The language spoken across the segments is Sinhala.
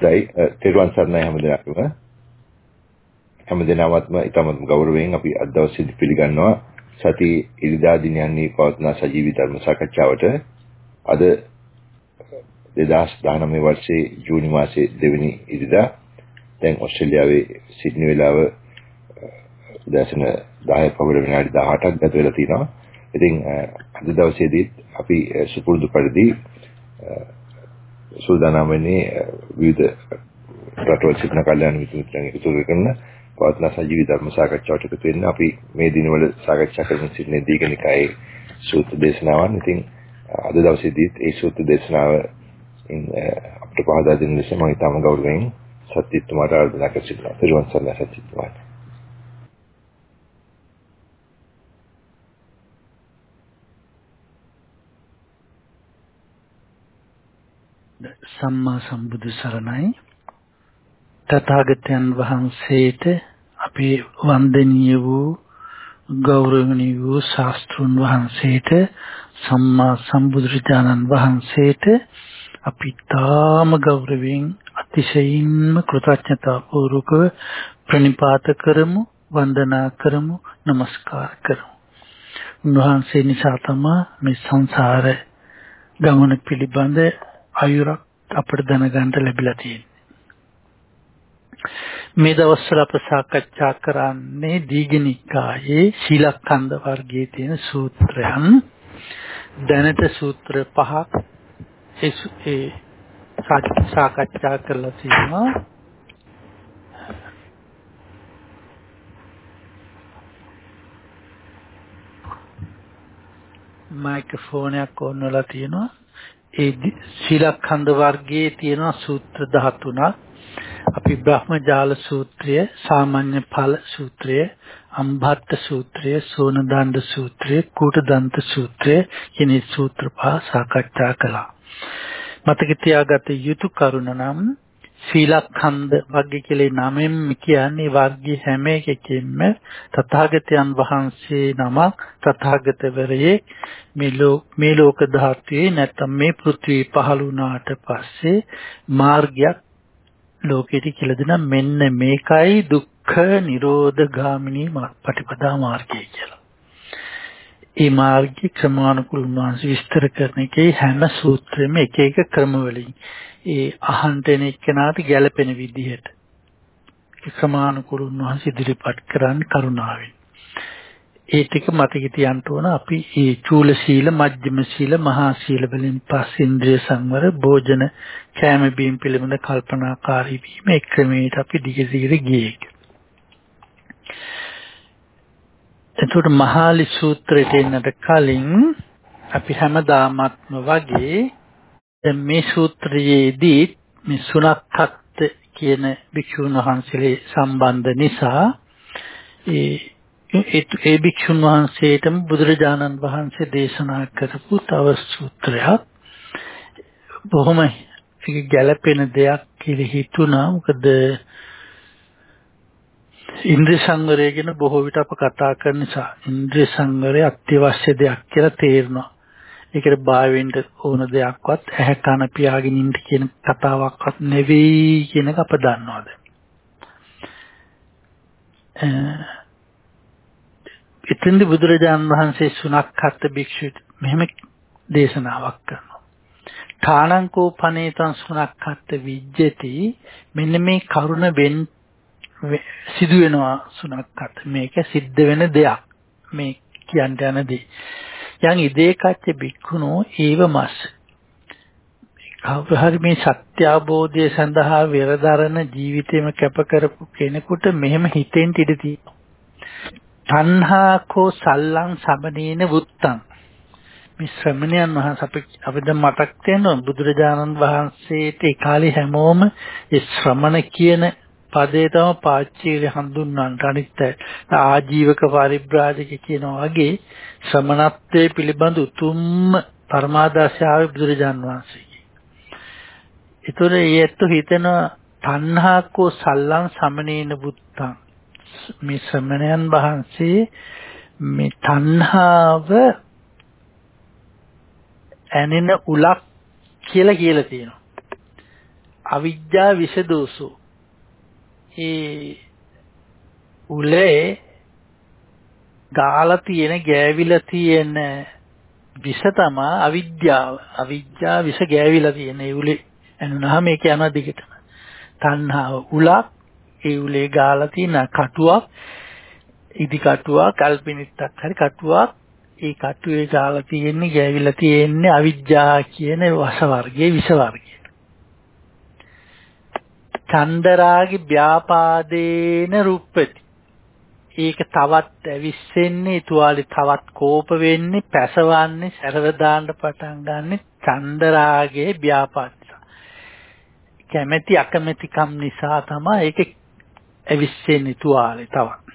දැයි තෙරුවන් සරණයි හැමදෙනාටම හැමදෙනාමත්ම ඊටමත් ගෞරවයෙන් අපි අද දවසේදී පිළිගන්නවා සති ඉරිදා දිනයන්හි පවත්වන සජීවී ධර්ම සාකච්ඡාවට. අද 2019 වර්ෂයේ ජූනි මාසයේ දෙවෙනි ඉරිදා. දැන් ඕස්ට්‍රේලියාවේ සිඩ්නි වෙලාව දැසන 10 පවර විනාඩි 18ක් ගත වෙලා තිනවා. ඉතින් අද දවසේදී අපි සුපුරුදු පරිදි සූදානම් වෙන්නේ විවිධ රටවල් සිටින කල්යාණ මිතුරන් එකතු කරන පවත්න සජීවී ධර්ම සාකච්ඡාවට එකතු වෙන්න අපි මේ දිනවල සාකච්ඡා කරමින් සිටින දීඝනිකායේ සූත්‍ර දේශනාවන්. ඉතින් අද දවසේදීත් ඒ සූත්‍ර දේශනාව අපිට පහදා දෙන්න ලෙස මම ඊටම ගෞරවයෙන් සත්‍යත්වමාට ආරාධනා කර සිටිනවා. පිරුවන් සරණ සත්‍යත්වමාට. සම්මා සම්බුදු සරණයි. තථාගතයන් වහන්සේට අපේ වන්දනීය වූ ගෞරවනීය වූ ශාස්ත්‍රුන් වහන්සේට සම්මා සම්බුදුරජාණන් වහන්සේට අපි තාම ගෞරවයෙන් අතිශයින්ම කෘතඥතා පූර්වකව ප්‍රණිපාත කරමු වන්දනා කරමු নমස්කාර කරමු. උන්වහන්සේ නිසා තමයි මේ සංසාර ගමන පිළිබඳ අයුරක් අපිට දැනගන්න ලැබිලා තියෙන්නේ. මේ දවස්වල අප සාකච්ඡා කරන්නේ දීඝනිකායේ ශීලකන්ද වර්ගයේ තියෙන සූත්‍රයන් දැනට සූත්‍ර පහක් ඒ සාකච්ඡා කරලා තියෙනවා. මයික්‍රොෆෝන් එකක් ඔන් වෙලා තියෙනවා. ඒ ශීලඛණ්ඩ වර්ගයේ තියෙන සූත්‍ර 13ක් අපි බ්‍රහ්මජාල සූත්‍රය, සාමාන්‍ය ඵල සූත්‍රය, අම්භට්ට සූත්‍රය, සෝනදණ්ඩ සූත්‍රය, කූටදන්ත සූත්‍රය කියන සූත්‍ර පහ සාකච්ඡා කළා. මතක තියාගත යුතු කරුණ නම් සීලඛන්ද වර්ගය කියලා නමෙන් කියන්නේ වර්ගයේ හැම එකකින්ම තථාගතයන් වහන්සේ නමක් තථාගතවරයේ මේ ලෝක මේ ලෝක ධාතුවේ නැත්නම් මේ පෘථිවි පහළ වුණාට පස්සේ මාර්ගයක් ලෝකෙට කියලා දෙන මෙන්න මේකයි දුක්ඛ නිරෝධ ගාමිනී පටිපදා මාර්ගය කියලා. ඒ මාර්ගය ක්‍රමානුකූලව උන්වහන්සේ විස්තර කරන එකේ හැම සූත්‍රෙම එක එක ක්‍රමවලින් ඒ අහන්ට එන එක්කෙනාට ගැළපෙන විදිහට ක්‍රමානුකූලව උන්වහන්සේ ඉදිරිපත් කරන්න කරුණාවෙන්. ඒ ටික මතක තියන්න ඕන අපි මේ චූල සීල, මජ්ක්‍ධිම සීල, මහා සීල වලින් පස්සේ ඉන්ද්‍රිය සංවර, භෝජන, කැම බීම පිළිබඳ කල්පනාකාරී වීම ඒ ක්‍රමයට අපි දිග දිගට ගියේ. එතකොට මහාලි සූත්‍රයට එන්නට කලින් අපි හැමදාමත්ම වගේ දැන් මේ සූත්‍රයේදී මේ සුනක්කත් කියන භික්ෂුන් වහන්සේලා සම්බන්ධ නිසා ඒ ඒ භික්ෂුන් වහන්සේටම බුදුරජාණන් වහන්සේ දේශනා කරපු තව සූත්‍රයක්. බොහොම ගැළපෙන දෙයක් කියලා හිතුණා. මොකද ඉන්ද්‍රිය සංවරය ගැන බොහෝ විට අප කතා කරන නිසා ඉන්ද්‍රිය සංවරය අත්‍යවශ්‍ය දෙයක් කියලා තේරෙනවා. ඒකට බාවෙන්න ඕන දෙයක්වත් ඇහැ කන පියාගෙන ඉන්න කියන කතාවක්වත් නෙවෙයි කියන එක අප දන්නවාද? එතෙන්දි බුදුරජාණන් වහන්සේ සුනක්ඛත් භික්ෂුවට මෙහෙම දේශනාවක් කරනවා. ඨානංකෝ පනේතං සුනක්ඛත් විජ්ජති මෙන්න මේ කරුණ වෙන් සිදු වෙනවා සුනක්කත් මේක සිද්ධ වෙන දෙයක්. මේ කියන්න යනදී යන් ඉදේකච්ච බික්ඛුනෝ ඒව මස්. කවුරු හරි මේ සත්‍ය අවබෝධය සඳහා වෙරදරන ජීවිතේම කැප කරපු කෙනෙකුට මෙහෙම හිතෙන් ඉඩ තියෙනවා. තණ්හාකෝ සල්ලං සමනේන වුත්තං. මේ ශ්‍රමණයන් වහන්සේ අපි අපිට මතක් තියෙනවා බුදුරජාණන් වහන්සේට ඒ කාලේ හැමෝම ඒ ශ්‍රමණ කියන පදේ තම පාච්චීල හඳුන්වන්න අනිත් ආජීවක පරිබ්‍රාජක කියනවා වගේ ශ්‍රමණත්වයේ පිළිබඳ උතුම්ම පරමාදර්ශය ආවේ බුදුරජාන් වහන්සේගේ. ඒතොර ඊයත් හිතන තණ්හාකෝ සල්ලං සමනේන බුත්තං මේ ශ්‍රමණයන් වහන්සේ මේ තණ්හාව ඇනෙන උලක් කියලා කියලා තියෙනවා. අවිජ්ජා විසදෝසෝ ඒ උලේ ගාලා තියෙන ගෑවිලා තියෙන විස තමා අවිද්‍යාව. අවිද්‍යාව විස ගෑවිලා තියෙන ඒ උලේ එනුනහම ඒක යනවා දිගටම. තණ්හාව උලක් ඒ උලේ ගාලා තියෙන කටුවක් ඉදි කටුවක් කල්පිනිත්තක් හරි කටුවක් ඒ කටුවේ ගාලා තියෙන්නේ ගෑවිලා තියෙන්නේ අවිද්‍යාව කියන වස වර්ගයේ විස වර්ගය. චන්දරාගේ ව්‍යාපාදේන රුප්පති ඒක තවත් ඇවිස්සෙන්නේ තුවාලේ තවත් කෝප වෙන්නේ පැසවන්නේ සැරව දාන්න පටන් ගන්නෙ චන්දරාගේ ව්‍යාපාද කැමැති අකමැතිකම් නිසා තමයි ඒක ඇවිස්සෙන්නේ තුවාලේ තවත්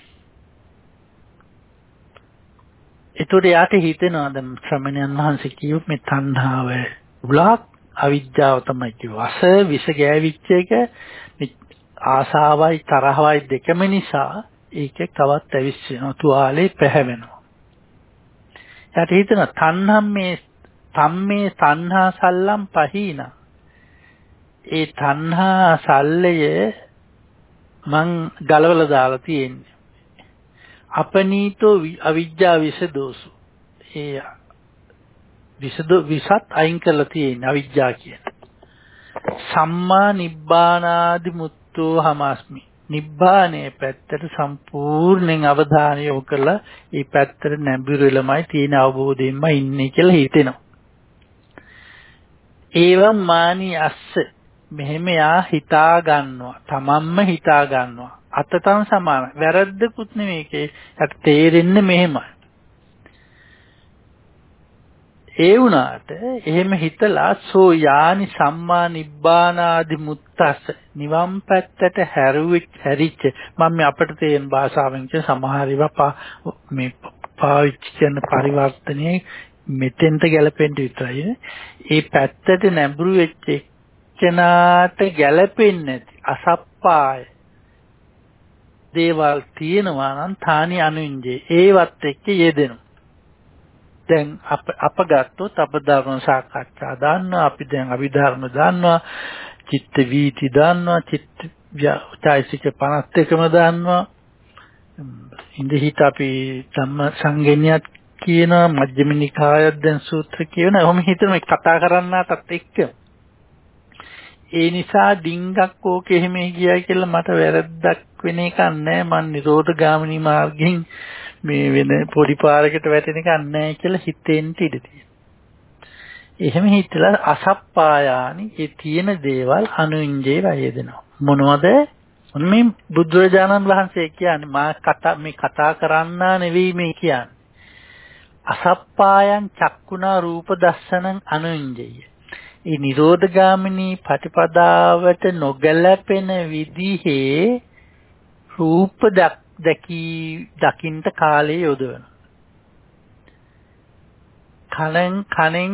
ඒතකොට යාට හිතෙනවා දැන් ශ්‍රමණයන් වහන්සේ කියුත් මේ තණ්හාව උලක් අවිද්‍යාව තමයි කිව්වා. අස විස ගෑවිච්ච එක ආසාවයි තරහවයි දෙකම නිසා ඒකේ තවත් ඇවිස්සෙනවා තුවාලේ පැහැවෙනවා. යාට හිතෙනවා තණ්හම් මේ තම්මේ තණ්හා සල්ලම් පහීන. ඒ තණ්හා සල්ලය මං ගලවලා දාලා තියෙන්නේ. අපනීතෝ අවිජ්ජා විසදෝසු. ඒ විසද විසත් අයින් කරලා තියෙන අවිජ්ජා කියන. සම්මා නිබ්බානාදි මුත්තෝ හමස්මි. නිබ්බානයේ පැත්තට සම්පූර්ණයෙන් අවධානය යොමු කරලා ඒ පැත්තට නැඹුරු වෙලමයි තියෙන අවබෝධයෙන්ම ඉන්නේ කියලා හිතෙනවා. ඒවම් මානි අස්ස මෙහෙම යා හිතා ගන්නවා. තමන්ම හිතා ගන්නවා. අතතන් සමාන. වැරද්දකුත් නෙමෙයි ඒකේ. තේරෙන්නේ මෙහෙමයි. ඒ වුණාට එහෙම හිතලා සෝ යානි සම්මා නිබ්බානාදි මුත්තස්ස නිවම් පැත්තට හැරුවෙච්ච හැරිච්ච මම මේ අපිට තේරෙන භාෂාවෙන් කියන සමහර ඒවා මේ පාවිච්චි කරන පරිවර්තනයේ මෙතෙන්ට ගැලපෙන්න විතරයි. ඒ පැත්තට නැඹුරු වෙච්ච එක්කෙනාට ගැලපෙන්නේ නැති අසප්පාය දේවල් තියෙනවා නම් තානි අනුන්ජේ ඒවත් එක්ක යෙදෙනවා. දැන් අප අප ගත්තොත් අප ධර්ම සාකච්ඡා දන්නවා අපි දැන් අභිධර්ම දන්නවා චිත්ත වීති දන්නවා චිත්ත චෛසික 51ම දන්නවා. ඉඳහිට අපි ධම්ම සංගණ්‍යත් කියනවා මජ්ක්‍ධිම නිකායත් දැන් සූත්‍ර කියනවා. එහෙම හිතන කතා කරන්නාටත් එක්ක. ඒ නිසා ඩිංගක් ඕක එහෙම ගියා කියලා මට වැරද්දක් වෙන එකක් නැහැ මං නිරෝධ ගාමිනී මාර්ගයෙන් මේ වෙන පොඩි පාරකට වැටෙන එකක් නැහැ කියලා හිතෙන්න ඉඩ තියෙනවා. එහෙම හිතලා අසප්පායානි ඒ තියෙන දේවල් අනුන්ජේ වයදෙනවා. මොනවද? මේ බුදුරජාණන් වහන්සේ කියන්නේ මා කතා මේ කතා කරන්නා නෙවෙයි මේ කියන්නේ. අසප්පායන් චක්කුණා රූප දස්සනං අනුන්ජය. ඒ නිරෝධගාමිනී පටිපදාවට නොගැලපෙන විදිහේ රූප දැකී දකින්ට කාලය යොදවනවා. කනෙන් කනෙන්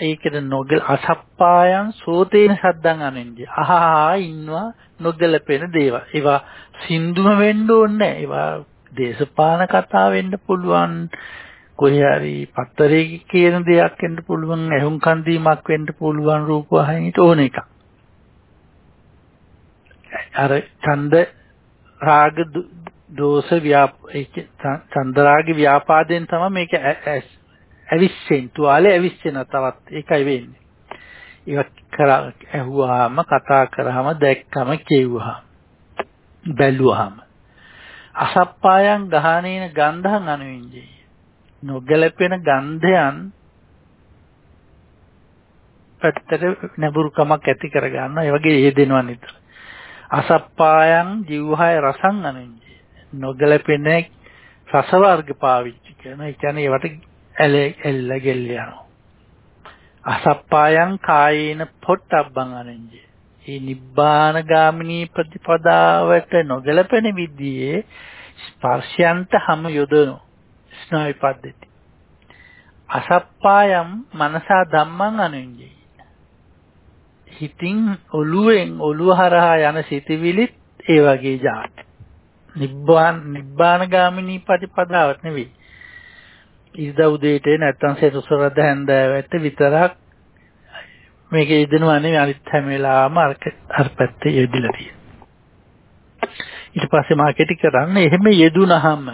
ඒකද නොගල අසප්පායන් සෝතේන සද්දන් අනෙන්ජි. අහහා ඉන්නවා නොගැලපෙන දේවල්. ඒවා සින්දුම වෙන්න ඕනේ ඒවා දේශපාලන කතා වෙන්න පුළුවන්. කොහේ හරි පත්තරේ කියන දෙයක් වෙන්න පුළුවන්. ඇහුම්කන් දීමක් වෙන්න පුළුවන් රූපවාහිනියට ඊට ඕන එකක්. අර ඡන්ද රාග දෝෂ ව්‍යාප චන්දරාගේ ව්‍යාපාදයෙන් තමයි මේක ඇවිස්සෙන් තුවාලේ ඇවිස්සෙන තවත් ඒකයි වෙන්නේ. ඒක කරා ඇහුවාම කතා කරාම දැක්කම කියුවාම බැලුවාම. අසප්පායන් ගහනේන ගන්ධං අනුවින්ජේ නොගැලපෙන ගන්ධයන් පැත්තට නැඹුරුකමක් ඇති කර ගන්නවා ඒ වගේ ඒ දෙනවා නිතර. අසප්පායන් ජීවහය රසං අනුන්ජේ නොගැලපෙන රස වර්ග පාවිච්චි කරන. ඒ කියන්නේ ඒවට ඇල එල්ල ගෙල්ල යනවා. අසප්පායන් කායේන පොට්ටබ්බං අනුන්ජේ ඒ නිබ්බාන ගාමිනී ප්‍රතිපදාවට නොගැලපෙන විදිහේ ස්පර්ශයන්ට හැම යොදනෝ. ස්නායු පද්ධති. අසප්පායම් මනසා ධම්මං අනුන්ජේ හිතින් ඔළුවෙන් ඔළුව හරහා යන සිතවිලිත් ඒ වගේ જાති. නිබ්බාන නිබ්බාන ගාමිනී ප්‍රතිපදාවක් නෙවෙයි. ඉරිදා උදේට නැත්තම් සෙසුසරද හැන්දෑවට විතරක් මේක යෙදෙනවා නෙවෙයි අනිත් හැම වෙලාවම අර අර පැත්තේ යෙදিলা තියෙනවා. ඊට පස්සේ මාකටිං කරන්න එහෙම යෙදුනහම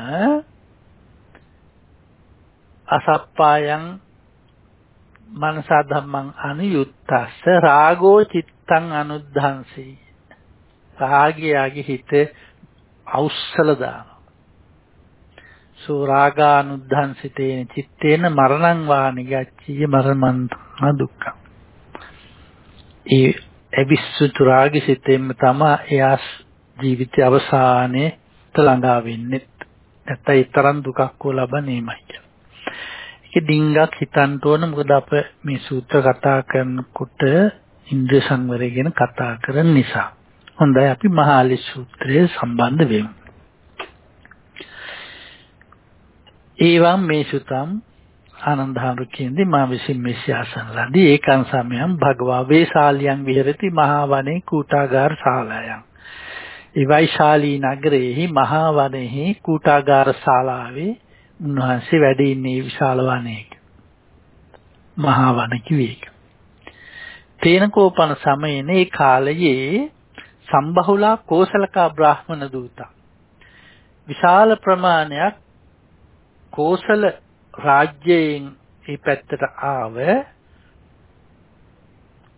අසප්පායන් මනසා ධම්මං අනුයුත්තස්ස රාගෝ චිත්තං අනුද්ධංසී රාගයාගේ හිත අවුස්සල දානවා. සෝ රාගානුද්ධංසිතේන චිත්තේන මරණං වානි ගච්ඡිය මරමන්තං දුක්ඛං. ඒ අවිස්සුතු රාගසිතෙන්ම තමයි එයා ජීවිතය අවසානයේ ළඟා වෙන්නේ නැත්නම් ඒ තරම් දුකක් හෝ ලබන්නේමයි කියලා. ඒක ඩිංගක් හිතන්න ඕන. මොකද අප මේ සූත්‍ර කතා කරනකොට ඉන්ද්‍රිය සංවරය ගැන කතා කරන නිසා. හොඳයි අපි මහාලි සූත්‍රයේ සම්බන්ධ වෙමු. ඒවම් මේ සුතම් ආනන්දහාරු කියන්නේ මා විසින් මෙසේ ආසන ලදී ඒකං සමයං භගවා වේශාලියං විහෙරති මහා වනේ කූටාගාර ශාලායන්. ඒ වෛශාලී නගරයේහි මහා වනයේහි කූටාගාර ශාලාවේ උන්වහන්සේ වැඩ ඉන්නේ විශාල වනයක. මහා වන කිවේක. තේනකෝපන සමයේනේ කාලයේ සම්බහුලා කෝසලකා බ්‍රාහ්මණ දූතා. විශාල ප්‍රමාණයක් කෝසල රාජ්‍යයෙන් මේ පැත්තට ආව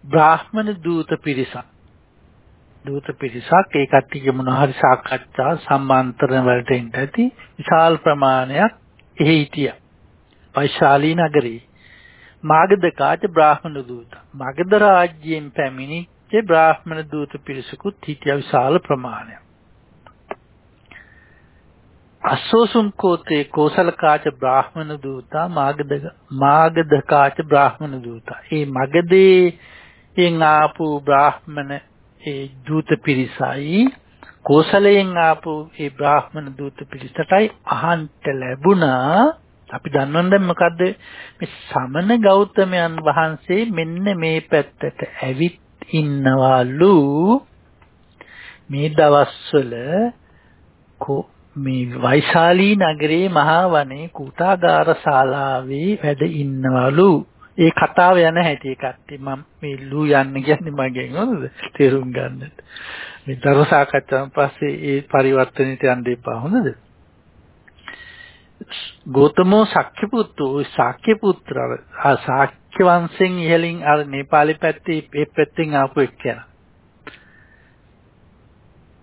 බ්‍රාහ්මණ දූත පිරිසක් දූත පිරිසක් ඒ කට්ටියගේ මොන හරි සාකච්ඡා සම්මාන්තරණ වලට එන්න ඇති විශාල ප්‍රමාණයක් එහි හිටියා. වෛශාලී නගරේ. මාගධකාච බ්‍රාහ්මණ දූත. මගධ රාජ්‍යයෙන් පැමිණිච්ච බ්‍රාහ්මණ දූත පිරිසකුත් හිටියා විශාල ප්‍රමාණයක්. අස්සෝසුම් කෝතේ කෝසලකාච බ්‍රාහ්මණ දූතා මාගධ මාගධකාච බ්‍රාහ්මණ දූතා. ඒ මගධේ එන් ආපු බ්‍රාහ්මණ ඒ දූත පිරිසයි කෝසලයෙන් ආපු ඒ බ්‍රාහ්මණ දූත පිරිසටයි අහන්ට ලැබුණා අපි දන්නවද මොකද්ද මේ සමන ගෞතමයන් වහන්සේ මෙන්න මේ පැත්තට ඇවිත් ඉන්නවලු. මේ දවස්වල මේ වෛශාලී නගරේ මහා වනේ කුටාගාර ශාලාවේ වැඩ ඉන්නවලු. ඒ කතාව යන හැටි කට්ටි මම මේ ලූ යන්න කියන්නේ මගෙන් හොඳද තේරුම් ගන්නට. මේ ධර්ම සාකච්ඡාවෙන් පස්සේ ඒ පරිවර්තනෙට යන්න එපා. හොඳද? ගෝතමෝ ශක්‍ය පුත්‍රෝ ශාක්‍ය පුත්‍ර ආ ශාක්‍ය වංශෙන් ඉහළින් අර නේපාලි පැත්තේ ඒ පැත්තෙන් ආපු එක්කෙනා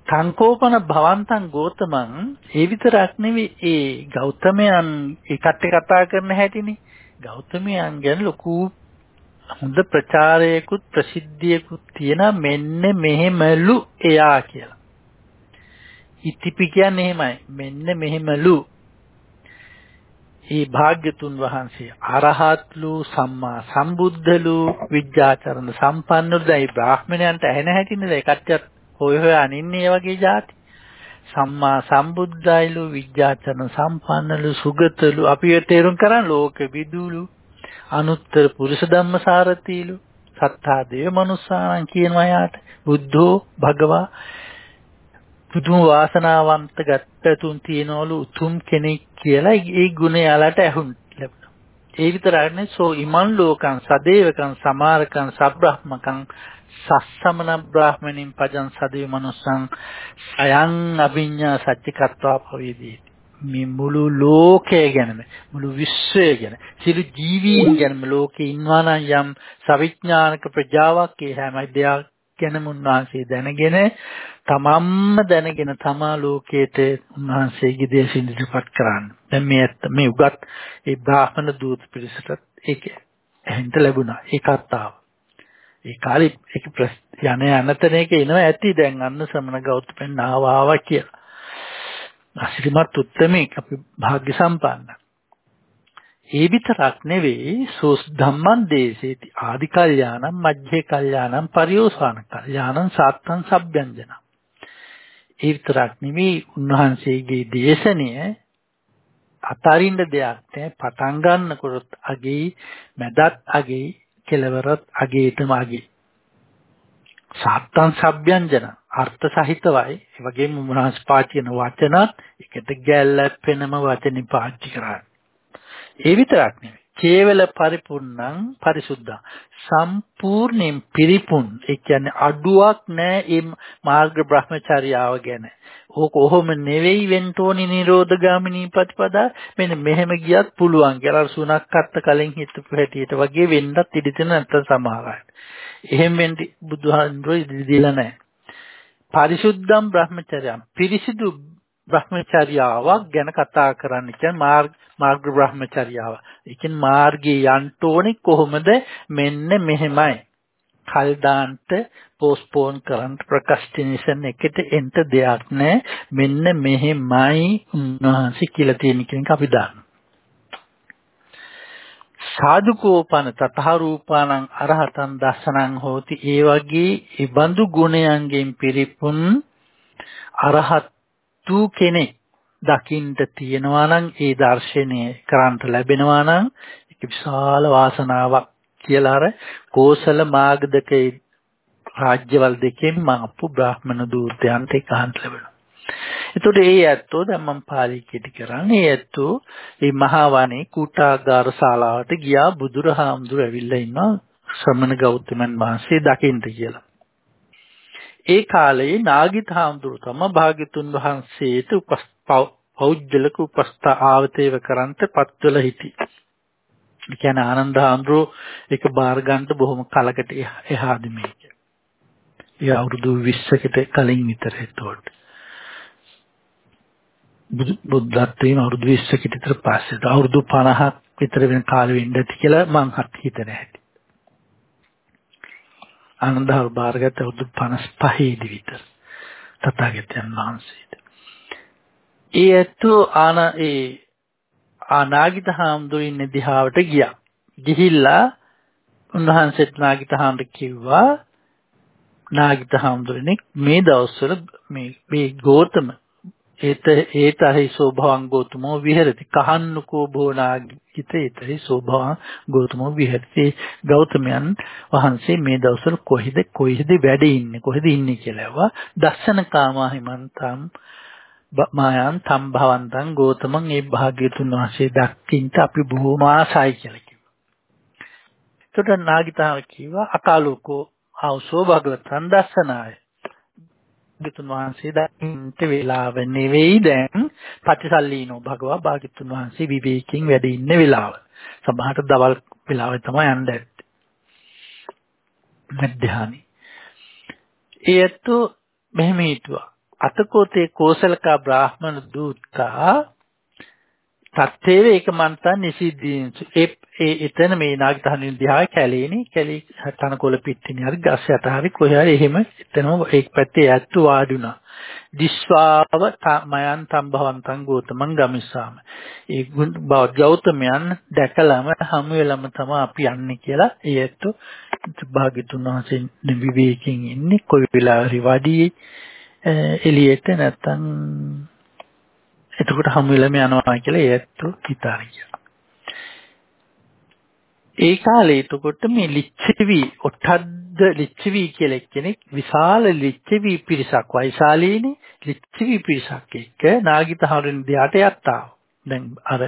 සංකෝපන භවන්තං ගෝතමං ඒ විතරක් නෙවෙයි ඒ ගෞතමයන් ඒ කට්ටේ කතා කරන හැටිනේ ගෞතමයන් ගැන ලොකු හොඳ ප්‍රචාරයකුත් ප්‍රසිද්ධියකුත් තියෙන මෙන්න මෙහෙමලු එයා කියලා. ඉතිපි කියන්නේ එහෙමයි. මෙන්න මෙහෙමලු. ඒ භාග්‍යතුන් වහන්සේ අරහත්ලු සම්මා සම්බුද්ධලු විද්‍යාචරණ සම්පන්නලුයි බ්‍රාහ්මණයන්ට ඇහෙන හැටිනේ ඒ කට්ටියත් හොය හොය අනින්නේ වගේ જાති. සම්මා සම්බුද්ධයිලු විද්‍යාචරණ සම්පන්නලු සුගතලු. අපි තේරුම් කරන් ලෝක විදුලු අනුත්තර පුරුෂ ධම්මසාරතීලු සත්තා දේව මනුස්සානම් කියනවා යාට. බුද්ධෝ භගවා පුදුම වාසනාවන්ත ගත්තතුන් තියනවලු උතුම් කෙනෙක් කියලා ඒ ගුණ යාලට ඇහුන් ලැබුණා. ඒ විතරක් නෙවෙයි සෝ ඉමන් ලෝකං සදේවකං සමාරකං සබ්‍රහ්මකං සස්සමන බ්‍රාහ්මණින් පජන් සදේ මනුස්සං සයන් අභිඤ්ඤා සත්‍යකත්වා පවේදී මේ මුළු ලෝකය ගැනම මුළු විශ්වය ගැන සියලු ජීවීන් ගැනම ලෝකේ ඉන්නවා නම් යම් සවිඥානික ප්‍රජාවක් ඒ හැම දෙයක් ගැනම උන්වහන්සේ දැනගෙන තමන්ම දැනගෙන තමා ලෝකයට උන්වහන්සේගේ දේශ ඉදිරිපත් කරන්න. දැන් මේ ඇත්ත මේ උගත් ඒ බ්‍රාහ්මණ දූත පිරිසට ඒක ඇහෙන්න ලැබුණා. ඒ කතාව. ඒ කාලේ ඒක යන යනතනේක එනවා ඇති දැන් අන්න සමන ගෞතමයන් ආවා ආවා කියලා. අසිරිමත් උත්තමෙක් අපි භාග්‍ය සම්පන්න. ඒ විතරක් නෙවෙයි සෝස් ධම්මං දේශේති ආදි කල්යාණම් මජ්ජේ කල්යාණම් පරියෝසాన කල්යාණම් සාත්තං සබ්බ්‍යංජන. ඒ විතරක් නෙවෙයි උන්වහන්සේගේ දේශනය අතරින්ද දෙයක් නෑ පටන් ගන්නකොට අගේ මැදත් අගේ කෙලවරත් අගේටම අගේ. සාත්තං සබ්බ්‍යංජන අර්ථ සහිතවයි ඒ වගේම මොනවාස් පාචින වචනත් එකට ගැල්ලපෙනම වචනේ පාවිච්චි කරන්නේ. ඒ විතරක් නෙවෙයි කේවල පරිපූර්ණං පරිසුද්ධං සම්පූර්ණයෙන් පිරිපුන් ඒ කියන්නේ අඩුවක් නැහැ මේ මාර්ග බ්‍රහ්මචර්යාව ගැන. ඕක ඔහොම නෙවෙයි වෙන්න ඕනි නිරෝධගාමිනී ප්‍රතිපදා. මෙන්න මෙහෙම ගියත් පුළුවන් කියලා සුණක් අත්ත කලින් හිතපු හැටියට වගේ වෙන්නත් ඉඩ තියෙන නැත්තම් සමහරයි. එහෙම වෙන්න බුදුහාමුදුරුවෝ ඉදිරි දීලා නැහැ. පරිසුද්ධම් බ්‍රහ්මචර්යම් පිරිසිදු බ්‍රහ්මචර්යාවක් ගැන කතා කරන්න කියන්නේ මාර්ග මාර්ග බ්‍රහ්මචර්යාව. ඒ කියන්නේ මාර්ගයේ යන්න ඕනේ කොහොමද? මෙන්න මෙහෙමයි. කල් දාන්නට පෝස්ට්පෝන් කරන්න ප්‍රොක්‍රස්ටිනේෂන් එකට එන්න දෙයක් නැහැ. මෙන්න මෙහෙමයි උන්වහන්සේ කියලා තියෙන කෙනෙක් අපි දාන්න. සාදුකෝපන තථාරූපානං අරහතං දස්සනං හෝති ඒ වගේ ඒ බඳු ගුණයන්ගෙන් පිරිපුන් අරහත් වූ කෙනෙක් දකින්න තියෙනවා නම් ඒ දර්ශනය කරන්ට ලැබෙනවා නම් ඒක විශාල වාසනාවක් කියලා අර කෝසල මාගදකේ රාජ්‍යවල් දෙකෙන් මහපු බ්‍රාහ්මණ දූතයන්ට ඒක අහන්න ලැබෙනවා. එතකොට ඒ ඇත්තෝ දැන් මම පාලි කෙටි කරන්නේ ඒ ඇත්තෝ මේ මහා වනේ කුටාගාර ශාලාවට ගියා බුදුරහාමුදුර ඇවිල්ලා ඉන්නවා ශ්‍රමණ ගෞතමයන් වහන්සේ දකින්න කියලා. ඒ කාලයේ නාගිත හාමුදුරු තම භාග්‍යතුන් වහන්සේට පෞද්ගලික උපස්ථාවතේව කරන්ට පත්වල හිටි. ඒ කියන්නේ ආනන්ද හාමුදුරු ඒක බාර ගන්නට බොහොම කලකට එහාදී මේක. ඒ අවුරුදු 20කට කලින් විතර ඒතකොට. බුද්ධත්වයෙන් අවුරුදු 20කට විතර පස්සේ අවුරුදු 50ක් විතර වෙන කාලෙ වෙන්න ඇති කියලා මං හිතන හැටි. ආනන්දහර බාරගත්ත අවුරුදු 55 දී විතර තථාගතයන් වහන්සේට. ඒ ඇතු ආන ඒ ආනාගිත හාමුදුරින් දිහාවට ගියා. ගිහිල්ලා උන්වහන්සේත් නාගිත හාමුදුර කිව්වා නාගිත හාමුදුරනේ මේ දවස්වල මේ මේ ගෝතම ඒත ඒතරහි සෝභවං ගෝතමෝ විහෙරති. කහන්නකෝ භෝනාගිත ඒතරහි සෝභවං ගෝතමෝ විහෙරති. ගෞතමයන් වහන්සේ මේ දවස්වල කොහෙද කොහෙද වැඩ ඉන්නේ? කොහෙද ඉන්නේ කියලා ඇහුවා. දස්සන කාමා හිමන්තම් මායන් තම් භවන්තං ගෝතමං ඒ භාග්‍යතුන් වහන්සේ දක්කින්ට අපි බොහොම ආසයි කියලා කිව්වා. එතකොට නාගිතාව කිව්වා අකාලෝකෝ ආවසෝ භගවතං දස්සනාය. භාග්‍යතුන් වහන්සේ දැන්ට වේලාව නෙවෙයි දැන් පටිසල්ලීනෝ භගවා භාග්‍යතුන් වහන්සේ විවේකයෙන් වැඩ ඉන්න වෙලාව. සමහරට දවල් වෙලාවේ තමයි යන්න ඇත්තේ. මධ්‍යහානි. ඒත් මෙහෙම හිතුවා. අතකෝතේ කෝසලකා බ්‍රාහ්මණ දූතා තත්තේව ඒක මන්තන් නිසිද්ධීන්සු ඒ ඒ එතන මේ නාගතහනින් දිහා කැලේනේ. කැලේ තනකොළ පිටිනේ හරි ගස් යට හරි කොහේ හරි එහෙම එතනම ඒක පැත්තේ ඇත්තු වාඩුණා. දිස්වාව මයන් තම්භවන්තං ගෝතමං ගමිස්සාම. ඒ බව ගෞතමයන් දැකලම හමු වෙලම තමයි අපි යන්නේ කියලා ඒ ඇත්තු භාග්‍යතුන් වහන්සේ විවේකයෙන් ඉන්නේ. කොයි වෙලාවරි වඩියේ එළියට නැත්තම් එතකොට හමු වෙලම යනවා කියලා ඒත් හිතාන කියලා. ඒ කාලේ එතකොට මේ ලිච්ඡවි ඔට්ටද්ද ලිච්ඡවි කියලා කෙනෙක් විශාල ලිච්ඡවි පිරිසක් වයිසාලීනේ ලිච්ඡවි පිරිසක් එක්ක නාගිත හරුන් දිහාට යත්තා. දැන් අර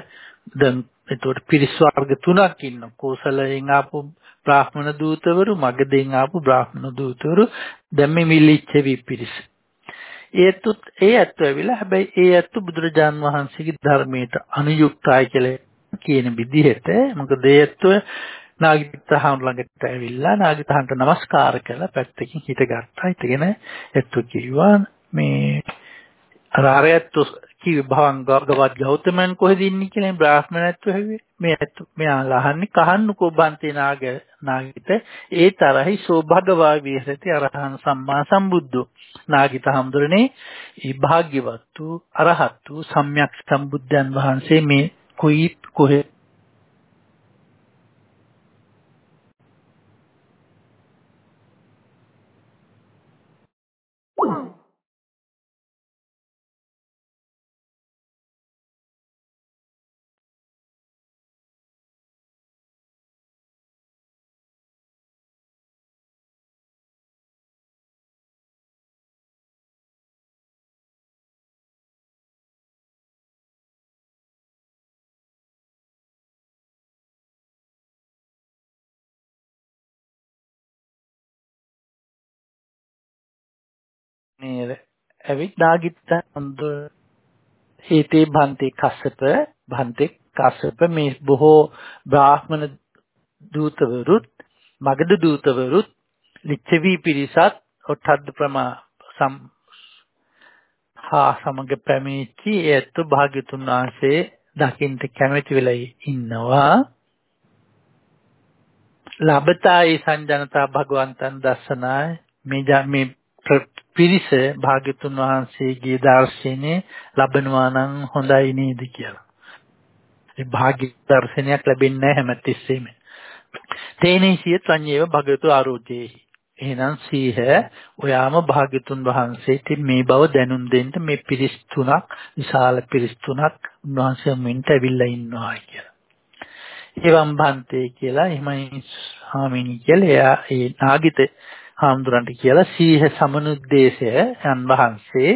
දැන් එතකොට පිරිස් වර්ග තුනක් ඉන්න. කෝසලයෙන් ආපු බ්‍රාහ්මණ දූතවරු, මගදෙන් ආපු බ්‍රාහ්මණ දූතවරු, දැන් මේ ලිච්ඡවි පිරිස. ඒතුත් ඒ ඇත්ත ඇවිල්ලා හැබැයි ඒ ඇත්ත බුදුරජාන් වහන්සේගේ ධර්මයට අනුයුක්තයි කියලා කියන විදිහට මොකද ඒ ඇත්ත නාගිතහන් ළඟට ඇවිල්ලා නාගිතහන්ට নমස්කාර කළා පැත්තකින් හිටගත්තා. හිටගෙන ඇත්ත කිව්වා මේ අරාරයත් කිව්ව භවං ගවත් ගෞතමයන් කොහෙද ඉන්නේ කියලා බ්‍රාහ්මණත්ව හැව්වේ. මේ ඇත්ත මෙයාලා අහන්නේ කහන්නකෝ බන්තේ නාග නාගිත ඒ තරහි සෝභගවා විහෙරති අරහං සම්මා සම්බුද්ධෝ නාගිත හඳුරන්නේ ඒ භාග්‍යවත් වූ අරහත් වූ සම්්‍යක් සම්බුද්ධයන් වහන්සේ මේ කොයි කොහෙ නේද? ඇවිත් නාගිත්ත හඳු හේතේ භන්තේ කස්සප භන්තේ කස්සප මේ බොහෝ බ්‍රාහ්මණ දූතවරුත් මගධ දූතවරුත් ලිච්ඡවි පිරිසත් ඔට්ටද්ද ප්‍රමා සම් හා සමග පැමිණිච්චි. ඒත් භාග්‍යතුන් වහන්සේ දකින්ට කැමැති වෙලා ඉන්නවා. ලබතායි සංජනතා භගවන්තන් දස්සනාය මේ මේ පිරිස භාග්‍යතුන් වහන්සේගේ දර්ශනේ ලබනවා නම් හොඳයි නේද කියලා. ඒ භාග්‍ය දර්ශනයක් ලැබෙන්නේ නැහැ හැමතිස්සෙම. තේනේසිය සංයේව භගවතු ආරෝචේහි. එහෙනම් සීහ ඔයාම භාග්‍යතුන් වහන්සේට මේ බව දැනුම් දෙන්න මේ පිරිස් තුනක් විශාල පිරිස් තුනක් උන්වහන්සේ මෙන්ට ඇවිල්ලා ඉන්නවා කියලා. එවම් භන්තේ කියලා එහෙමයි ස්වාමීනි කියලා එයා ඒ නාගිත හාමුදුරන්ට කියලා සීහ සමනුද්දේශය යන් වහන්සේ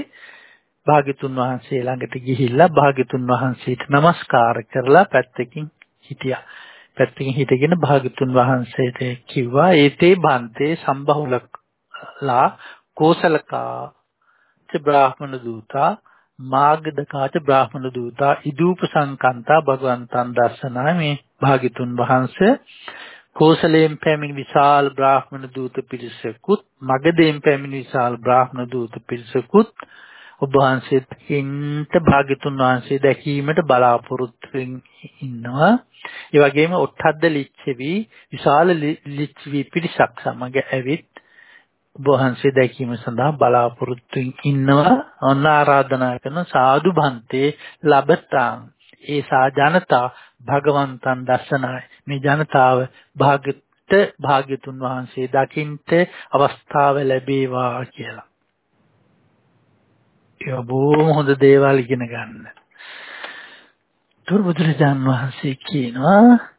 භාග්‍යතුන් වහන්සේ ළඟට ගිහිල්ලා භාග්‍යතුන් වහන්සේට নমස්කාර කරලා පැත්තකින් හිටියා. පැත්තකින් හිටගෙන භාග්‍යතුන් වහන්සේට කිව්වා ඒතේ බන්තේ සම්බහුලලා කෝසලකා ච බ්‍රාහ්මණ දූතා මාග්ගදකාච බ්‍රාහ්මණ දූතා ඉදූප සංකන්තා භගවන්තන් දර්ශනා මේ භාග්‍යතුන් වහන්සේ කෝසලයෙන් පැමිණි විශාල බ්‍රාහ්මණ දූත පිරිසකුත් මගධයෙන් පැමිණි විශාල බ්‍රාහ්මණ දූත පිරිසකුත් ඔබ වහන්සේත් හින්ට භාග්‍යතුන් වහන්සේ දැකීමට බලාපොරොත්තු ඉන්නවා. ඒ වගේම ඔට්ටද්ද ලිච්ඡවි විශාල ලිච්ඡවි පිරිසක් සමග ඇවිත් ඔබ වහන්සේ දැකීම සඳහා බලාපොරොත්තු ඉන්නවා. ඔන්න ආරාධනා කරන සාදු බන්තේ ලබතාං. ඒ සා ජනතා භගවන්තන් දර්ශනයි මේ ජනතාව භාග්‍යත භාග්‍යතුන් වහන්සේ දකින්ට අවස්ථාව ලැබේවා කියලා. ඒ බොහොම හොඳ දේවල් ඉගෙන ගන්න. තුර්බුදුරජාන් වහන්සේ කියනවා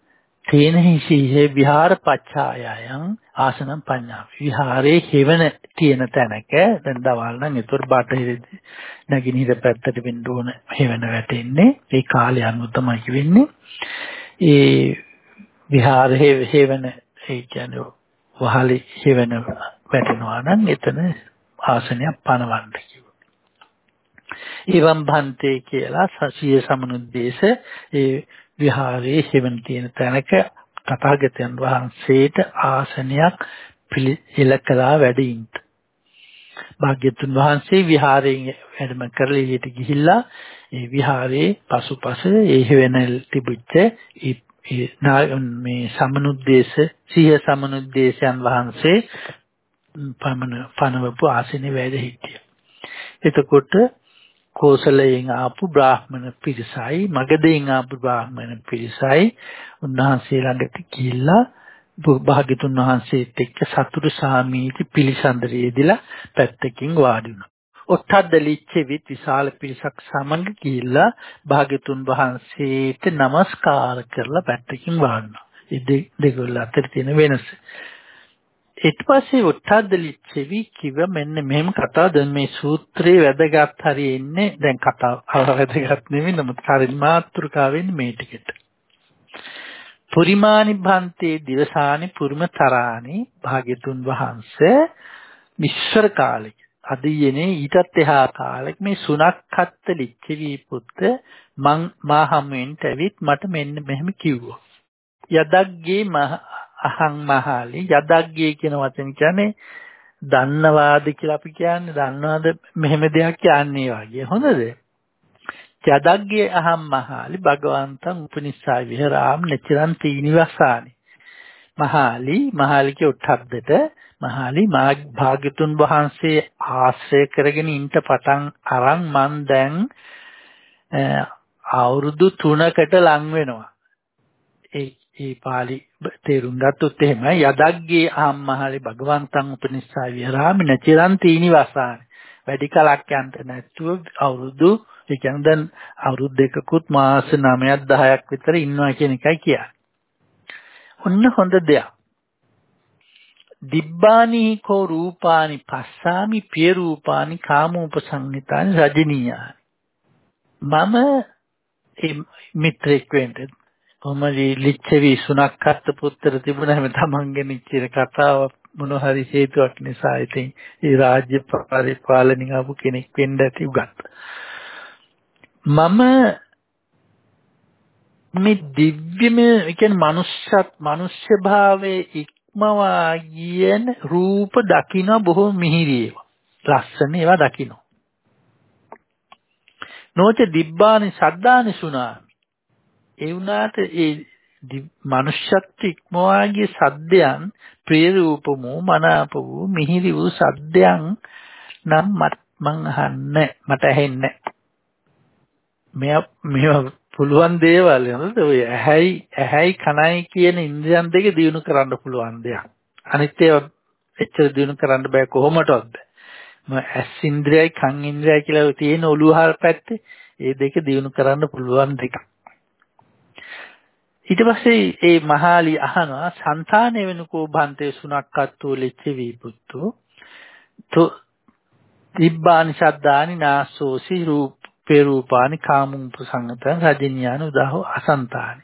තේනහි සීහේ විහාර පච්ඡායයන් ආසනම් පඤ්ඤා විහාරේ හේවන තියෙන තැනක දැන් දවල් නම් ඒතර බාටහිරදී නැගිනහිර පැත්තට වෙන්න ඕන හේවන වැටෙන්නේ. ඒ කාලය අනුව තමයි වෙන්නේ. ඒ විහාරේ හේවන ඒ කියන්නේ වහලේ හේවන වැටෙනවා නම් එතන ආසනයක් පනවන්න කිව්වා. එවම් භන්තේ කියලා සසිය සමනුද්දේශ ඒ විහාරයේ හේවන තියෙන තැනක තථාගතයන් වහන්සේට ආසනයක් පිළිහෙලකලා වැඩින්ට. භාග්‍යතුන් වහන්සේ විහාරයෙන් වැඩම කරලා එළියට ගිහිල්ලා ඒ විහාරයේ පසුපස ඒ හේවන තිබුච්ච මේ සමනුද්දේශ සිය සමනුද්දේශයන් වහන්සේ පමණ පනවපු ආසනේ වැඩ හිටියා. එතකොට කෝසලයෙන් ආපු බ්‍රාහ්මණ පිරිසයි මගධයෙන් ආපු බ්‍රාහ්මණ පිරිසයි උන්වහන්සේ ළඟට ගිහිල්ලා භාග්‍යතුන් වහන්සේත් එක්ක සතුරු සාමීති පිළිසඳරේදීලා පැත්තකින් වාඩි වුණා. ඔත්තද්ද ලිච්ඡෙවිත් විශාල පිරිසක් සමග ගිහිල්ලා භාග්‍යතුන් වහන්සේට নমස්කාර කරලා පැත්තකින් වාඩි වුණා. ඒ දෙගොල්ල අතර තියෙන වෙනස. ඊට පස්සේ උත්තද්ද ලිච්ඡෙවි කිව්ව මෙන්න මෙහෙම කතාව දැන් මේ සූත්‍රයේ වැදගත් හරිය ඉන්නේ දැන් කතාව වැදගත් නෙවෙයි නමුත් කාරින් මාත්‍රිකාවෙන්නේ මේ ටිකට. පුරිමානි භන්තේ දිවසානි පුරුමතරානි භාග්‍යතුන් වහන්සේ මිශ්‍ර කාලෙක අදියනේ ඊටත් එහා කාලෙක මේ සුනක්ඛත්ත ලිච්ඡවි පුත්ත මං මා හමුවෙන්ට ඇවිත් මට මෙන්න මෙහෙම කිව්වා. යදග්ගේ මහ අහං මහාලි යදග්ගේ කියන වචන කියන්නේ දන්නවාද කියලා අපි කියන්නේ දන්නවාද මෙහෙම දෙයක් කියන්නේ වගේ. හොඳද? යදග්ගේ අහං මහාලි භගවන්තං උපනිස්සය විහරාම් නචරන් තීනිවසානි. මහාලි මහාලිගේ උත්හද්දට මහාලි මා භාග්‍යතුන් වහන්සේ ආශ්‍රය කරගෙන ඉන්න පටන් අරන් මන් දැන් අවුරුදු 3කට ලං වෙනවා. ඒ ඒ පාලි තේරුම් ගත්තොත් එහෙමයි යදග්ගේ ආම්මහලි භගවන්තං උපනිස්සා විහරාමි නචිරන් තීනි වසානි වැඩි කලක් යන්ට නැතුව අවුරුදු ඒ කියන්නේ දැන් අවුරුදු දෙකකුත් මාස 9ක් 10ක් විතර ඉන්නවා කියන එකයි කියන්නේ. ඔන්න හොඳ දෙයක්. දිබ්බානි කෝ රූපානි පස්සාමි පිය රූපානි කාමෝපසංහිතානි රජනීයානි. මම ඒ මිත්‍රෙක් වෙන්න කොහමද ලිච්ඡවි සුණක්කත් පුත්‍ර තිබුණාම තමන්ගේ නිච්චිර කතාව මොන හරි හේතුවක් නිසා ඉතින් ඒ රාජ්‍ය පරිපාලනින් ආපු කෙනෙක් වෙන්න ඇති උගත්. මම මේ දිව්‍යමය කියන්නේ මනුෂ්‍යත් මනුෂ්‍ය භාවයේ ඉක්මවා කියන රූප දකින්න බොහෝ මිහිරි ඒවා. ලස්සන ඒවා දකින්න. නොච දිබ්බානි සද්දානි සුනාමි. ඒ වුණාට ඒ මනුෂ්‍යත්ව ඉක්මවාගේ සද්දයන් ප්‍රිය රූප වූ මනාප වූ මිහිරි වූ සද්දයන් නම් මං අහන්නේ මට ඇහෙන්නේ මෙය මේවා පුළුවන් දේවල් නේද ඔය ඇහැයි ඇහැයි කනයි කියන ඉන්ද්‍රියන් දෙක දිනු කරන්න පුළුවන් දෙයක්. අනිත් ඒවා එච්චර දිනු කරන්න බෑ කොහොමටවත් බෑ ඇස් ඉන්ද්‍රියයි කන් ඉන්ද්‍රියයි කියලා තියෙන ඔළුවහල් පැත්තේ ඒ දෙක දිනු කරන්න පුළුවන් දෙකක්. ඊට පස්සේ ඒ මහාලි අහනවා సంతානෙ වෙනකෝ භන්තේ සුනක්කත්තු ලෙච්ච වීපුත්තු තො තිබ්බානි ශබ්දානි නාසෝසි රූපේ රූපානි කාමුම් ප්‍රසංගතං රජිනියාන උදාහෝ අසන්තානි.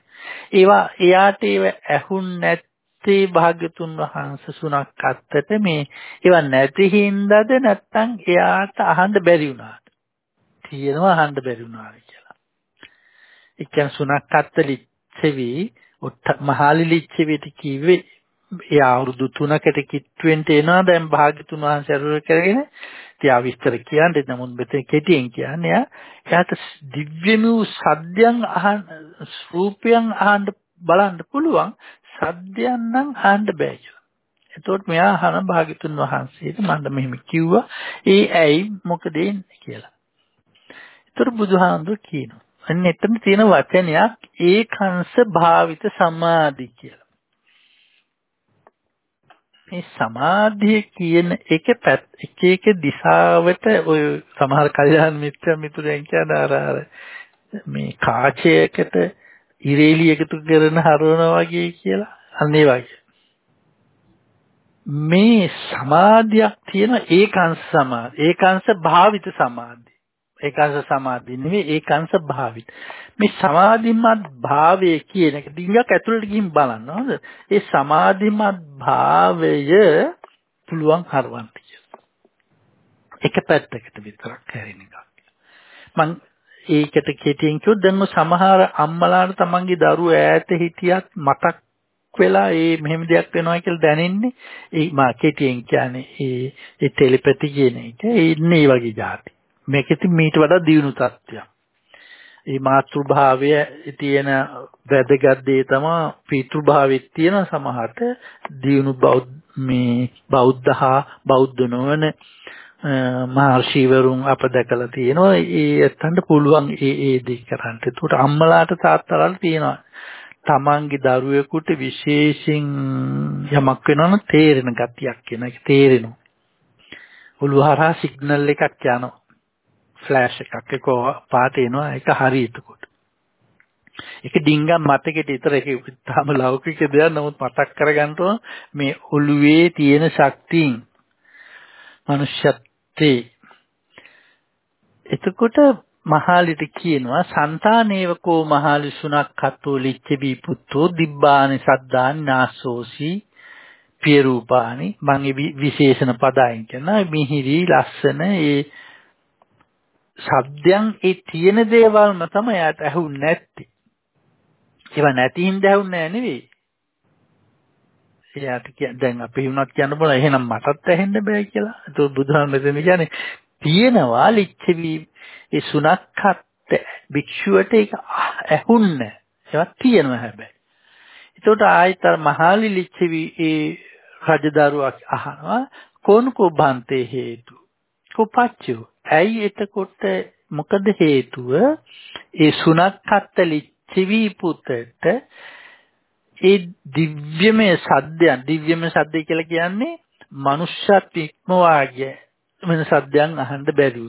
ඒවා එයාට ඒව ඇහුන් නැත්තේ භාග්‍යතුන් වහන්සේ සුනක්කත්තට මේ ඒවා නැති හින්දාද නැත්තම් එයාට අහන්න බැරි වුණාද තියෙනවා අහන්න බැරි වුණාද කියලා. ඒ කියන්නේ සුනක්කත්ත ලිච්ඡවි මහාලි ලිච්ඡවිට කිව්වේ ඒ අවුරුදු 3කට කිට්ටුවෙන්ට එනවා දැන් භාග්‍යතුන් වහන්සේ අරුර කරගෙන තියා විස්තර කියන්නේ නමුත් මෙතන කෙටියෙන් කියන්නේ එයාට දිව්‍යම වූ සද්දයන් අහන්න රූපයන් අහන්න බලන්න පුළුවන් සද්දයන් නම් අහන්න බෑ කියලා. එතකොට මෙයා අහන භාග්‍යතුන් වහන්සේට මම මෙහෙම කිව්වා ඒ ඇයි මොකද කියලා. ඒතර බුදුහාමුදුරු කියනවා අන්න එතන තියෙන වචනයක් ඒකංශ භාවිත සමාධි කියලා. මේ සමාධිය කියන එක පැත් එක එක දිශාවට ඔය සමහර කල්යාණ මිත්‍ර මිතුරෙන් කියන අර අර මේ කාචයකට ඉරේලි එකතු කරන හරවනවා වගේ කියලා අන්න ඒ වගේ. මේ සමාධියක් තියෙන ඒකාංශ සමාධි ඒකාංශ භාවිත සමාධි ඒකාංශ සමාධිය නෙවෙයි ඒකාංශ භාවිත. මේ සමාධිමත් භාවය කියන එක ටිකක් ඇතුළට ගිහින් බලන්න හොඳ. ඒ සමාධිමත් භාවය පුළුවන් හරවන්න කියලා. එක පැත්තකට විතරක් හැරෙන එකක්. මං ඒකට කෙටියෙන් කිව්වොත් දැන් සමහර අම්මලාට තමන්ගේ දරුවෝ ඈත හිටියත් මතක් වෙලා ඒ මෙහෙම දෙයක් වෙනවා කියලා දැනෙන්නේ ඒ මා කෙටියෙන් කියන්නේ ඒ ඒ ටෙලිපැති කියන එක ඒ ඉන්නේ වගේ જાති. මේකෙත් මීට වඩා දියුණු තත්ත්වයක්. මේ මාතෘභාවය තියෙන වැදගත් දේ තමයි පීතෘභාවෙත් තියෙන සමහරට දියුණු බෞද්ධ මේ බෞද්ධ හා බෞද්ධ නොවන මහර්ෂිවරුන් අප දැකලා තියෙනවා ඒ ඇත්තන්ට පුළුවන් ඒ ඒ දේ කරන්න. ඒකට අම්මලාට තාත්තලාට තියෙනවා. තමන්ගේ දරුවෙකුට විශේෂයෙන් යමක් වෙනවනම් තේරෙන ගතියක් කියන එක තේරෙනවා. ඔළුවහරහා සිග්නල් එකක් යනවා. ෆ්ලෑෂ් එකක්. ඒක පාට එනවා ඒක හරි එතකොට. ඒක ඩිංගම් මතකෙට විතර ඒක තාම ලෞකික දෙයක්. නමුත් මතක් කරගන්න මේ ඔළුවේ තියෙන ශක්තියින් මනුෂ්‍යත්වේ. එතකොට මහාලිට කියනවා సంతානේවකෝ මහාලි සුණක් කතෝ ලිච්ඡවි පුත්තෝ දිබ්බානි සද්දානි නාසෝසි පිය රූපානි මම විශේෂණ පදයන් කියනවා. මිහිරි ලස්සන ඒ ශබ්දයන් ඒ තියෙන දේවල්ම තමයි යාට ඇහුන්නේ නැත්තේ. ඒවා නැති හින්දා ඇහුන්නේ නැහැ නෙවෙයි. එයාට දැන් අපි වුණත් කියන්න බෑ එහෙනම් මටත් ඇහෙන්න බෑ කියලා. ඒක බුදුහාම මෙතන කියන්නේ තියෙනවා ලිච්ඡවි ඒ සුණක්කත් භික්ෂුවට ඒක ඇහුන්නේ. ඒවා තියෙනවා හැබැයි. ඒකට ආයත මහාලි ලිච්ඡවි ඒ රජදරුවක් අහනවා කොන්කෝ බන්තේ හේතු කොපච්චෝ ඇයි එතකොට මොකද හේතුව? ඒ සුනක්කත්ත ලිච්චවි පුතට ඒ දිව්‍යමය සද්දයන් දිව්‍යමය සද්දය කියලා කියන්නේ මනුෂ්‍යත් ඉක්මවාගේ වෙන සද්දයන් අහන්න බැරි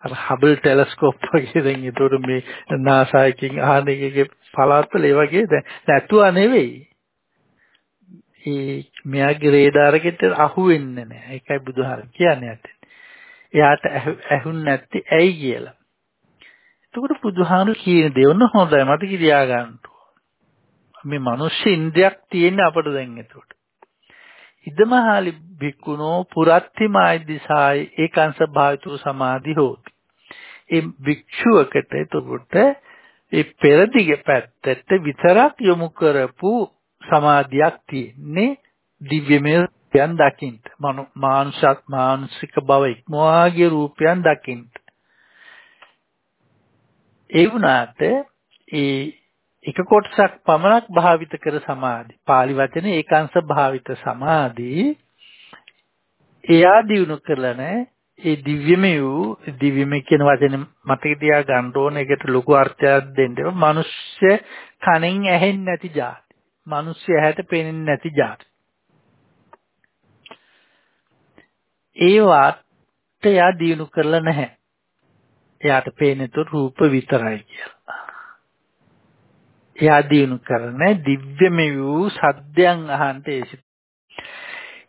අර හබල් ටෙලස්කෝප් වගේ දැන් ඒතර මේ NASA එකකින් අහන එකේ පළාත්වල ඒ වගේ දැන් නැතුව නෙවෙයි. ඒ මෙයාගේ රේඩාර එකට අහු වෙන්නේ නැහැ. ඒකයි බුදුහාර කියන්නේ. ඇත්තේ එයාට ඇහුන් නැත්තේ ඇයි කියලා. එතකොට බුදුහාමුදුරු කියන දේ ඔන්න හොඳයි මට කියා ගන්න. මේ මිනිස්සු ඉන්ද්‍රියක් තියෙන අපිට දැන් එතකොට. ඉදමහාලි භික්ඛුනෝ පුරත්තිමායි දිසායි ඒකාංශ භාවිතු සමාධි හෝති. ඒ භික්ෂුවකට එතකොට ඒ පෙරදිග පැත්තට විතරක් යොමු කරපු සමාධියක් තියෙන්නේ දිව්‍යමය රූපයන් දකින්න. මානුෂික මානසික භව ඉක්මවාගේ රූපයන් දකින්න. ඒ වුණාට ඒ එක කොටසක් පමණක් භාවිත කර සමාධි. pāli වචනේ ඒකාංශ භාවිත සමාධි එයා දිනු කරලා නැහැ. ඒ දිව්‍යමය වූ දිව්‍යමය කියන වචනේ මතක තියා ගන්න ඕන එකට ලොකු අර්ථයක් දෙන්න. මනුෂ්‍ය කණෙන් ඇහෙන්නේ නැති જાති. මනුෂ්‍ය ඇහැට පේන්නේ නැති જાති. ඒවට එයා දිනු කරලා නැහැ. එයාට පේන්නේ તો රූප විතරයි කියලා. එයා දිනු කරන දිව්‍යමය වූ සද්දයන් අහන්ට ඒ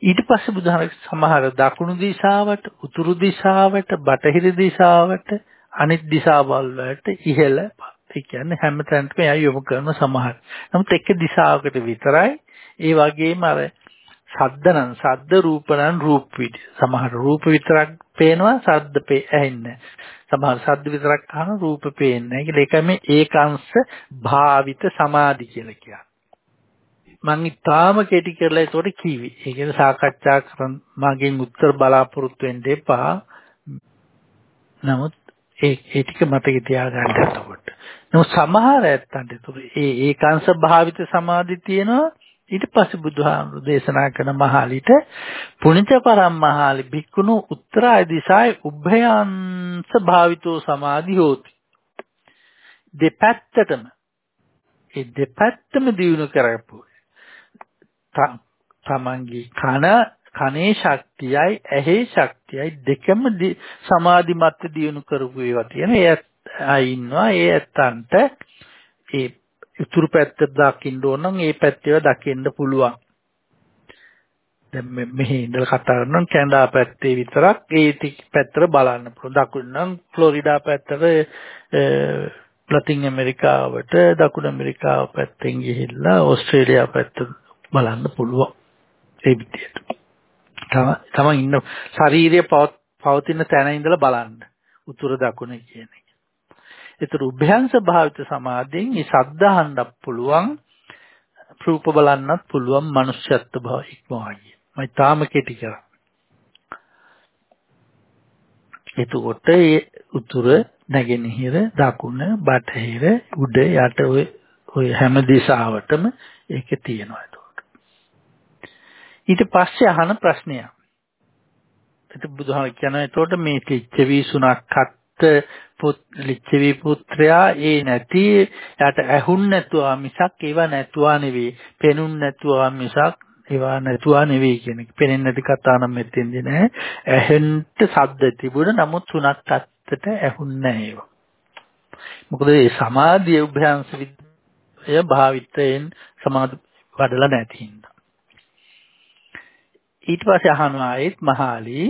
ඊට පස්සේ බුදුහාම සමහර දකුණු දිශාවට උතුරු දිශාවට බටහිර දිශාවට අනිත් දිශාවල් වලට ඉහළ ඒ කියන්නේ හැම තැනකම එයා යොමු කරන සමහර. නමුත් එක දිශාවකට විතරයි ඒ වගේම අර සද්ද නම් සද්ද රූප නම් රූප විදිහ. සමහර රූප විතරක් පේනවා සද්ද පේ ඇහෙන්නේ. සමහර සද්ද විතරක් අහන රූප පේන්නේ නැහැ කියලා. ඒකම ඒකාංශ භාවිත සමාධි කියලා කියන්නේ. මම ඊටාම කෙටි කරලා ඒතකොට කිව්වේ. ඒ කියන්නේ සාකච්ඡා කරන් මගෙන් උත්තර බලාපොරොත්තු වෙන්න එපා. නමුත් ඒ ඒ ටික මතක තියාගන්න එතකොට. නමුත් සමහර ඇත්තන්ට ඒතකොට ඒ ඒකාංශ භාවිත සමාධි තියෙනවා. ඊට පස්සේ බුදුහාමුදුරු දේශනා කරන මහාලිට පුණිත පරම්මහාලි භික්ඛුණු උත්තරාය දිසාය උභයංශ භාවිතෝ සමාධි හෝති. දෙපැත්තටම ඒ දෙපැත්තම දිනු කරපු තමන්ගේ කන කනේ ශක්තියයි ඇහි ශක්තියයි දෙකම සමාධිමත් දිනු කරපු ඒවා තියෙන. ඒ අය ඉන්නවා. ඒ ඇත්තන්ට ඒ උතුරු පැත්ත දකින්න ඕන නම් ඒ පැත්තේව දකින්න පුළුවන්. දැන් මෙහි ඉඳලා කතා කරනවා කැනඩා පැත්තේ විතරක් ඒ පැත්තට බලන්න පුළුවන්. දකුණ නම් ෆ්ලොරිඩා පැත්තට ලතින් ඇමරිකාවට දකුණු ඇමරිකාව පැත්තෙන් ගිහිල්ලා ඕස්ට්‍රේලියා පැත්ත බලන්න පුළුවන්. ඒ විදිහට. තම ඉන්න ශාරීරිය පවතින තැන ඉඳලා බලන්න. උතුර දකුණ කියන එක. ඒතර උභයංශ භාවිත සමාධියෙන් මේ සද්ද අහන්නත් පුළුවන් රූප බලන්නත් පුළුවන් මනුෂ්‍යත්ව භව ඉක්මවාගිය. මම තාම කෙටි කරා. එතකොට ඒ උතුර නැගෙනහිර දකුණ බටහිර උඩ යට ඔය ඔය හැම දිශාවටම ඒක තියෙනවා එතකොට. ඊට පස්සේ අහන ප්‍රශ්නයක්. ඒක බුදුහාම කියනවා එතකොට මේ කිච්චවි සුණක්කත් ලිච්ඡවි පුත්‍රයා ඒ නැති යට ඇහුන් නැතුවා මිසක් ඒවා නැතුවා නෙවෙයි. පෙනුන් නැතුවා මිසක් ඒවා නැතුවා නෙවෙයි කියන එක. පෙනෙන්නේ නැති කතා නම් මෙතෙන්දී නෑ. ඇහෙන්ට ශබ්ද තිබුණ නමුත් තුනක් අත්තට ඇහුන්නේ නැහැ ඒවා. මොකද මේ සමාධිය උභයංශ විද්‍ය භාවිතයෙන් සමාධි වඩලා නැති හින්දා. ඊට පස්සේ අහනවා ඒත් මහාලි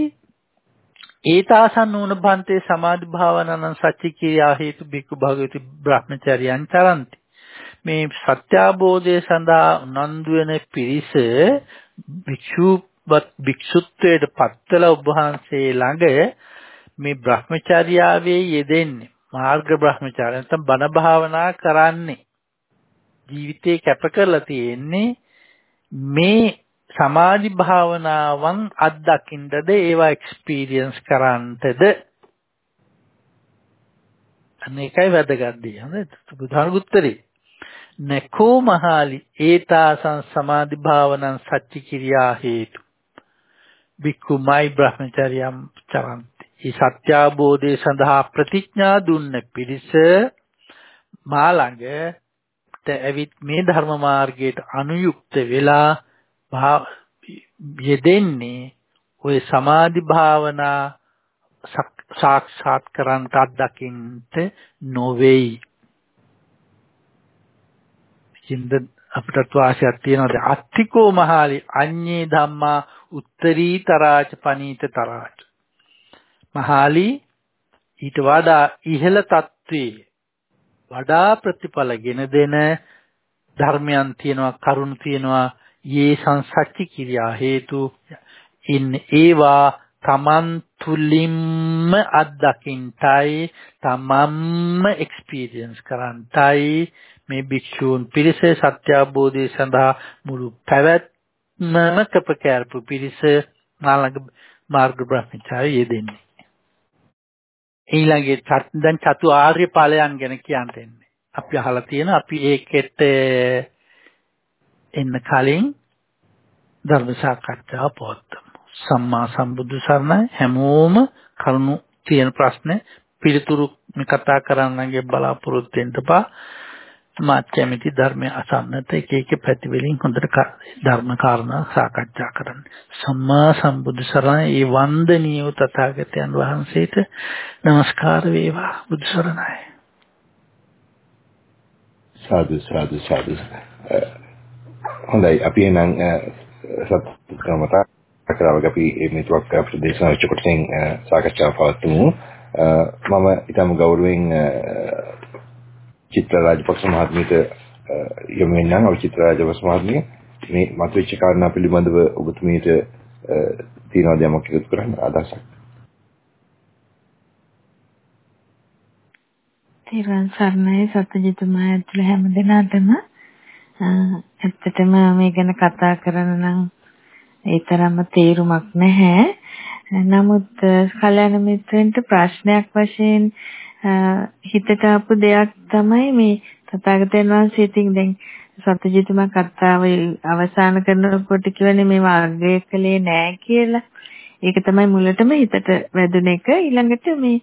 ඒතාසන් නූන භන්තේ සමාධි භාවනනං සච්චි කියා හේතු බිකු භගවති බ්‍රහ්මචර්යයන් චරಂತಿ මේ සත්‍යාබෝධය සඳහා උනන්දු වෙන පිරිස භික්ෂුවත් භික්ෂුත්වයට පත්වල ඔබ වහන්සේ ළඟ මේ බ්‍රහ්මචර්යාවේ යෙදෙන්නේ. මාර්ග බ්‍රහ්මචර්ය නැත්නම් බණ භාවනා කරන්නේ. ජීවිතේ කැප කරලා තියෙන්නේ මේ සමාධි භාවනාවන් අත්දකින්නද ඒවා එක්ස්පීරියන්ස් කරන්නටද අනේකයි වැදගත් දේ. හරිද? බුදුහාමුදුරු උත්තරේ නකෝ මහාලි ඒතාසං සමාධි භාවනං සච්චි කිරියා හේතු බික්කුමයි බ්‍රහ්මචර්යම් චරන්ති ඒ සත්‍ය අවබෝධය සඳහා ප්‍රතිඥා දුන්න පිරිස මා ළඟට ඇවිත් මේ ධර්ම මාර්ගයට අනුයුක්ත වෙලා යෙදෙන්නේ ඔය සමාධි භාවනා සාක්ෂාත් කරන්ට අත්දකින්ට නොවේයි. ඉතින්ද අපිටත් වාසියක් තියෙනවා අත්තිකෝ මහාලි අඤ්ඤේ ධම්මා උත්තරීතරාච පනීතතරාච. මහාලි ඊට වඩා ඉහළ තත්වයේ වඩා ප්‍රතිඵල ගෙන දෙන ධර්මයන් තියෙනවා කරුණ තියෙනවා යේ සංසච්චි කිරියා හේතු ඉන් ඒවා තමන් තුලින්ම අත්දකින්ටයි තමන්ම එක්ස්පීරියන්ස් කරන්ටයි මේ භික්ෂූන් පිරිස සත්‍ය අවබෝධය සඳහා මුළු පැවැත්මම කපකෑරපු පිරිස මාළඟ මාර්ග බ්‍රහ්මචාරය යෙදෙන්නේ. ඊළඟේ දැන් චතු ආර්ය ඵලයන් ගැන කියන්න අපි අහලා තියෙන අපි ඒකෙත් එන්න කලින් ධර්ම සාකච්ඡාව පවත්වමු. සම්මා සම්බුදු සරණයි හැමෝම කරුණු තියෙන ප්‍රශ්න පිළිතුරු මේ කතා කරන්නගේ බලාපොරොත්තු වෙන්න බා මාත් කැමති ධර්මය අසන්නට එක එක පැති වලින් හොඳට ධර්ම කාරණා සාකච්ඡා කරන්න. සම්මා සම්බුදු සරණයි ඒ වන්දනීය තථාගතයන් වහන්සේට নমස්කාර වේවා බුදු සරණයි. සාදු සාදු සාදු. හොඳයි අපි එනම් සත්‍යකමතා කරවග අපි මේ තුවක් අපිට දේශනා වෙච්ච කොටසෙන් සාකච්ඡාව පවත්වමු. මම ඊටම ගෞරවයෙන් චිත්‍ර රාජපක්ෂ මහත්මියට යොමු වෙනනම් ඔය චිත්‍ර රාජපක්ෂ මහත්මිය මේ මතුවෙච්ච කාරණා පිළිබඳව ඔබතුමීට තියෙනවද යමක් එකතු කරන්න අදහසක්? තිරුවන් සරණයි සත්‍යජිතුමා ඇතුළු හැම දිනකටම ඇත්තටම මේ ගැන කතා කරන නම් ඒ තරම්ම තේරුමක් නැහැ. නමුත් කල්‍යාණ මිත්‍රෙන්ට ප්‍රශ්නයක් වශයෙන් හිතට ආපු දෙයක් තමයි මේ තථාගතයන් වහන්සේ ඉතින් දැන් සත්‍යජිතුමා කතාව අවසන් කරනකොට කියවනේ මේ මාර්ගය කලේ නෑ කියලා. ඒක තමයි මුලටම හිතට වැදුන එක. ඊළඟට මේ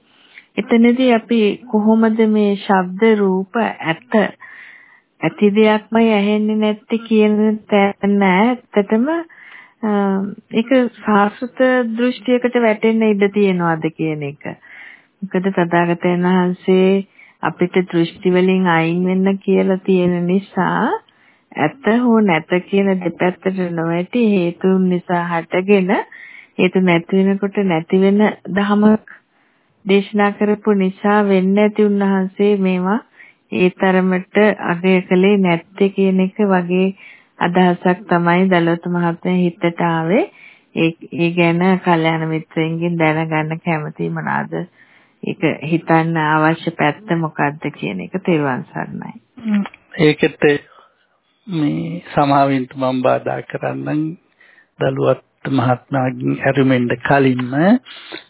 එතනදී අපි කොහොමද මේ ශබ්ද රූප ඇත ඇති දෙයක්මයි ඇහෙන්නේ නැත්තේ කියන තැන ඇත්තටම ඒක සාස්ෘත දෘෂ්ටියකට වැටෙන්න ඉඩ තියෙනවද කියන එක. මොකද තථාගතයන් වහන්සේ අපිට දෘෂ්ටි වලින් අයින් වෙන්න කියලා තියෙන නිසා ඇත්ත හෝ නැත කියන දෙපැත්තට නොවැටි හේතුන් නිසා හටගෙන හේතු නැති වෙනකොට නැති වෙන ධමයක් දේශනා කරපු නිසා වෙන්නේ නැති උන්වහන්සේ මේවා ඒ තරමට අගය කළේ නැත්තේ කියන එක වගේ අදහසක් තමයි දලොත් මහත්මයා හිතට ආවේ ඒ ඒ ගැන කල්යාණ මිත්‍රයන්ගෙන් දැනගන්න කැමති මොනවාද ඒක හිතන්න අවශ්‍ය පැත්ත මොකක්ද කියන එක තේරුවන් සරණයි. ඒකෙත් මේ සමාවෙන්ට මම බාධා කරන්නම් දලුවත් මහත්මයාගෙන් ඇරුමෙන්න කලින්ම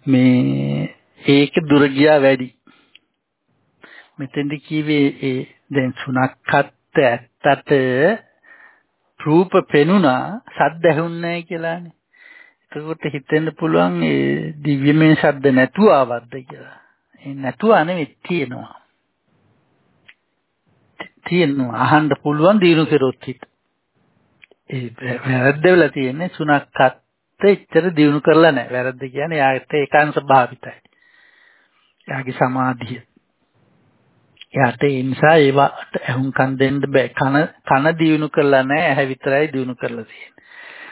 මේ ඒක දුර ගියා වැඩි. මෙතෙන්ද කිව්වේ ඒ දැන් සුණක්කත් ඇත්තට රූප පෙනුණා සද්ද ඇහුන්නේ නැහැ කියලානේ. එතකොට හිතෙන්න පුළුවන් ඒ දිව්‍යමය ශබ්ද නැතුව ආවද්ද කියලා. ඒ නැතුව නෙවෙයි තියෙනවා. තියෙනවා අහන්න පුළුවන් දිනු කෙරොත් හිත. ඒ වැරද්ද වෙලා තියෙන්නේ සුණක්කත් එච්චර දිනු කරලා නැහැ. වැරද්ද කියන්නේ යාට ඒකාංශ භාවිතයි. යාගේ සමාධිය. එයාට ඒ නිසා ඒවට අහුම්කම් දෙන්න බෑ. කන කන දිනු කරලා නැහැ. ඇහැ විතරයි දිනු කරලා තියෙන්නේ.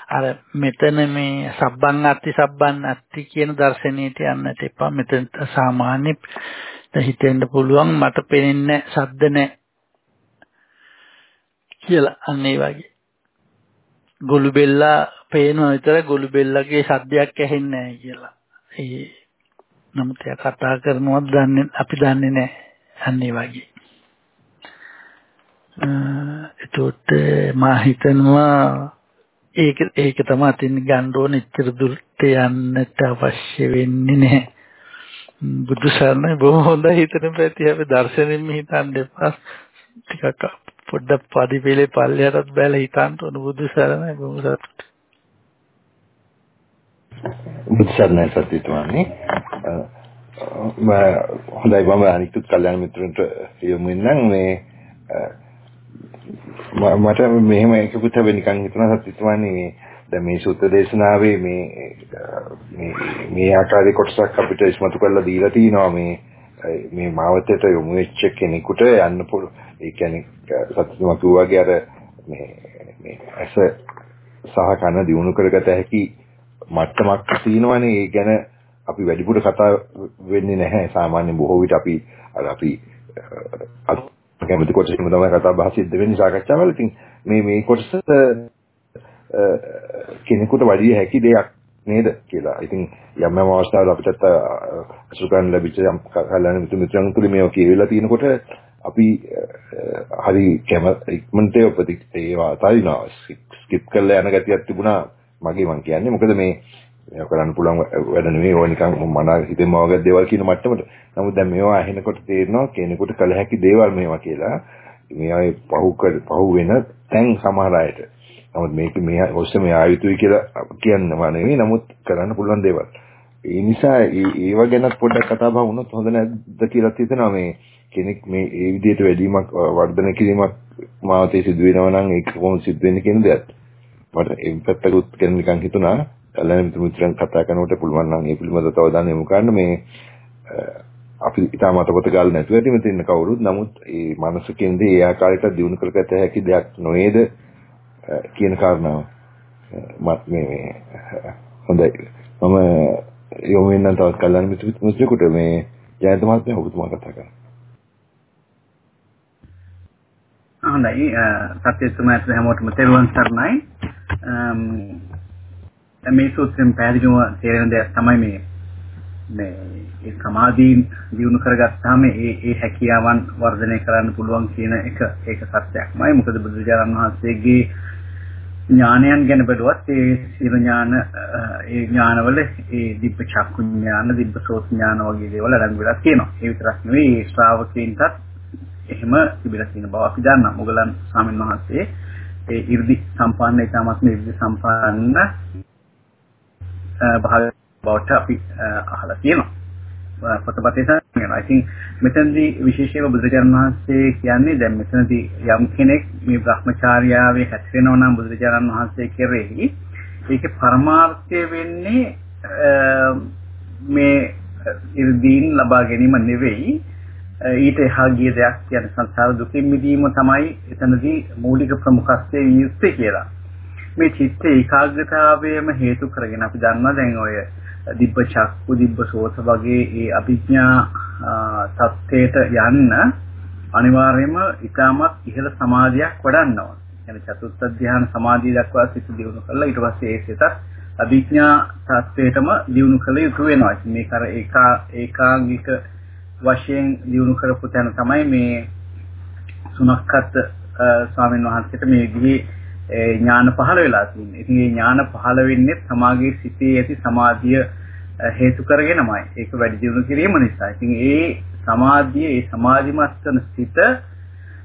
අර මෙතන මේ සබ්බන් අත්ති සබ්බන් අත්ති කියන දර්ශනීයට යන්නට එපා. මෙතන සාමාන්‍ය හිතෙන්න පුළුවන් මට පේන්නේ සද්ද නැහැ කියලා අන්න ඒ වගේ. ගොළු බෙල්ලා පේනවා විතර ගොළු බෙල්ලගේ සද්දයක් ඇහෙන්නේ නැහැ කියලා. ඒ නමුත් එයා කතා කරනවත් දන්නේ අපි දන්නේ නැහැ. අන්න ඒ වගේ. එතකොට මා හිතනවා ඒක ඒක තමයි තින් ගන්න ඕනේ ඉච්චර දුරට යන්නට අවශ්‍ය වෙන්නේ නැහැ. බුදු සරණයි බොහොම හොඳයි හිතන පැති හැබැයි දර්ශනෙම හිතන්න එපා. ටිකක් පොඩ්ඩක් පදිපෙලේ පල්ලයටත් බැලලා හිතන්න ඕන බුදු සරණයි බොහොම සතුටුයි. බුදු සරණයි සත්‍යතුමානි. මම හොඳයි මම අනිකුත් කල්යාණ මිත්‍රන්ට යොමු වෙනනම්. මේ මට මෙහෙම එකකුත් හැබැයි නිකන් හිතනවා සත්‍යතුමානි මේ දැන් මේ සූත්‍ර දේශනාවේ මේ මේ මේ ආකාරයේ කොටසක් අපිට ඉස්මතු කරලා දීලා තිනවා මේ මේ මාවතට යොමු වෙච්ච කෙනෙකුට යන්න පුළුවන් ඒ කියන්නේ සත්‍යතුමා කිව්වාගේ අර මේ මේ ඇස සහ කන දිනු කරගත හැකි මට්ටමක් තියෙනවනේ. ඒ ගැන අපි වැඩිපුර කතා වෙන්නේ නැහැ සාමාන්‍ය බොහෝ විට අපි අර අපි කැමති කොටසෙම තමයි කතා බහ සිද්ධ වෙන්නේ සාකච්ඡාවල. ඉතින් මේ මේ කොටස කෙනෙකුට වැඩි හැකි දෙයක් නේද කියලා. ඉතින් යම් යම් අවස්ථාවල අපිටත් අසුකන් ලැබිච්ච යම් කල්ලාන මිතු මිත්‍රන් තුල මේවා කියවිලා තිනකොට අපි හරි කැම ඉක්මනට උපදි ඒවා අතාරිනවා ස්කිප් කරලා යන ගතියක් තිබුණා මගේ මං කියන්නේ මොකද මේ මේක කරන්න පුළුවන් වැඩ නෙවෙයි ඕන නිකන් මන හිතෙන් මවගත් දේවල් කියන මට්ටමට. නමුත් දැන් මේවා ඇහෙනකොට තේරෙනවා කෙනෙකුට කළ හැකි දේවල් මේවා කියලා. මේ අය පහු කර පහු වෙන තැන් සමහර අයට. නමුත් මේක මේ ඔස්සේ මේ ආයුතුයි කියලා කියන්නම නෙවෙයි නමුත් කරන්න පුළුවන් දේවල්. ඒ නිසා ඒව ගැන පොඩ්ඩක් කතා බහ වුණොත් හොඳ නැද්ද කියලා හිතෙනවා. මේ කෙනෙක් මේ ඒ විදිහට වැඩිමක් වර්ධනය කිරීමක් මාවතේ සිදු වෙනවා නම් ඒක කොහොමද සිදු වෙන්නේ කියන දෙයක්. මට ඒ පැත්තකුත් ගැන නිකන් හිතුණා. කල්ලාන මිත්‍රයන් කතා කරනකොට පුළුවන් නම් ඒ පිළිබඳව තව දාන්න යමු කරන්න. මේ අපි ඊටම අතපොත ගාලා නැතුව ඇති මෙතන ඉන්න කවුරුත්. නමුත් ඒ මනස කියන්නේ ඒ ආකාරයට දිනු කරගත හැකි දෙයක් නොවේද කියන කාරණාව. මත් මේ හොඳයි. මම යොමු වෙනනම් තවත් කල්ලාන මිත්‍රෙකුට මේ ජයන්ත මහත්මයා ඔබතුමා කතා කරා හොඳයි. සත්‍යතුමාට හැමෝටම තෙරුවන් සරණයි. දැන් මේ සූත්‍රයෙන් පැහැදිලිව තේරෙන දෙයක් තමයි මේ මේ ඒ සමාධීන් දිනු කරගත්තාම ඒ ඒ හැකියාවන් වර්ධනය කරන්න පුළුවන් කියන එක ඒක සත්‍යක්මයි. මොකද බුදුරජාණන් වහන්සේගේ ඥානයන් ගැන බැලුවත් ඒ සීල ඥාන ඒ ඥානවල ඒ දිබ්බ චක්කු ඥාන දිබ්බ සෝත් ඥාන වගේ දේවල් අඩංගු වෙලා තියෙනවා. ඒ විතරක් නෙවෙයි ඒ ශ්‍රාවකයන්ටත් එහෙම තිබිලා තියෙන බව අපි දන්නවා. මොගලන් ස්වාමීන් වහන්සේ ඒ 이르දි සම්පන්න ඊටමත් මේ විදි සම්පන්න Uh, භාග බවට අපි uh, අහලා තියෙනවා. Uh, පොතපතේ තියෙනවා. I think මෙතනදී විශේෂයෙන්ම බුදුරජාණන් වහන්සේ කියන්නේ දැන් මෙතනදී යම් කෙනෙක් මේ Brahmacharyaවේ හැසිරෙනවා නම් බුදුරජාණන් වහන්සේ කෙරෙහි ඒකේ පරමාර්ථය වෙන්නේ මේ ඉර්දීන් ලබා ගැනීම නෙවෙයි ඊට එහා ගිය දෙයක් කියන්නේ සංසාර දුකින් මිදීම තමයි එතනදී මූලික ප්‍රමුඛත්වයේ යුත්තේ කියලා. මේ චිත්ත ඒකාග්‍රතාවයම හේතු කරගෙන අපි දන්නවා දැන් ඔය දිබ්බ චක්කු දිබ්බ සෝත වගේ ඒ අභිඥා තත්ත්වයට යන්න අනිවාර්යයෙන්ම ඊටමත් ඉහළ සමාධියක් වඩන්නවා. يعني චතුත්ථ ධ්‍යාන සමාධිය දක්වා සිත දියුණු කරලා ඊට පස්සේ ඒ සිතත් අභිඥා තත්ත්වයටම දියුණු කළ යුතු වෙනවා. මේක අර ඒකා ඒකාංගික වශයෙන් දිනු කරපු තැන තමයි මේ සුනක්කත් ස්වාමීන් වහන්සේට මේ විදිහේ ඥාන පහළ වෙලා තියෙන්නේ. ඉතින් මේ ඥාන පහළ වෙන්නේ සමාගයේ සිටේ ඇති සමාධිය හේතු කරගෙනමයි. ඒක වැඩි දියුණු කිරීම නිසා. ඉතින් ඒ සමාධිය, ඒ සමාධිමත් කරන සිත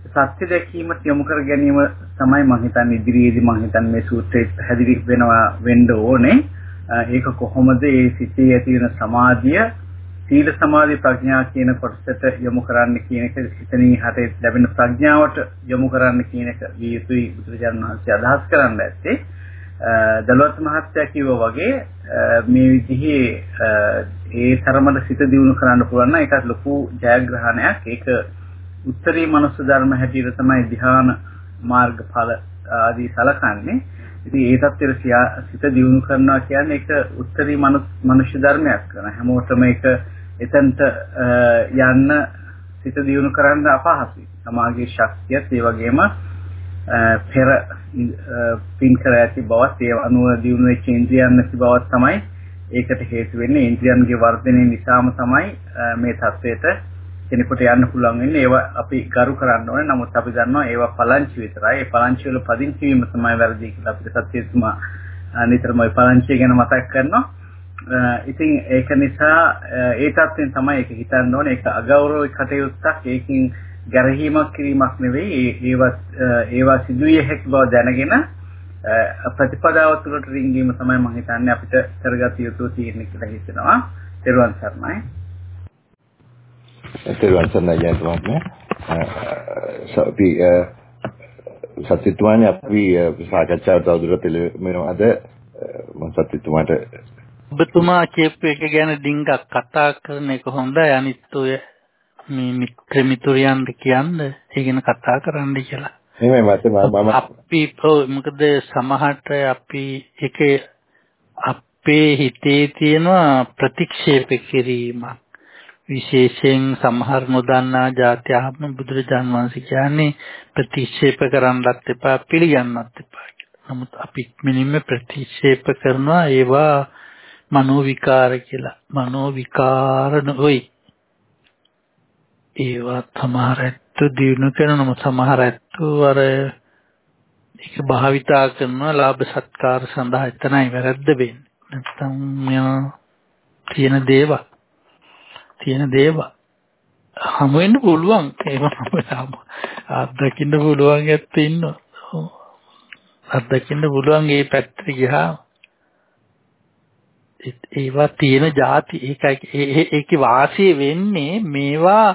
සත්‍ය දැකීමට යොමු කර ගැනීම තමයි මම හිතන්නේ ඉදිරියේදී මම හිතන්නේ මේ සූත්‍රයේ පැහැදිලි වෙනවා වෙන්න ඕනේ. ඒක කොහොමද ඒ සිටේ ඇති වෙන සමාධිය සීල සමාධි ප්‍රඥා කියන කොටසට යොමු කරන්න කියන එක එතනින් හට ලැබෙන ප්‍රඥාවට යොමු කරන්න කියන එක විය යුතුයි බුදුරජාණන් වහන්සේ අදහස් කරන්න ඇත්තේ. දලුවත් මහත්තයා කිව්වා වගේ මේ විදිහේ ඒ තරමට සිත දියුණු කරන්න පුළුවන් නම් ඒකත් ලොකු ජයග්‍රහණයක්. ඒක උත්තරී මනුස්ස ධර්ම හැටියට තමයි ධ්‍යාන මාර්ගඵල ආදී සලකන්නේ. ඉතින් ඒ தත්ත්වෙට සිත දියුණු කරනවා කියන්නේ ඒක උත්තරී මනුෂ්‍ය ධර්මයක් කරන හැමෝටම ඒක එතනට යන්න සිත දියුණු කරන්න අපහසුයි. සමාජයේ ශක්තියත් ඒ වගේම පෙර පින් කර ඇති බවත් ඒ අනුව දියුණු වෙච්ච ඉන්ද්‍රියන් නැති බවත් තමයි ඒකට හේතු වෙන්නේ. ඉන්ද්‍රියන්ගේ වර්ධනය නිසාම තමයි මේ தത്വයට කෙනෙකුට යන්න පුළුවන් වෙන්නේ. ඒවා අපි ගරු කරන්න ඕනේ. නමුත් අපි දන්නවා ඒවා පලංචි විතරයි. ඒ පලංචි වල පදිංචි වීම තමයි වැරදි කියලා අපිට සත්‍යතුමා නිතරම ඒ පලංචිය ගැන මතක් කරනවා. ඉතින් ඒක නිසා ඒ තත්ත්වෙන් තමයි ඒක හිතන්න ඕනේ. ඒක අගෞරව කටයුත්තක්. ඒකින් ගැරහීමක් කිරීමක් නෙවෙයි. ඒවා ඒවා සිදුවිය හැකි බව දැනගෙන ප්‍රතිපදාව තුළට රිංගීම තමයි මම හිතන්නේ අපිට කරගත යුතු තියෙන්නේ කියලා හිතනවා. ත්වන් සර්ණයි. ත්වන් සර්ණයි යන්තමත්නේ. අපි සත්‍යත්වන්නේ අපි සාකච්ඡාවට තවදුරටත් පිළිවෙලවද මම සත්‍යත්වයට ඔබතුමා කියපු එක ගැන ඩිංගක් කතා කරන එක හොඳයි. අනිත් ඔය මේ මිත්‍ර මිතුරියන්ට කියන්න ඒ ගැන කතා කරන්න කියලා. නෙමෙයි මම අපි මොකද සමහරට අපි ඒකේ අපේ හිතේ තියෙන ප්‍රතික්ෂේප කිරීමක්. විශේෂයෙන් සමහර නොදන්නා જાති ආත්ම බුදුරජාන් වහන්සේ කියන්නේ ප්‍රතික්ෂේප කරන්නත් එපා පිළිගන්නත් එපා නමුත් අපි මිනිම්ම ප්‍රතික්ෂේප කරනවා ඒවා මනෝ විකාර කියලා. මනෝ විකාර නොවේ. ඒවා සමහර ඇත්ත දිනු කරනම සමහර ඇත්තෝ අර ඒක භාවිතා කරන ලාභ සත්කාර සඳහා එතනයි වැරද්ද වෙන්නේ. නැත්තම් මෙයා තියෙන දේවල් තියෙන දේවල් හමු වෙන්න පුළුවන් ඒව අත්දකින්න පුළුවන් ඇත්ත ඉන්නවා අත්දකින්න පුළුවන් ඒ පැත්තට ගියාම ඒවා තියෙන જાති ඒකයි. ඒකේ වාසිය වෙන්නේ මේවා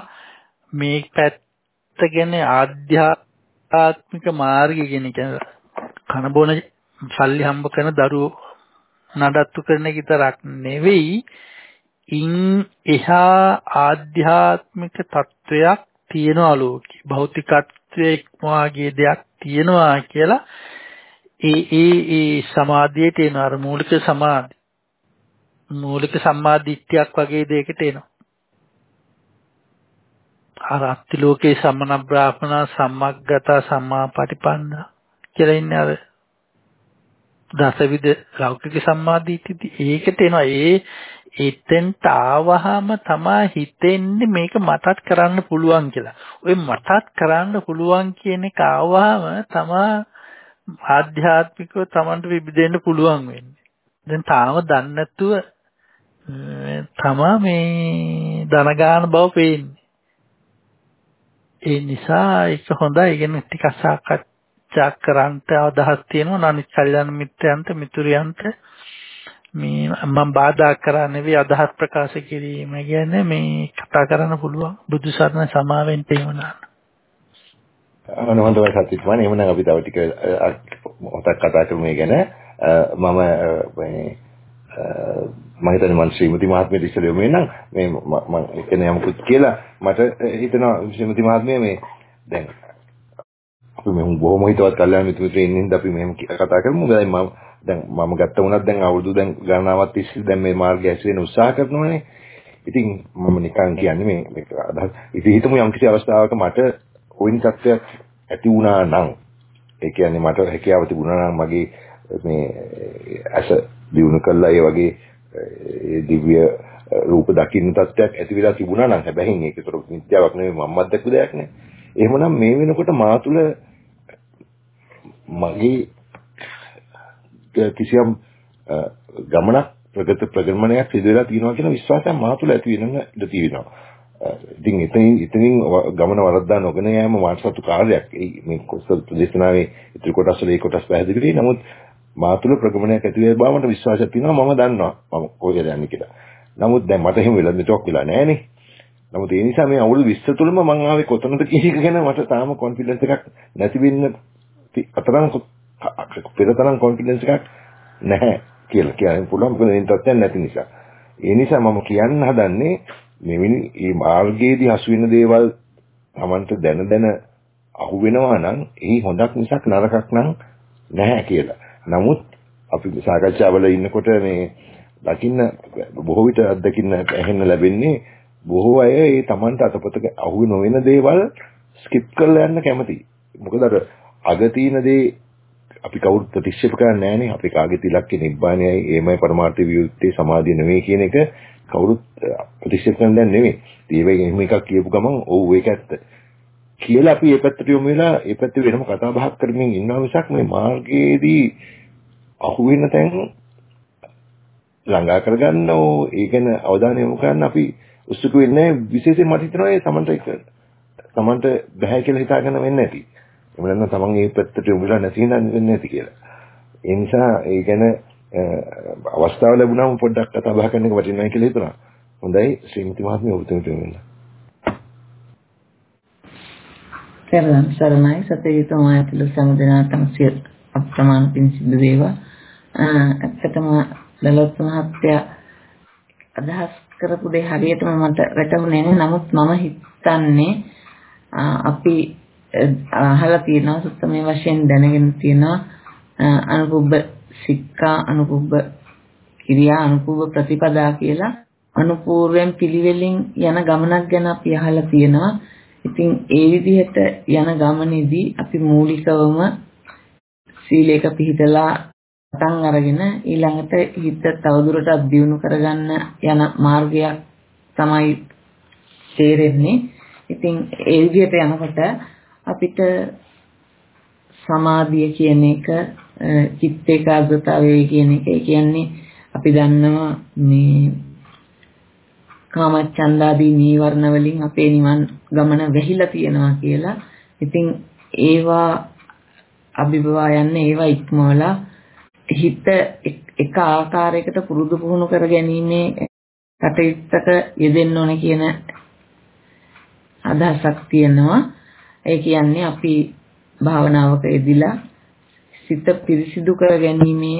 මේ පැත්ත ගැන ආධ්‍යාත්මික මාර්ගය කියන කන බොන සල්ලි හම්බ කරන දරුවෝ නඩත්තු කරන එක විතරක් නෙවෙයි. ඉන් එහා ආධ්‍යාත්මික තත්වයක් තියෙනවා ලෝකේ. භෞතිකත්වයේ ඉක්මවාගේ දෙයක් තියෙනවා කියලා ඒ ඒ ඒ සමාධියට එන අර මූලික සමාධි මූලික සම්මාදිට්ඨියක් වගේ දෙයකට එනවා අර අත්ති ලෝකේ සම්මන බ්‍රාහ්මණ සම්මග්ගත සම්මාපටිපන්න කියලා ඉන්නේ අර දසවිධ ලෞකික සම්මාදිට්ඨිය ඒකට එනවා ඒ එතෙන්ට ආවහම තමයි හිතෙන්නේ මේක මටත් කරන්න පුළුවන් කියලා. ওই මටත් කරන්න පුළුවන් කියන එක ආවහම තමයි ආධ්‍යාත්මිකව Tamanට විබිදෙන්න පුළුවන් වෙන්නේ. දැන් තාම දන්නේ නැතුව තමා මේ ධනගාන බව පේන්නේ. ඒ නිසා ඒක හොඳයි. ඉගෙන ටිකක් සාකච්ඡා කරන්ට අදහස් තියෙනවා. අනිත් කල්යන මිත්‍රයන්ට මිතුරියන්ට මේ මම බාධා කරා නෙවෙයි අදහස් ප්‍රකාශ කිරීම කියන්නේ මේ කතා කරන්න පුළුවන්. බුදු සරණ සමාවෙන්න එහෙමනම් අනවන්තව සත්‍යත්වනේ එහෙමනම් අපි තව ටික මොහොතක් කතා කරමු. මේ ගැන මම මේ මම හිතන්නේ මම ශ්‍රීමති මහත්මියට ඉස්සෙල්ලා යමු එන්නම් මේ මම එක්කෙන යමුකුත් කියලා මට හිතෙනවා ශ්‍රීමති මහත්මිය මේ දැන් අපි මෙහුම් බොහොම හිතවත් කල්යාණ මිත්‍රයන් ඉන්න අපි මෙහෙම කතා කරමු. දැන් මම දැන් මම ගත්ත වුණත් දැන් අවුරුදු දැන් ගණනාවක් තිස්සේ දැන් මේ මාර්ගය ඇසුරෙන උත්සාහ කරනවානේ. ඉතින් මම නිකන් කියන්නේ මේ මේක අදහස් ඉතින් හිතමු යම් කිසි අවස්ථාවක මට කොයින් තත්ත්වයක් ඇති වුණා නම් ඒ කියන්නේ මට හැකියාව තිබුණා නම් මගේ මේ ඇස දිනු කළා ඒ වගේ දිව්‍ය රූප දකින්න තත්ත්වයක් ඇති වෙලා තිබුණා නම් හැබැයි මේක ඒතර මිත්‍යාවක් නෙවෙයි මම්මත් දැක්කු දෙයක් නේ. එහෙමනම් මේ වෙනකොට මා තුළ මගේ කිසියම් ගමනක් ප්‍රගත ප්‍රගමනයක් සිදු වෙලා තියෙනවා කියන විශ්වාසයක් මා තුළ ඇති වෙන ඉඩ තියෙනවා. ඉතින් එතනින් එතනින් ගමන වරද්දා නොගෙන යෑම මානසතු කාර්යයක්. මේ කොස්තල් ප්‍රදේශනාවේ ඉතිරි කොටස් වල ඒ කොටස් පැහැදිලි කරේ. නමුත් මා තුළ ප්‍රගමනයක් ඇති වේ බව මට විශ්වාසයක් තියෙනවා. මම දන්නවා මම කොහෙද යන්නේ කියලා. නමුත් දැන් මට එහෙම වෙලා මෙතොක් වෙලා නැහනේ. නමුත් ඒ නිසා මේ අවුරුදු 20 තුළම මම ආවේ කොතනද කියන එක ගැන මට තාම කොන්ෆිඩන්ස් එකක් නැති වෙන්න අතරම් පෙරතරම් කොන්ෆිඩන්ස් එකක් නැහැ කියලා කියන්න පුළුවන් මොකද මේ තත්ත්වයක් නැති නිසා. ඒ නිසා මම කියන්න හදන්නේ මෙවැනි මේ මාර්ගයේදී හසු වෙන දේවල් Tamanට දැන දැන අහු වෙනවා නම් ඒ හොඳක් මිසක් නරකක් නම් නැහැ කියලා. නමුත් අපි සාකච්ඡාවල ඉන්නකොට මේ දකින්න බොහෝ විට අත්දකින්න ඇහෙන්න ලැබෙන්නේ බොහෝ අය ඒ Tamanට අතපොතක අහු නොවන දේවල් ස්කිප් කරලා යන්න කැමතියි. මොකද අර අග තියෙන දේ අපි කවුරුත් ප්‍රතික්ෂේප කරන්නේ නැහනේ. අපි කාගේ තිලක්කේ නිබ්බානයයි ඒමයි පරමාර්ථ වියුත්තේ සමාධිය නෙවෙයි කියන එක කවුරුත් ප්‍රතික්ෂේප කරන්න දැන් නෙවෙයි. ඒවෙන් එහෙම එකක් කියපු ගමන් ඔව් ඒක ඇත්ත. කියලා අපි මේ පැත්තට යොමු වෙලා මේ පැත්තේ වෙනම කතා බහක් කරමින් ඉන්නවා මිසක් මේ මාර්ගයේදී අහු වෙන තැන් ළඟා කරගන්න ඕ ඒ ගැන අවධානය යොමු කරන්න අපි උත්සුක වෙන්නේ විශේෂයෙන් මට හිතෙනවා ඒ තමන්ට ඒක තමන්ට බෑ කියලා හිතාගෙන වෙන්නේ නැති. එහෙම නැත්නම් තමන් මේ පැත්තට යොමු වෙලා නැති හින්දා වෙන්නේ නැති කියලා. ඒ නිසා ඒ ගැන අවස්ථාව ලැබුණාම පොඩ්ඩක් කතා බහ කරන්න එක වටිනවා කියලා හිතනවා. හොඳයි ශ්‍රීමති මහත්මිය ඔබතුමීට වෙන්න. සරණ සරණයි සතේතුමා ඇතුළු සමුදනාතම සිය අප්‍රමාණ පින් සිදු වේවා. ඇත්තටම ලලොත් මහත්තයා අදහස් කරපු දේ හරියටම මට වැටහුනේ නැහැ. නමුත් මම හිතන්නේ අපි අහලා තියෙනවා සුත්තමේ වශයෙන් දැනගෙන තියෙනවා අනුකුබ්බ සික්ඛා අනුකුබ්බ කිරියා අනුකුබ්බ ප්‍රතිපදා කියලා අනුපූර්වෙන් පිළිවෙලින් යන ගමනක් ගැන අපි අහලා තියෙනවා. ඉතින් ඒ විදිහට යන ගමනේදී අපි මූලිකවම සීලයක පිහිටලා පටන් අරගෙන ඊළඟට හිත තවදුරටත් දියුණු කරගන්න යන මාර්ගයක් තමයි තේරෙන්නේ. ඉතින් ඒ විදිහට යනකොට අපිට සමාධිය කියන එක චිත්ත ඒකාග්‍රතාවය කියන එක ඒ කියන්නේ අපි දන්නවා මේ කාමච්ඡන්දාදී නීවරණ වලින් අපේ නිවන් ගමන වැහිලා තියෙනවා කියලා. ඉතින් ඒවා අභිභවා යන්නේ ඒවා ඉක්මවලා හිත එක ආකාරයකට පුරුදු පුහුණු කර ගැනීමේ කටයුත්තක යෙදෙන්න ඕන කියන අදහසක් තියෙනවා. ඒ කියන්නේ අපි භාවනාවක යෙදිලා සිත පිරිසිදු කර ගැනීමේ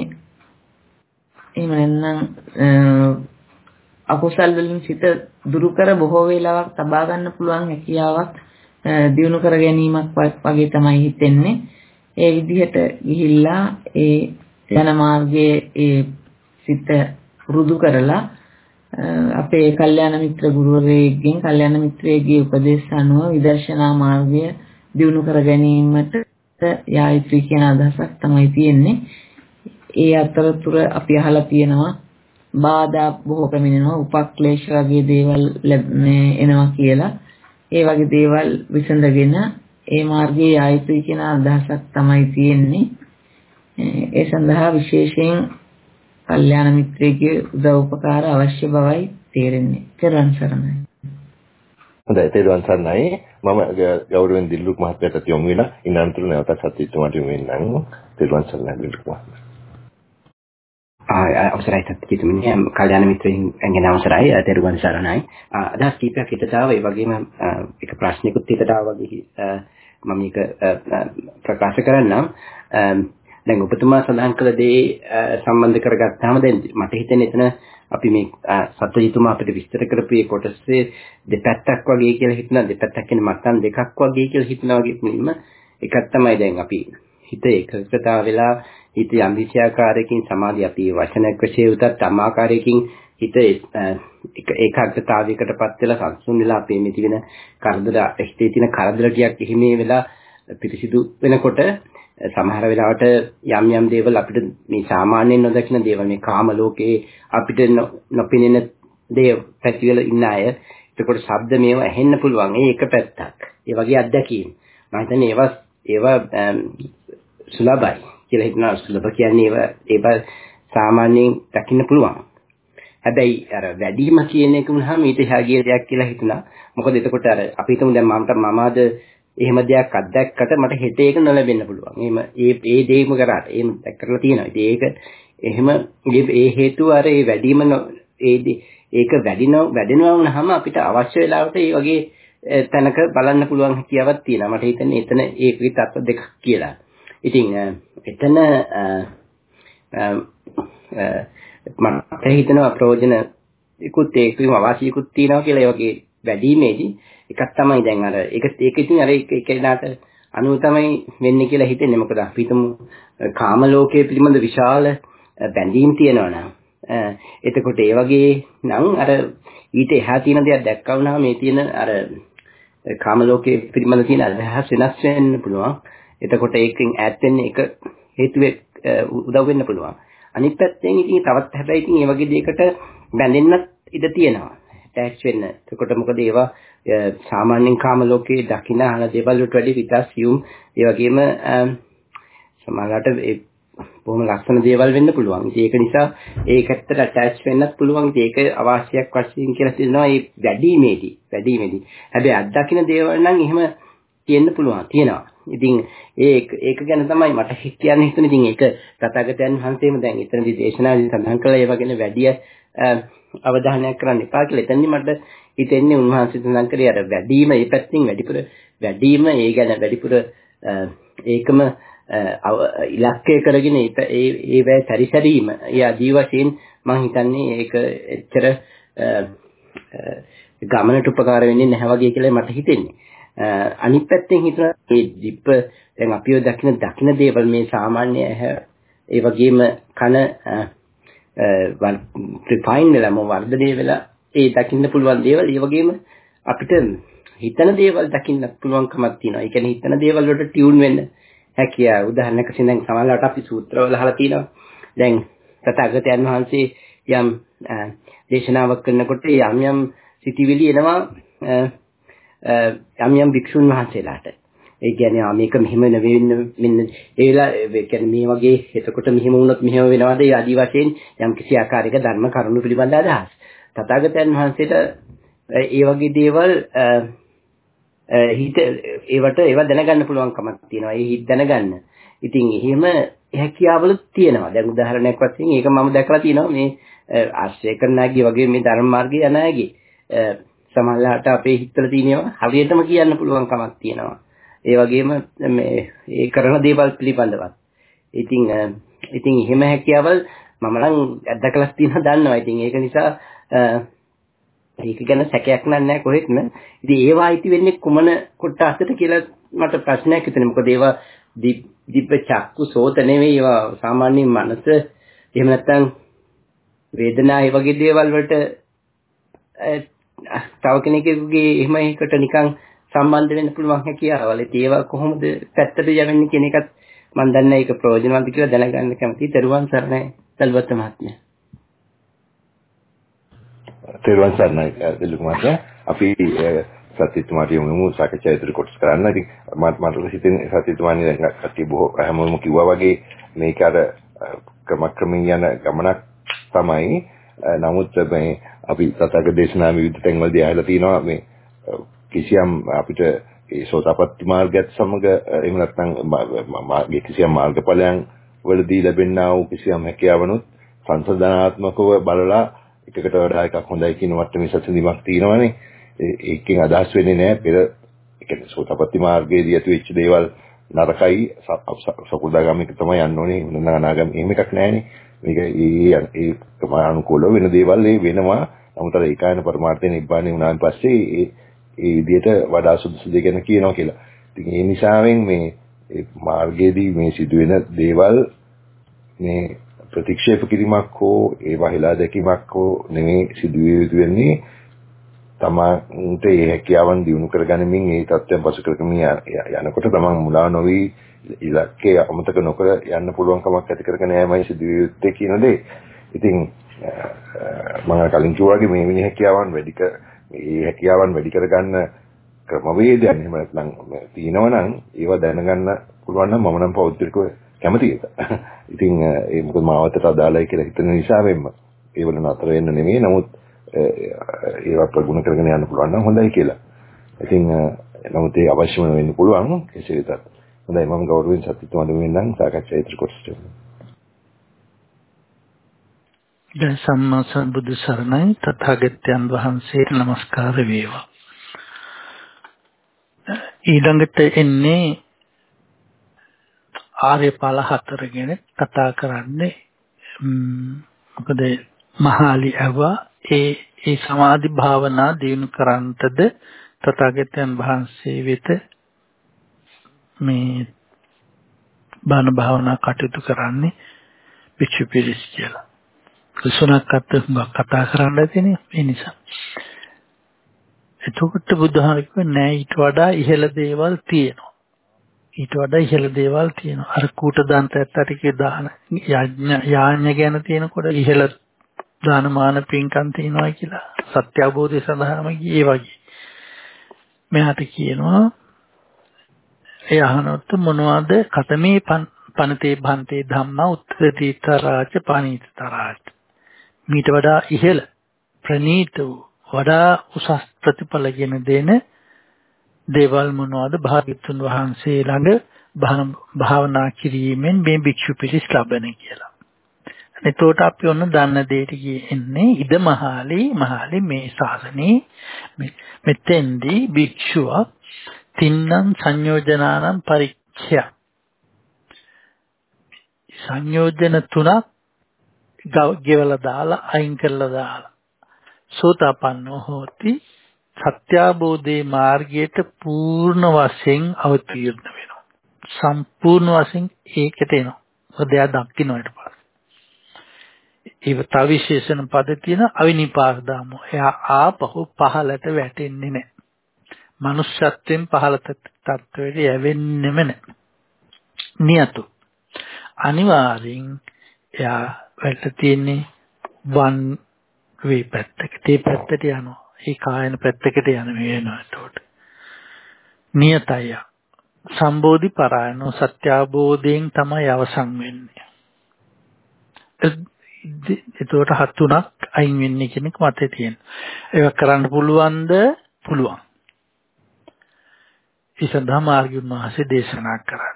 එහෙම නැත්නම් අකුසල් වලින් සිත දුරු කර බොහෝ වේලාවක් තබා ගන්න පුළුවන් හැකියාවක් දිනු කර ගැනීමක් වගේ තමයි හිතෙන්නේ. ඒ විදිහට ගිහිල්ලා ඒ යන මාර්ගයේ ඒ සිත රුදු කරලා අපේ කල්යාණ මිත්‍ර ගුරුවරයෙක්ගෙන් කල්යාණ මිත්‍රයෙක්ගේ උපදේශ අනුව විදර්ශනා මාර්ගය දිනු කර ගැනීමට යා යුතුයි කියන අදහසක් තමයි තියෙන්නේ. ඒ අතරතුර අපි අහලා තියෙනවා බාධා බොහෝ පැමිණෙනවා උපක්ලේශ වගේ දේවල් එනවා කියලා. ඒ වගේ දේවල් විසඳගෙන ඒ මාර්ගයේ යා යුතුයි කියන අදහසක් තමයි තියෙන්නේ. ඒ සඳහා විශේෂයෙන් කල්යාණ මිත්‍රයෙකුගේ උදව් උපකාර අවශ්‍ය බවයි තේරෙන්නේ. ත්වන් සරණයි. හොඳයි තේරුවන් සරණයි. මම ගෞරවයෙන් දිල්ලුක් මහත්තයාට යොමු වෙලා ඉන්න අනතුරු නැවතත් සත්‍යතුමාට යොමු වෙන්නම්. තේරුවන් සරණයි දිල්ලුක් මහත්මයා. අවසරයි සත්‍යතුමනි කල්‍යාණ මිත්‍රයන් ගැන අවසරයි. තෙරුවන් සරණයි. අදහස් කීපයක් හිතට ආවා. ඒ වගේම එක ප්‍රශ්නිකුත් හිතට ආවා වගේ මම මේක ප්‍රකාශ කරන්නම්. දැන් ඔබතුමා සඳහන් කළ දේ සම්බන්ධ කරගත්තාම දැන් මට හිතෙන්නේ එතන අපි මේ සත්‍යජිතුමා අපිට විස්තර කරපු මේ කොටසේ දෙපැත්තක් වගේ කියලා හිතනවා. දෙපැත්තක් කියන්නේ මට්ටම් දෙකක් වගේ කියලා හිතනවා වගේ මුලින්ම එකක් තමයි දැන් අපි හිත ඒකකතාව වෙලා හිත යම් විෂයාකාරයකින් සමාධිය අපි වචනයක් වශයෙන් උතත් අමාකාරයකින් හිත ඒකාග්‍රතාවයකටපත් වෙලා සංසුන් වෙලා අපේ මේ තියෙන කරදර හිතේ තියෙන කරදර ටිකක් එහිමේ වෙලා පිරිසිදු වෙනකොට සමහර වෙලාවට යම් යම් දේවල් අපිට මේ සාමාන්‍යයෙන් නොදකින දේවල් මේ කාම ලෝකේ අපිට නොපෙනෙන දේ පැතිවල ඉන්න අය එතකොට ශබ්ද මේව ඇහෙන්න පුළුවන්. ඒ එක පැත්තක්. ඒ වගේ අත්දැකීම්. මම හිතන්නේ ඒවා ඒවා සුලභයි කියලා හිතනවා සුලභ කියන්නේ ඒව ඒව සාමාන්‍යයෙන් දකින්න පුළුවන්. හැබැයි අර වැඩිම කියන එක වුණාම ඊට එහා ගිය දෙයක් කියලා හිතුණා. මොකද එතකොට අර අපි හිතමු දැන් මමට මමාද එහෙම දෙයක් අත්දැක්කට මට හෙට ඒක නොලැබෙන්න පුළුවන්. එහෙම ඒ ඒ දෙයක්ම කරාට එහෙම දැක්කලා තියෙනවා. ඉතින් ඒක එහෙම ඒ හේතුව අර ඒ වැඩිම ඒ ඒක වැඩින වැඩෙනවා වුණාම අපිට අවශ්‍ය වෙලාවට ඒ වගේ තැනක බලන්න පුළුවන් හැකියාවක් තියෙනවා. මට හිතෙන්නේ එතන ඒකේ තත්ත්ව දෙකක් කියලා. ඉතින් එතන මට හිතෙනවා ප්‍රයෝජන ඉකුත් ඒකෙම අවාසියකුත් තියෙනවා කියලා ඒ වගේ වැඩිමේදී. එකක් තමයි දැන් අර ඒක ඒක ඉතින් අර එක එකනාට අනුව තමයි වෙන්නේ කියලා හිතෙන්නේ. මොකද අපි හිතමු කාම ලෝකයේ පිළිබඳ විශාල බැඳීම් තියෙනවා නම් එතකොට ඒ වගේ නම් අර ඊට එහා තියෙන දේක් දැක්කම නම් මේ තියෙන අර කාම ලෝකයේ පිළිබඳ තියෙන අදහස් වෙනස් වෙන්න පුළුවන්. එතකොට ඒකෙන් ඈත් වෙන්න එක හේතුවෙක් උදව් වෙන්න පුළුවන්. අනිත් පැත්තෙන් ඉතින් තවත් හැබැයි ඉතින් මේ වගේ දෙයකට බැඳෙන්නත් ඉඩ තියෙනවා. ටැක්ස් වෙන්න. එතකොට මොකද ඒවා සාමාන්‍යයෙන් කාම ලෝකයේ දකින්න අහන දේවල් වලට වැඩි විතස් යුම් ඒ වගේම සමහරවිට ඒ බොහොම ලස්සන දේවල් වෙන්න පුළුවන්. ඉතින් ඒක නිසා ඒකට ඇටච් වෙන්නත් පුළුවන්. ඉතින් ඒක අවශ්‍යයක් වශයෙන් කියලා තියෙනවා මේ වැඩිමේදී. වැඩිමේදී. හැබැයි අත්දකින්න දේවල් නම් එහෙම තියෙන්න පුළුවන්. තියෙනවා. ඉතින් ඒක ඒක ගැන තමයි මට කියන්න හිතුනේ. ඉතින් ඒක තථාගතයන් වහන්සේම දැන් එතනදී දේශනාවේදී සඳහන් කළා ඒ වගේ වැඩි අවධානයක් කරන්න එපා කියලා. එතනදී මට හිතෙන්නේ උන්වහන්සේ සඳහන් කරේ අර වැඩිම මේ පැත්තෙන් වැඩිපුර වැඩිම ඒ ගැන වැඩිපුර ඒකම ඉලක්කය කරගෙන ඒ ඒ වේ පරිසරීම ඒ ආදී වශයෙන් මම හිතන්නේ ඒක එච්චර ගමනට උපකාර වෙන්නේ නැහැ වගේ කියලා මට හිතෙන්නේ. අනිත් පැත්තෙන් හිතන මේ දිප්ප දැන් අපිව දකින දකින දේවල් මේ සාමාන්‍ය ඒ වගේම කන රිෆයින් වෙලාම වර්ධනය වෙලා ඒ දකින්න පුළුවන් දේවල් ඒ වගේම අපිට හිතන දේවල් දකින්න පුළුවන්කමක් තියෙනවා. ඒ කියන්නේ හිතන දේවල් වලට ටියුන් වෙන්න හැකියාව උදාහරණයක් වශයෙන් දැන් සමහරවිට අපි සූත්‍රවල අහලා තියෙනවා. දැන් තථාගතයන් වහන්සේ යම් දේශනාවක් කරනකොට යම් යම් සිටිවිලි එනවා යම් යම් භික්ෂුන් වහන්සේලාට. ඒ කියන්නේ ආ මේක මෙහෙම නෙවෙන්න මෙන්න ඒ වෙලාව ඒ කියන්නේ මේ වගේ එතකොට මෙහෙම වුණොත් මෙහෙම වෙනවද ඒ ආදි වශයෙන් යම් කිසි ආකාරයක ධර්ම කරුණු පිළිබඳ අදහස්. තථාගතයන් වහන්සේට ඒ වගේ දේවල් හිත ඒවට ඒවා දැනගන්න පුළුවන්කමක් තියෙනවා. ඒ හිත දැනගන්න. ඉතින් එහෙම හැකියාවලුත් තියෙනවා. දැන් උදාහරණයක් වශයෙන් ඒක මම දැකලා තියෙනවා මේ ආශ්‍රය කරන අයගේ වගේ මේ ධර්ම මාර්ගයේ යන අයගේ සමහරවිට අපේ හිතවල තියෙනවා හරියටම කියන්න පුළුවන් කමක් තියෙනවා. ඒ වගේම මේ ඒ කරන දේවල් පිළිබඳවත්. ඉතින් ඉතින් එහෙම හැකියාවල් මම නම් දැකලා තියෙනවා දන්නවා. ඉතින් ඒක නිසා ඒක ගැන සැකයක් නැහැ කොහෙත්ම. ඉතින් ඒවා අයිති වෙන්නේ කුමන කොටසට කියලා මට ප්‍රශ්නයක් හිතෙනවා. මොකද ඒවා දිබ්බ චක්කු සෝත නෙවෙයි ඒවා සාමාන්‍ය මනස එහෙම නැත්නම් වේදනා ඒ වගේ දේවල් වලට තව කෙනෙකුගේ එහෙම එකකට නිකන් සම්බන්ධ වෙන්න පුළුවන් හැකියාවල්. ඒවා කොහොමද පැත්තට යවෙන්නේ කියන එකත් මම දන්නේ ඒක ප්‍රයෝජනවත් කියලා දැනගන්න කැමතියි. තෙරුවන් සරණයි සල්වත් මහත්මයා. තෙරුවන් සරණයි දිලුක මහත්මයා. අපි සත්‍යතුමාට යමු සාකච්ඡා ඉදිරි කොටස් කරන්න. ඉතින් මට මට හිතෙන සත්‍යතුමානි දැන් කට්ටිය බොහෝ හැමෝම කිව්වා වගේ මේක අර ක්‍රමක්‍රමයෙන් යන ගමනක් තමයි. නමුත් මේ අපි තථාගත දේශනා විවිධ තැන්වලදී අහලා තියෙනවා මේ කිසියම් අපිට ඒ සෝතාපට්ටි මාර්ගයත් සමග එහෙම නැත්නම් මාර්ගයේ කිසියම් මාර්ගඵලයන් වලදී ලැබෙනා වූ කිසියම් හැකියාවනොත් සංසදනාත්මකව බලලා එකකට වඩා එකක් හොඳයි කියන මට්ටමේ සැසඳීමක් තියෙනවානේ. ඒකෙන් අදහස් වෙන්නේ නැහැ. පෙර ඒ කියන්නේ සෝතාපට්ටි මාර්ගයේදී ඇති වෙච්ච දේවල් නරකයි සකුදාගාමික තමයි යන්න ඕනේ. අනාගාමී එහෙම එකක් නැහැනේ මේක ඒ ඒ අනුකූල වෙන දේවල් ඒ වෙනවා නමුත් අර ඒකායන පරමාර්ථය නිබ්බානේ වුණාන් පස්සේ ඒ ඒ විදිහට වඩා සුදුසු දෙ ගැන කියනවා කියලා. ඉතින් ඒ නිසාවෙන් මේ මාර්ගයේදී මේ සිදුවෙන දේවල් මේ ප්‍රතික්ෂේප කිරීමක් හෝ ඒ වහිලා දැකීමක් හෝ නෙමෙයි සිදුවිය යුතු වෙන්නේ තමන්ට ඒ හැකියාවන් දිනු කරගනිමින් ඒ தත්ත්වයන් පසු කරගමින් යනකොට තමන් මුලා නොවි ඉලක්කය අමතක නොකර යන්න පුළුවන් කමක් ඇති කරගෙන යෑමයි සිදුවිය යුත්තේ කියන දේ. ඉතින් මම කලින් කිව්වා වගේ මේ විනි හැකියාවන් වැඩි කර මේ හැකියාවන් වැඩි කරගන්න ක්‍රමවේදයන් එහෙම නැත්නම් තියෙනවනම් ඒව දැනගන්න පුළුවන් නම් මම නම් පෞද්ගලිකව කැමතියි ඒක. ඉතින් ඒ මොකද මාවතට අදාළයි කියලා හිතන නිසා වෙන්න ඒවල නතර වෙන්න නෙමෙයි නමුත් ඒවා ප්‍රගුණ කරගෙන යන්න පුළුවන් නම් හොඳයි කියලා. ඉතින් නමුත් ඒ අවශ්‍යම වෙන්න පුළුවන් කෙසේ වෙතත්. හොඳයි මම ගෞරවයෙන් සත්‍යතුමා දෙමින්නම් සාකච්ඡා ඉදිරි කොටසට. ජය සම්මා සම්බුදු සරණයි. තථාගතයන් වහන්සේට নমස්කාර වේවා. ඊළඟට එන්නේ ආර්ය ඵල හතර ගැන කතා කරන්නේ මොකද මහාලි ඇවා. ඒ ඒ සමාධි භාවනා දිනු කරන්තද තථාගතයන් වහන්සේ වෙත මේ බණ භාවනා කටයුතු කරන්නේ පිච්චු පිරිස් කියලා සුණක් අත් හුඟක් කතා කරන්න ඇතිනේ ඒ නිසා. එතකොට බුදුහාම කිව්වේ නෑ ඊට වඩා ඉහළ දේවල් තියෙනවා. ඊට වඩා ඉහළ දේවල් තියෙනවා. අර කූට දන්ත ඇත්තටකේ දාන යාඥ ගැන තියෙනකොට ඉහළ දානමාන පින්කම් තියෙනවා කියලා සත්‍ය අවබෝධය සඳහාම ගියේ වගේ. මෙයාට කියනවා ඒ අහනොත් මොනවද? කතමේ පනතේ භන්තේ ධම්මා උත්තරීතරාච පනීතරාච මීට වඩා ඉහළ ප්‍රනීත වූ වඩා උසස් ප්‍රතිඵල ගෙන දෙන දේවල් මොනවද? භාග්‍යතුන් වහන්සේ ළඟ භාවනා කිරීමෙන් මේ භික්ෂු පිරිස් ලබන කියලා. එතකොට අපි ඔන්න දන්න දෙයට කියන්නේ ඉද මහාලි මහාලි මේ ශාසනේ මෙතෙන්දී භික්ෂුවක් තින්නම් සංයෝජනානම් පරික්ෂය සංයෝජන තුනක් ගෙවලා දාලා අයින් කරලා දාලා. සෝතාපන්නෝ හෝති සත්‍යාබෝධේ මාර්ගයට පූර්ණ වශයෙන් අවතීර්ණ වෙනවා. සම්පූර්ණ වශයෙන් ඒකට එනවා. මොකද එයා දකින්න ඊට පස්සේ. ඒව තව විශේෂණ පද තියෙන අවිනිපාක දාමෝ එයා ආපහු පහලට වැටෙන්නේ නැහැ. මනුෂ්‍යත්වයෙන් පහළ තත්ත්වයට යවෙන්නෙම නැහැ නියතු. අනිවාර්යෙන් එයා වැට තියෙන්නේ වන් වේ පැත්තකට. ඒ පැත්තට යනවා. ඒ කායන පැත්තකට යන වෙනවා එතකොට. නියතය. සම්බෝධි පරායනෝ සත්‍ය අවබෝධයෙන් තමයි අවසන් වෙන්නේ. එතකොට හත් තුනක් අයින් වෙන්නේ කියන එක මතේ තියෙන. ඒක කරන්න පුළුවන්ද? පුළුවන්. ඒ සඳහා මාර්ගුන් වහන්සේ දේශනා කරන්නේ.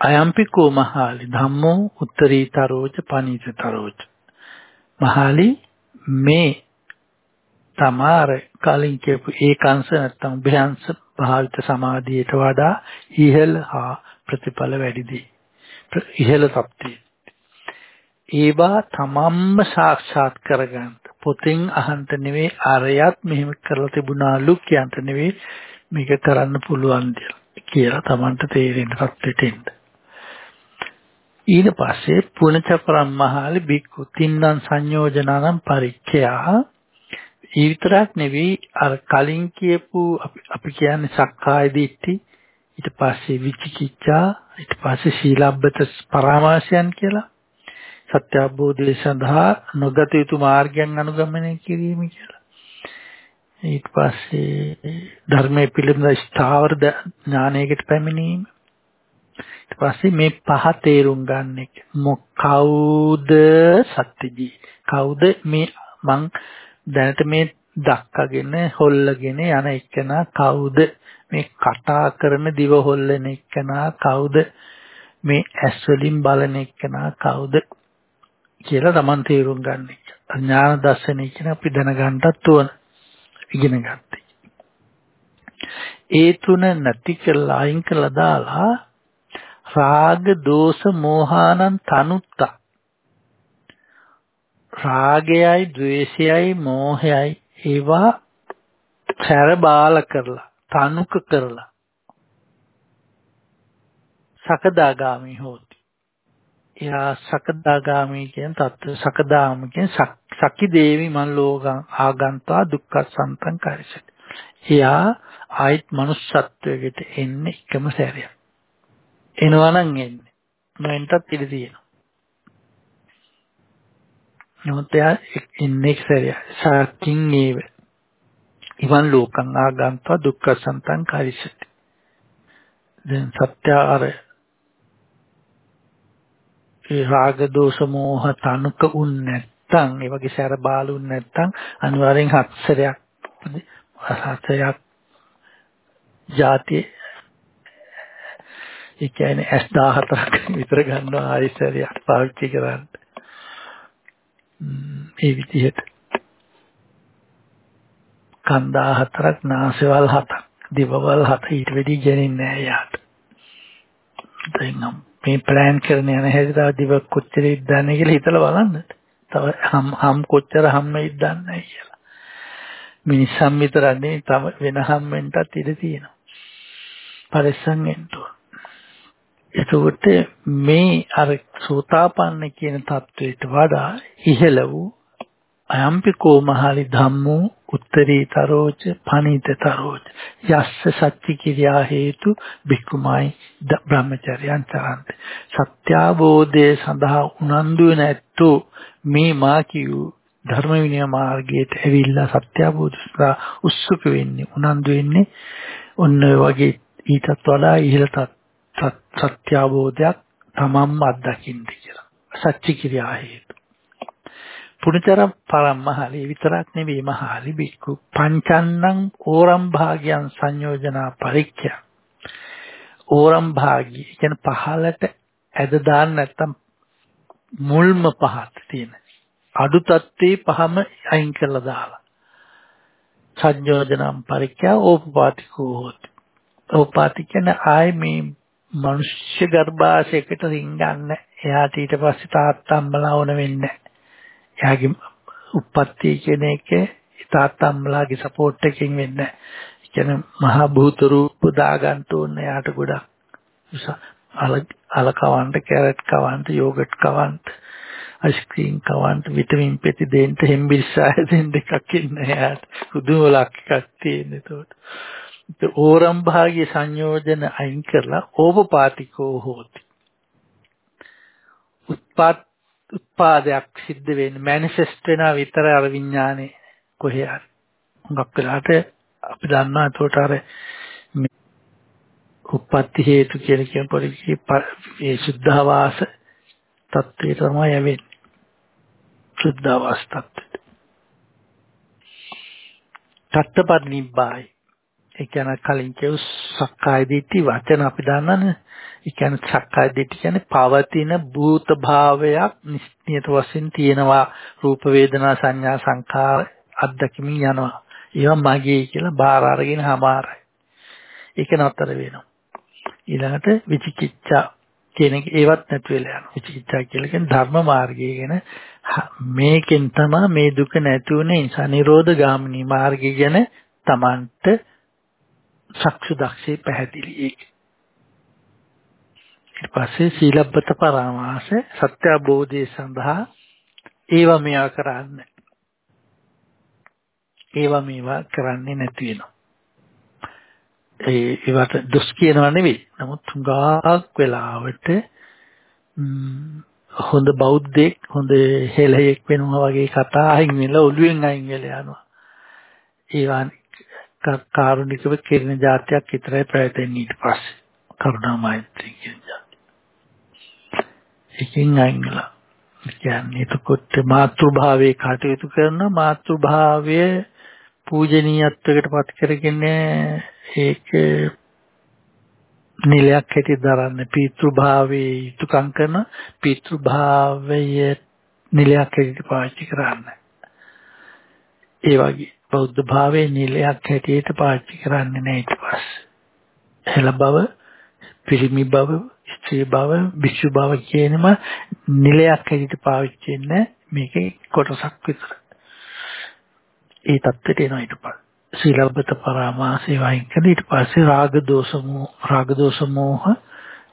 අයම්පිකෝ මහාලි ධම්මෝ උත්තරීතරෝච පනීතතරෝච. මහාලි මේ තමාර කලින් කියපු ඒකාංශ නැත්නම් උභයංශ භාවිත සමාධියට වඩා ඉහළ හා ප්‍රතිඵල වැඩිදී. ඉහළ තත්ත්වයේ ඒවා තමන්ම සාක්ෂාත් කරගන්න පොතෙන් අහන්ත නෙවෙයි අරයත් මෙහෙම කරලා තිබුණාලු කියන්ට නෙවෙයි මේක කරන්න පුළුවන් කියලා තමන්ට තේරෙන්න තත්ත්වෙට එන්න. ඊට පස්සේ පුණචපරම් මහාලි බික්කු තින්නම් සංයෝජනානම් පරික්ඛයා ඒ විතරක් නෙවෙයි අර කලින් කියපු අපි කියන්නේ සක්කාය දිට්ඨි ඊට පස්සේ විචිකිච්ඡා ඊට පස්සේ සීලබ්බත පරාමාසයන් කියලා සත්‍ය අවබෝධය සඳහා නොගත යුතු මාර්ගයන් අනුගමනය කිරීම කියලා. ඊට පස්සේ ධර්මයේ පිළිබඳ ස්ථාවර ඥානයකට පැමිණීම. ඊට පස්සේ මේ පහ තේරුම් ගන්න එක. මොකවුද සත්‍යජී? කවුද මේ මං දැනට මේ දක්කගෙන හොල්ලගෙන යන එකනා කවුද? මේ කතා කරන දිව හොල්ලන එකනා කවුද? මේ ඇස් වලින් බලන එකනා කවුද? කියලා Taman තේරුම් ගන්න එක. ඥාන දර්ශනය කියන අපි දැනගන්නත් ඕන. ඉගෙන ගත්තේ. ඒ තුන නැති කරලා අයින් කළා දාලා රාග දෝෂ මෝහානං තනුත්ත රාගයයි ද්වේෂයයි මෝහයයි ඒවා සැර බාල කරලා තනුක කරලා සකදාගාමි හොත් එයා සකදාගාමී කියන තත්ත්ව සකදාම කියන සකි දේවි මන් ලෝකං ආගන්තා දුක්ඛ සන්තං කාරිසති. එයා ආයිත් manussත්වයකට එන්නේ එකම සැරයක්. එනවා නම් එන්නේ. නොඑන්ටත් ඉඩ තියෙනවා. නමුත් එයා එන්නේ සැරයක්. සකින් ඒව. ඉවන් ලෝකං ආගන්තා දුක්ඛ සන්තං කාරිසති. දැන් සත්‍ය අර ඒ රාග දෝෂ මෝහ තනුක උන් නැත්තම් ඒ වගේ සැර බාලුන් නැත්තම් අනිවාර්යෙන් හත්සරයක් හත්සරයක් ಜಾති ඒ කියන්නේ S14ක් විතර ගන්නවා ආයිසරයක් පාවිච්චි කරන්න. ඒ විදිහට කන්දා හතරක් නාසවල් හතක් දිවවල් හත ඊට වෙඩි ගෙනින්නේ නැහැ යාට. දැන් මේ plan කරන යන හැටි තව දිව කොච්චර ඉද්දන්නේ කියලා හිතලා බලන්න. තව හම් හම් කොච්චර හම් ඉද්දන්නේ කියලා. මිනිස්සම් විතරන්නේ තව වෙන හම් වෙන්නටත් ඉඩ තියෙනවා. පරිස්සම් වෙන්න ඕන. එතකොට මේ අර සෝතාපන්න කියන தത്വයට වඩා ඉහළ වූ අයම්පිකෝ මහලි ධම්මෝ උත්තරීතරෝච පනිතතරෝච යස්ස සච්චි කිරියා හේතු බික්කුමයි බ්‍රහ්මචර්යයන් තරන්ත සත්‍යාබෝධය සඳහා උනන්දු නැත්තෝ මේ මා කියූ ධර්ම විනය මාර්ගයට ඇවිල්ලා සත්‍යාබෝධ උත්සුක වෙන්නේ උනන්දු වෙන්නේ ඔන්න වගේ ඊටත් වඩා ඉහළ සත්‍යාබෝධයක් තමන්ම අත්දකින්න කියලා. සච්චි කිරියා හේතු. පුණතර පරම්මහලි විතරක් නෙවෙයි මහලි බික්කු. පංචන්නං ඕරම් භාගයන් සංයෝජනා පරික්ඛය ඕරම් භාගී කියන පහලට ඇද දාන්න නැත්තම් මුල්ම පහත් තියෙන. අඩු තත්ත්වේ පහම අයින් කරලා දාලා. සංයෝජනම් පරික්ඛය ඕපපාතිකෝ හොති. ඕපාතික කියන ආයි මේ මනුෂ්‍ය ගර්භාෂයකට රින්ගන්න එයාට ඊට පස්සේ තාත්තා අම්මලා ඕන වෙන්නේ එයාගේ උප්පත්තිය කියන එක තාත්තම්ලාගේ සපෝට් එකකින් වෙන්නේ නැහැ. කියන්නේ මහා භූත රූප දාගන්න ඕන එයාට ගොඩක් අල කවන්න කැරට් කවන්න යෝගට් කවන්න අයිස්ක්‍රීම් කවන්න විටමින් පෙති දෙන්න හෙම්බිරිස්සාය දෙන්න එකක් ඉන්නේ එයාට. පුදුම ලක් එකක් තියෙන ඒතකොට. ඕරම් භාගයේ සංයෝජන අයින් කරලා ඕපපාතිකෝ හෝති. උත්පාත් උත්පාදයක් සිද්ධ වෙන්නේ මැනිෆෙස්ට් වෙනා විතර අර විඥානේ කොහේ හරි. හුඟක් වෙලාට අපි දන්නවා ඒකට අර උප්පත්ති හේතු කියලා කියන පොඩි ඒ සුද්ධාවාස තත්ත්වය තමයි යවෙන්නේ. සුද්ධාවාස තත්ත්වයට. තත්ත්වපරිනිබ්බායි. ඒ කියන්නේ කලින් කියු සක්කාය දිට්ඨි වචන අපි දන්නනේ. ඒ කියන්නේ සක්කාය දිට්ඨි කියන්නේ පවතින භූත භාවයක් නිශ්චිත වශයෙන් තියෙනවා රූප වේදනා සංඥා සංඛාර අත්දැකීමින් යනවා. ඒවා මගේ කියලා බාර අරගෙන හමාරයි. ඒක නතර වෙනවා. ඊළඟට විචිකිච්ඡා කියන එක ඒවත් නැති වෙලා යනවා. විචිකිච්ඡා කියලා කියන්නේ ධර්ම මාර්ගය ගැන මේකෙන් තමයි මේ දුක නැති උනේ නිසා නිරෝධ ගාමිනී මාර්ගය ගැන Tamanට චක්ෂු දක්ෂේ පැහැදිලි ඒක. ඊට පස්සේ සීලබ්බත පරාමාස සත්‍ය අවබෝධය සඳහා ඒව මේවා කරන්නේ. ඒව මේවා කරන්නේ නැති වෙනවා. ඒ ඒවට දොස් කියනවා නෙවෙයි. නමුත් හුඟක් වෙලාවට හොඳ බෞද්ධෙක් හොඳ හෙළයෙක් වෙනවා වගේ කතා අයින් වෙලා ඔළුවෙන් අයින් වෙලා යනවා. ඒවා කාරුණිකව කෙරෙන જાතියක් විතරයි ප්‍රයතෙන්නේ ඊට පස්සේ. කරුණා මෛත්‍රී කියන જાතිය. එකෙන් අයින් වෙලා. කියන්නේ එතකොට මාතෘභාවයේ කටයුතු කරන මාතෘභාවයේ පූජනීයත්වයකට පත් කරගෙන ඒක නිලයක් හැටියට දරන්න පීතෘභාවයේ යුතුයකම් කරන පීතෘභාවය නිලයක් හැටියට පාවිච්චි කරන්න. ඒ වගේ බෞද්ධ භාවයේ නිලයක් හැටියට පාවිච්චි කරන්නේ නැහැ ඊට පස්සේ. හෙළ බව, පිරිමි බව, ස්ත්‍රී බව, විසු බව කියනම නිලයක් හැටියට පාවිච්චි වෙන්නේ මේකේ කොටසක් විතර. ඒ தත්ත්වයට එනවා ඊට පස්සේ. සීලබ්බත පරාමාසය වයින් කළ ඊට පස්සේ රාග දෝෂ මෝහ රාග දෝෂ මෝහ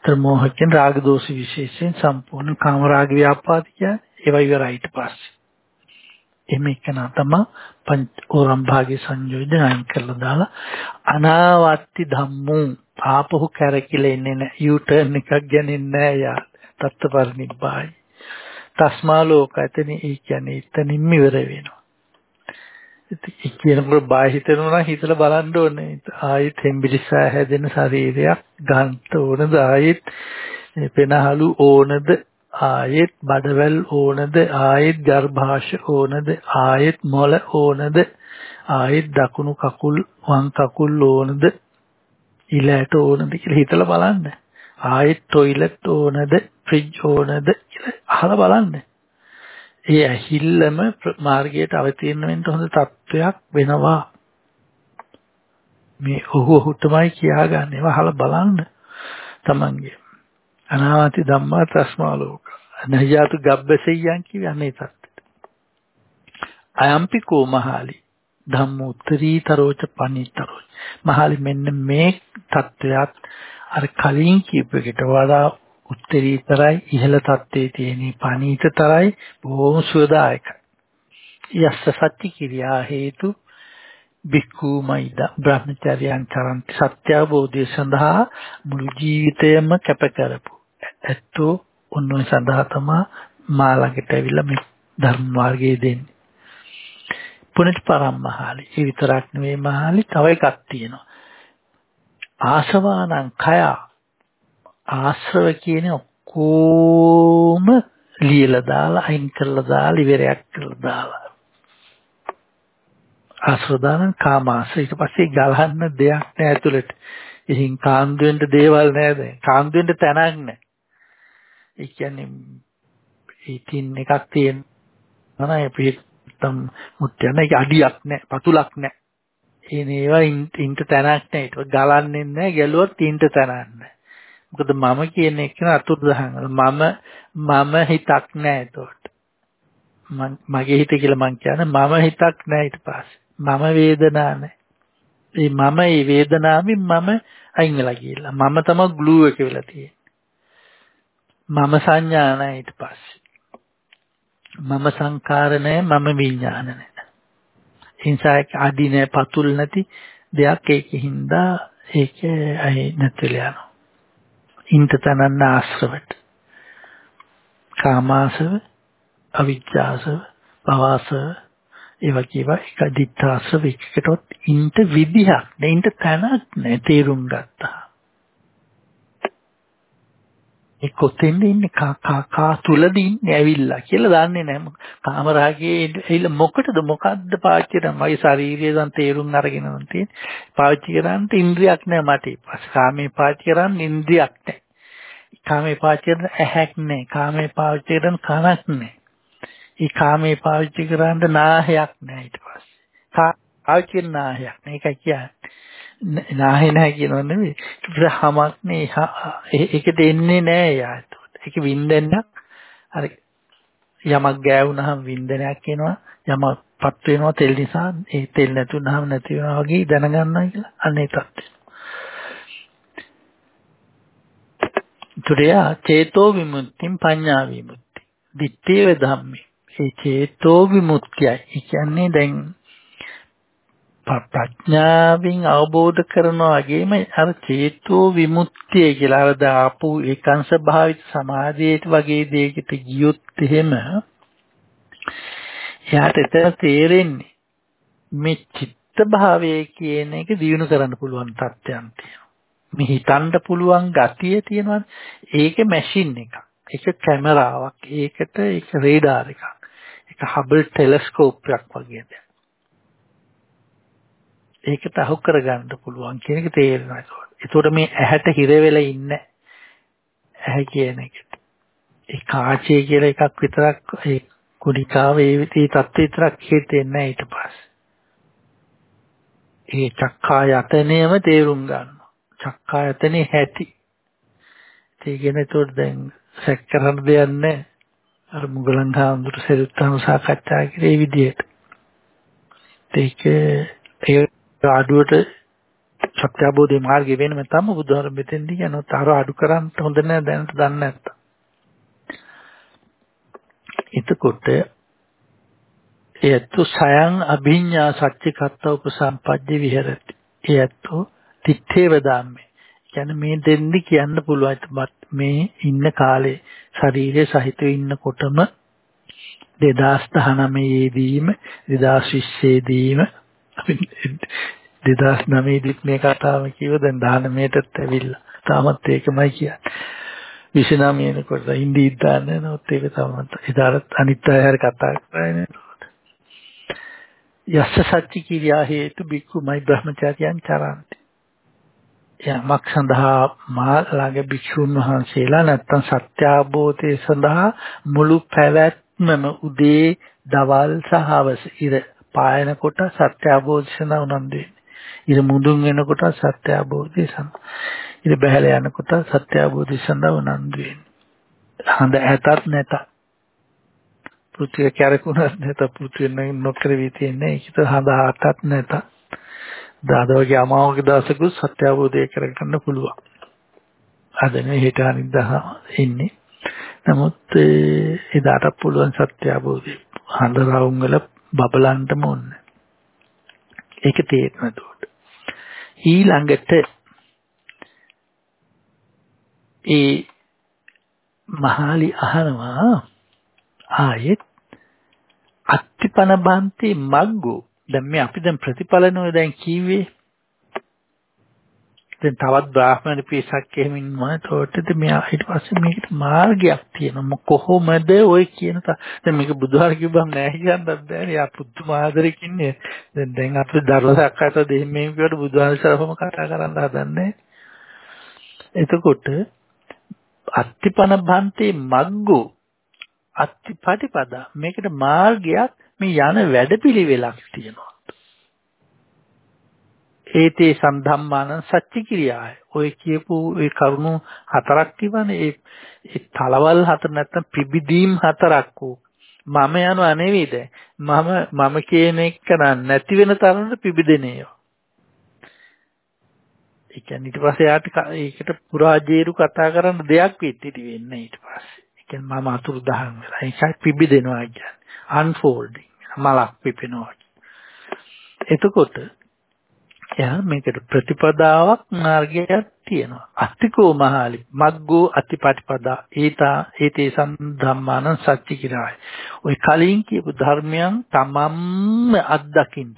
ත්‍රිමෝහ කියන රාග දෝෂ විශේෂයෙන් සම්පූර්ණ කාම රාග ව්‍යාපාද කියන්නේ ඒවා ඉවරයි ඊට පස්සේ. එමෙ එකන තමයි පංච ඕරම් භාගයේ සංයෝජන අයින් කරලා දාලා අනාවත්ති ධම්මෝ ආපහු කැරකිලා ඉන්නේ නැහැ යූ ටර්න් එකක් ගන්නේ නැහැ යා. තත්ත්වපරිනිබ්බායි තස්මා ලෝකයතනේ ඒ කියන්නේ එතනින්ම ඉවර වෙනවා. කියනකොට බය හිතෙනවා නම් හිතලා බලන්න ඕනේ. ආයෙත් හෙම්බිරිසා හැදෙන ශරීරයක් ගන්න ඕනද? ආයෙත් පෙනහළු ඕනද? ආයෙත් බඩවැල් ඕනද ආයෙත් ගර්භාෂ ඕනද ආයෙත් මොළ ඕනද ආයෙත් දකුණු කකුල් වම් කකුල් ඕනද ඉලයට ඕනද කියලා හිතලා බලන්න. ආයෙත් টয়ලට් ඕනද ෆ්‍රිජ් ඕනද කියලා අහලා බලන්න. ඒ ඇහිල්ලම මාර්ගයට අවතීර්ණ වෙන්න හොඳ තත්වයක් වෙනවා. මේ ඔහු ඔහුටමයි කියාගන්නේ. වහලා බලන්න තමන්ගේ. අනාවති ධම්මා තස්මාලෝක. නහයාතු ගබ්බසෙයයන් කියන්නේ තත්ත්වයට. අයම්පි කෝමහාලි ධම්මෝත්තරීතරෝච පනිතරෝච. මහලි මෙන්න මේ தත්වයක් අර කලින් කියපු එකට වඩා උත්තරීතරයි ඉහළ තත්ත්වයේ තියෙන පනීතතරයි බොහොම සුවදායකයි. යස්ස සත්‍ය කිරියා හේතු බික්කුමයිද බ්‍රහ්මචර්යයන් කරන්ති සත්‍ය අවබෝධය සඳහා මුළු ජීවිතයම කැප කරපු ඇත්තෝ උන්වන සඳහා තමා මා ළඟට ඇවිල්ලා මේ ධර්ම මාර්ගය දෙන්නේ. පුණජ පරම්මහාලි. ඒ විතරක් නෙවෙයි මහාලි තව එකක් තියෙනවා. ආසවානං කයා ආශ්‍රව කියන ඔක්කොම ලියලා දාලා අයින් කරලා දාලා ඉවරයක් කරලා දාලා ආශ්‍රදාන කාමාස ඊට පස්සේ ගලහන්න දෙයක් නෑ ඇතුළට. ඉතින් කාන්දු වෙන්න දේවල් නෑ දැන්. කාන්දු වෙන්න තැනක් නෑ. ඒ කියන්නේ ඉතින් එකක් තියෙනවා නේද පිටම් මුත්‍යන ඒක අඩියක් නෑ පතුලක් නෑ. ඒ නේවා ඉන්ට තැනක් නෑ. ඒක ගලන්නේ නෑ ගැලුවොත් ඉන්ට තැනක් නෑ. මොකද මම කියන එක අතුරුදහන් මම මම හිතක් නෑ එතකොට මගේ හිත කියලා මං කියන්නේ මම හිතක් නෑ ඊට පස්සේ මම වේදනා නෑ ඒ මම ඒ වේදනාවෙන් මම අයින් වෙලා ගිහලා මම තමයි ග්ලූ එක වෙලා තියෙන්නේ මම සංඥා නෑ ඊට පස්සේ මම සංකාර නෑ මම විඥාන නෑ ඉන්සායක අඩි නෑ පතුල් නැති දෙයක් ඒකින්ද ඒක අයි නැතිලා යනවා. ඉන්ට තනන්න ආශ්‍රවට. කාමාසව, අවිජ්ජාසව, භවසව ඒ වගේ ඒවා එක දිත්තාශ්‍රව එකකටවත් ඉන්ට විදිහක් නෑ ඉන්ට තැනක් නෑ තේරුම් ගත්තා. ඒ කොතෙන්ද ඉන්නේ කා කා කා තුලද ඉන්නේ ඇවිල්ලා කියලා දන්නේ නැහැ. කාමරාගේ ඇවිල්ලා මොකටද මොකද්ද පාවිච්චි කරන්නේ? මගේ ශාරීරිය දැන් තේරුම් අරගෙන නම් තියෙන්නේ. පාවිච්චි කරන්න ඉන්ද්‍රියක් නැහැ මට. ඊපස්සේ කාමේ පාවිච්චි කරන්න ඉන්ද්‍රියක් නැහැ. කාමේ පාවිච්චි කරන්න ඇහැක් නැහැ. කාමේ පාවිච්චි කරන්න කනක් නැහැ. ඒ කාමේ පාවිච්චි කරන්න නාහයක් නැහැ ඊට පස්සේ. පාවිච්චි කරන නාහයක් නැහැ. ඒකයි කියන්නේ. නාහේ නැහැ කියනව නෙමෙයි. ඒක හමක් නේ. ඒකට එන්නේ නැහැ යා එතකොට. ඒක වින්දනයක්. අර යමක් ගෑවුනහම වින්දනයක් එනවා. යමක් පත් වෙනවා තෙල් නිසා. ඒ තෙල් නැතුනහම නැති වෙනවා වගේ දැනගන්නවා කියලා. අනේ තත්ත්වය. තුරයා චේතෝ විමුක්තිය පඤ්ඤා විමුක්ති. දිත්තේ ධම්මේ. ඒ චේතෝ විමුක්තියයි. ඒ කියන්නේ දැන් ප්‍රඥාවෙන් අවබෝධ කරනවා වගේම අර චේතෝ විමුක්තිය කියලා අර දාපු ඒකංශ භාවිත සමාධියට වගේ දෙයකට ගියොත් එහෙම එයාට එතන තේරෙන්නේ මේ චිත්ත භාවය කියන එක දිනු කරන්න පුළුවන් තත්ත්වයන් තියෙනවා. මේ හිතන්න පුළුවන් ගතිය තියෙනවා. ඒක මැෂින් එකක්. ඒක කැමරාවක්. ඒකට ඒක රේඩාර් එකක්. ඒක හබල් ටෙලස්කෝප් එකක් වගේ දෙයක්. ඒකට අහු කරගන්න පුළුවන් කියන එක තේරෙනවා ඒකට. ඒතකොට මේ ඇහැට හිර වෙලා ඉන්න ඇහැ කියන එකට. ඒ කාචය කියලා එකක් විතරක් ඒ කුඩිකාව ඒ විතී තත්ත්ව විතරක් හිතෙන්නේ නැහැ ඊට පස්සේ. ඒ චක්කායතනයම තේරුම් ගන්නවා. චක්කායතනේ හැටි. ඒ කියන්නේ ඒතකොට දැන් සැක කරන්න දෙයක් නැහැ. අර මුගලන් හාමුදුරු සෙරුත්තාම සාකච්ඡා කරේ විදියට. ඒක ඒ අඩුවට සත්‍යාබෝධයේ මාර්ගය වෙනම තමයි බුදුහාර මෙතෙන්දී කියනොත් අර අඩු කරන්න හොඳ නැහැ දැනට දන්නේ නැත්තම්. එතකොට එයතු සයන් අභිඤ්ඤා සච්චිකත්ත උපසම්පජ්ජ විහෙරති. එයතු තිත්තේව ධම්මේ. කියන්නේ මේ දෙන්නේ කියන්න පුළුවන් මේ ඉන්න කාලේ ශරීරයේ සහිතව ඉන්නකොටම 2019 දීම 2020 දීම 2009 දිත් මේ කතාව කිව්ව දැන් 19ටත් ඇවිල්ලා. තාමත් ඒකමයි කියන්නේ. 29 වෙනකොට ඉන්දීත් දාන්න නෝත් ඒක තමයි. ඉදාරත් අනිත් අය හරි කතා කරන්නේ. යස්ස සච්චි කිරියා හේතු බික්කුමයි බ්‍රහ්මචාරියන් චරන්ති. යමක් සඳහා මා ළඟ භික්ෂුන් වහන්සේලා නැත්තම් සත්‍ය අවබෝධය සඳහා මුළු පැවැත්මම උදේ දවල් සහ හවස ඉර පායනකොට සත්‍ය අවබෝධය සඳහා උනන්දු වෙන්නේ. ඉර මුදුන් වෙනකොට සත්‍ය අවබෝධය සඳහා. ඉර බහැල යනකොට සත්‍ය අවබෝධය සඳහා උනන්දු වෙන්නේ. හඳ ඇතත් නැතත් පෘථිවිය කැරකුණත් නැත පෘථිවිය නොකර වී තියන්නේ ඒකිට හඳ හතත් නැත දාදවගේ අමාවගේ දවසක සත්‍ය අවබෝධය කරගන්න පුළුවන් අද නේ හෙට අනිද්දා ඉන්නේ නමුත් එදාට පුළුවන් සත්‍ය අවබෝධය හඳ රවුම් වල බබලන්නම ඕනේ ඒක තේරෙන්න උඩ ඊළඟට ඒ මහලි අහනවා ආයෙත් අත්තිපන බන්ති මග්ගෝ. දැන් මේ අපි දැන් ප්‍රතිඵලනෝ දැන් කීවේ දැන් තවත් බ්‍රාහ්මණ පිරිසක් එහෙම ඉන්නවා. ඒකට මෙයා ඊට පස්සේ මේකට මාර්ගයක් තියෙනවා. කොහොමද ඔය කියන දැන් මේක බුදුහාර කිව්වම නෑ කියන්නත් බෑනේ යා පුදුම ආදරෙක ඉන්නේ. දැන් දැන් අපේ දර්ශයක් අත දෙහිම මේ කියවට බුදුහාර සරහම කතා කරන්න හදන්නේ. එතකොට අත්තිපන බන්ති මග්ගෝ අත්තිපටිපදා. මේකට මාර්ගයක් මේ යන වැඩපිළිවෙලක් තියෙනවා. ඒතේ සම්ධම්මාන සත්‍ය ක්‍රියාය ඔය කියපු ඒ කරුණු හතරක් තිබනේ ඒ ඒ තලවල් හතර නැත්තම් පිබිදීම් හතරක් වූ. මම යනවා නෙවෙයිද මම මම කියන එක කරන්නේ නැති වෙන තරමට පිබිදෙනේ ඒ කියන්නේ ඊට පස්සේ යාට ඒකට පුරාජේරු කතා කරන්න දෙයක් වෙtti වෙන්නේ ඊට පස්සේ. ඒ කියන්නේ මම අතුරු දහන් වෙලා. ඒකයි පිබිදෙනවා කියන්නේ. Unfolding. මලක් පිපෙනවා එතකොට එයා මේකට ප්‍රතිපදාවක් මාර්ගයක් තියෙනවා. අත්තිකෝ මහාලි මග්ගෝ අතිපටිපදා ඒතා ඒතේ සම්ධම්මාන සත්‍ය කිරායි. ওই කලින් කියපු ධර්මයන් තමන්ම අත්දකින්න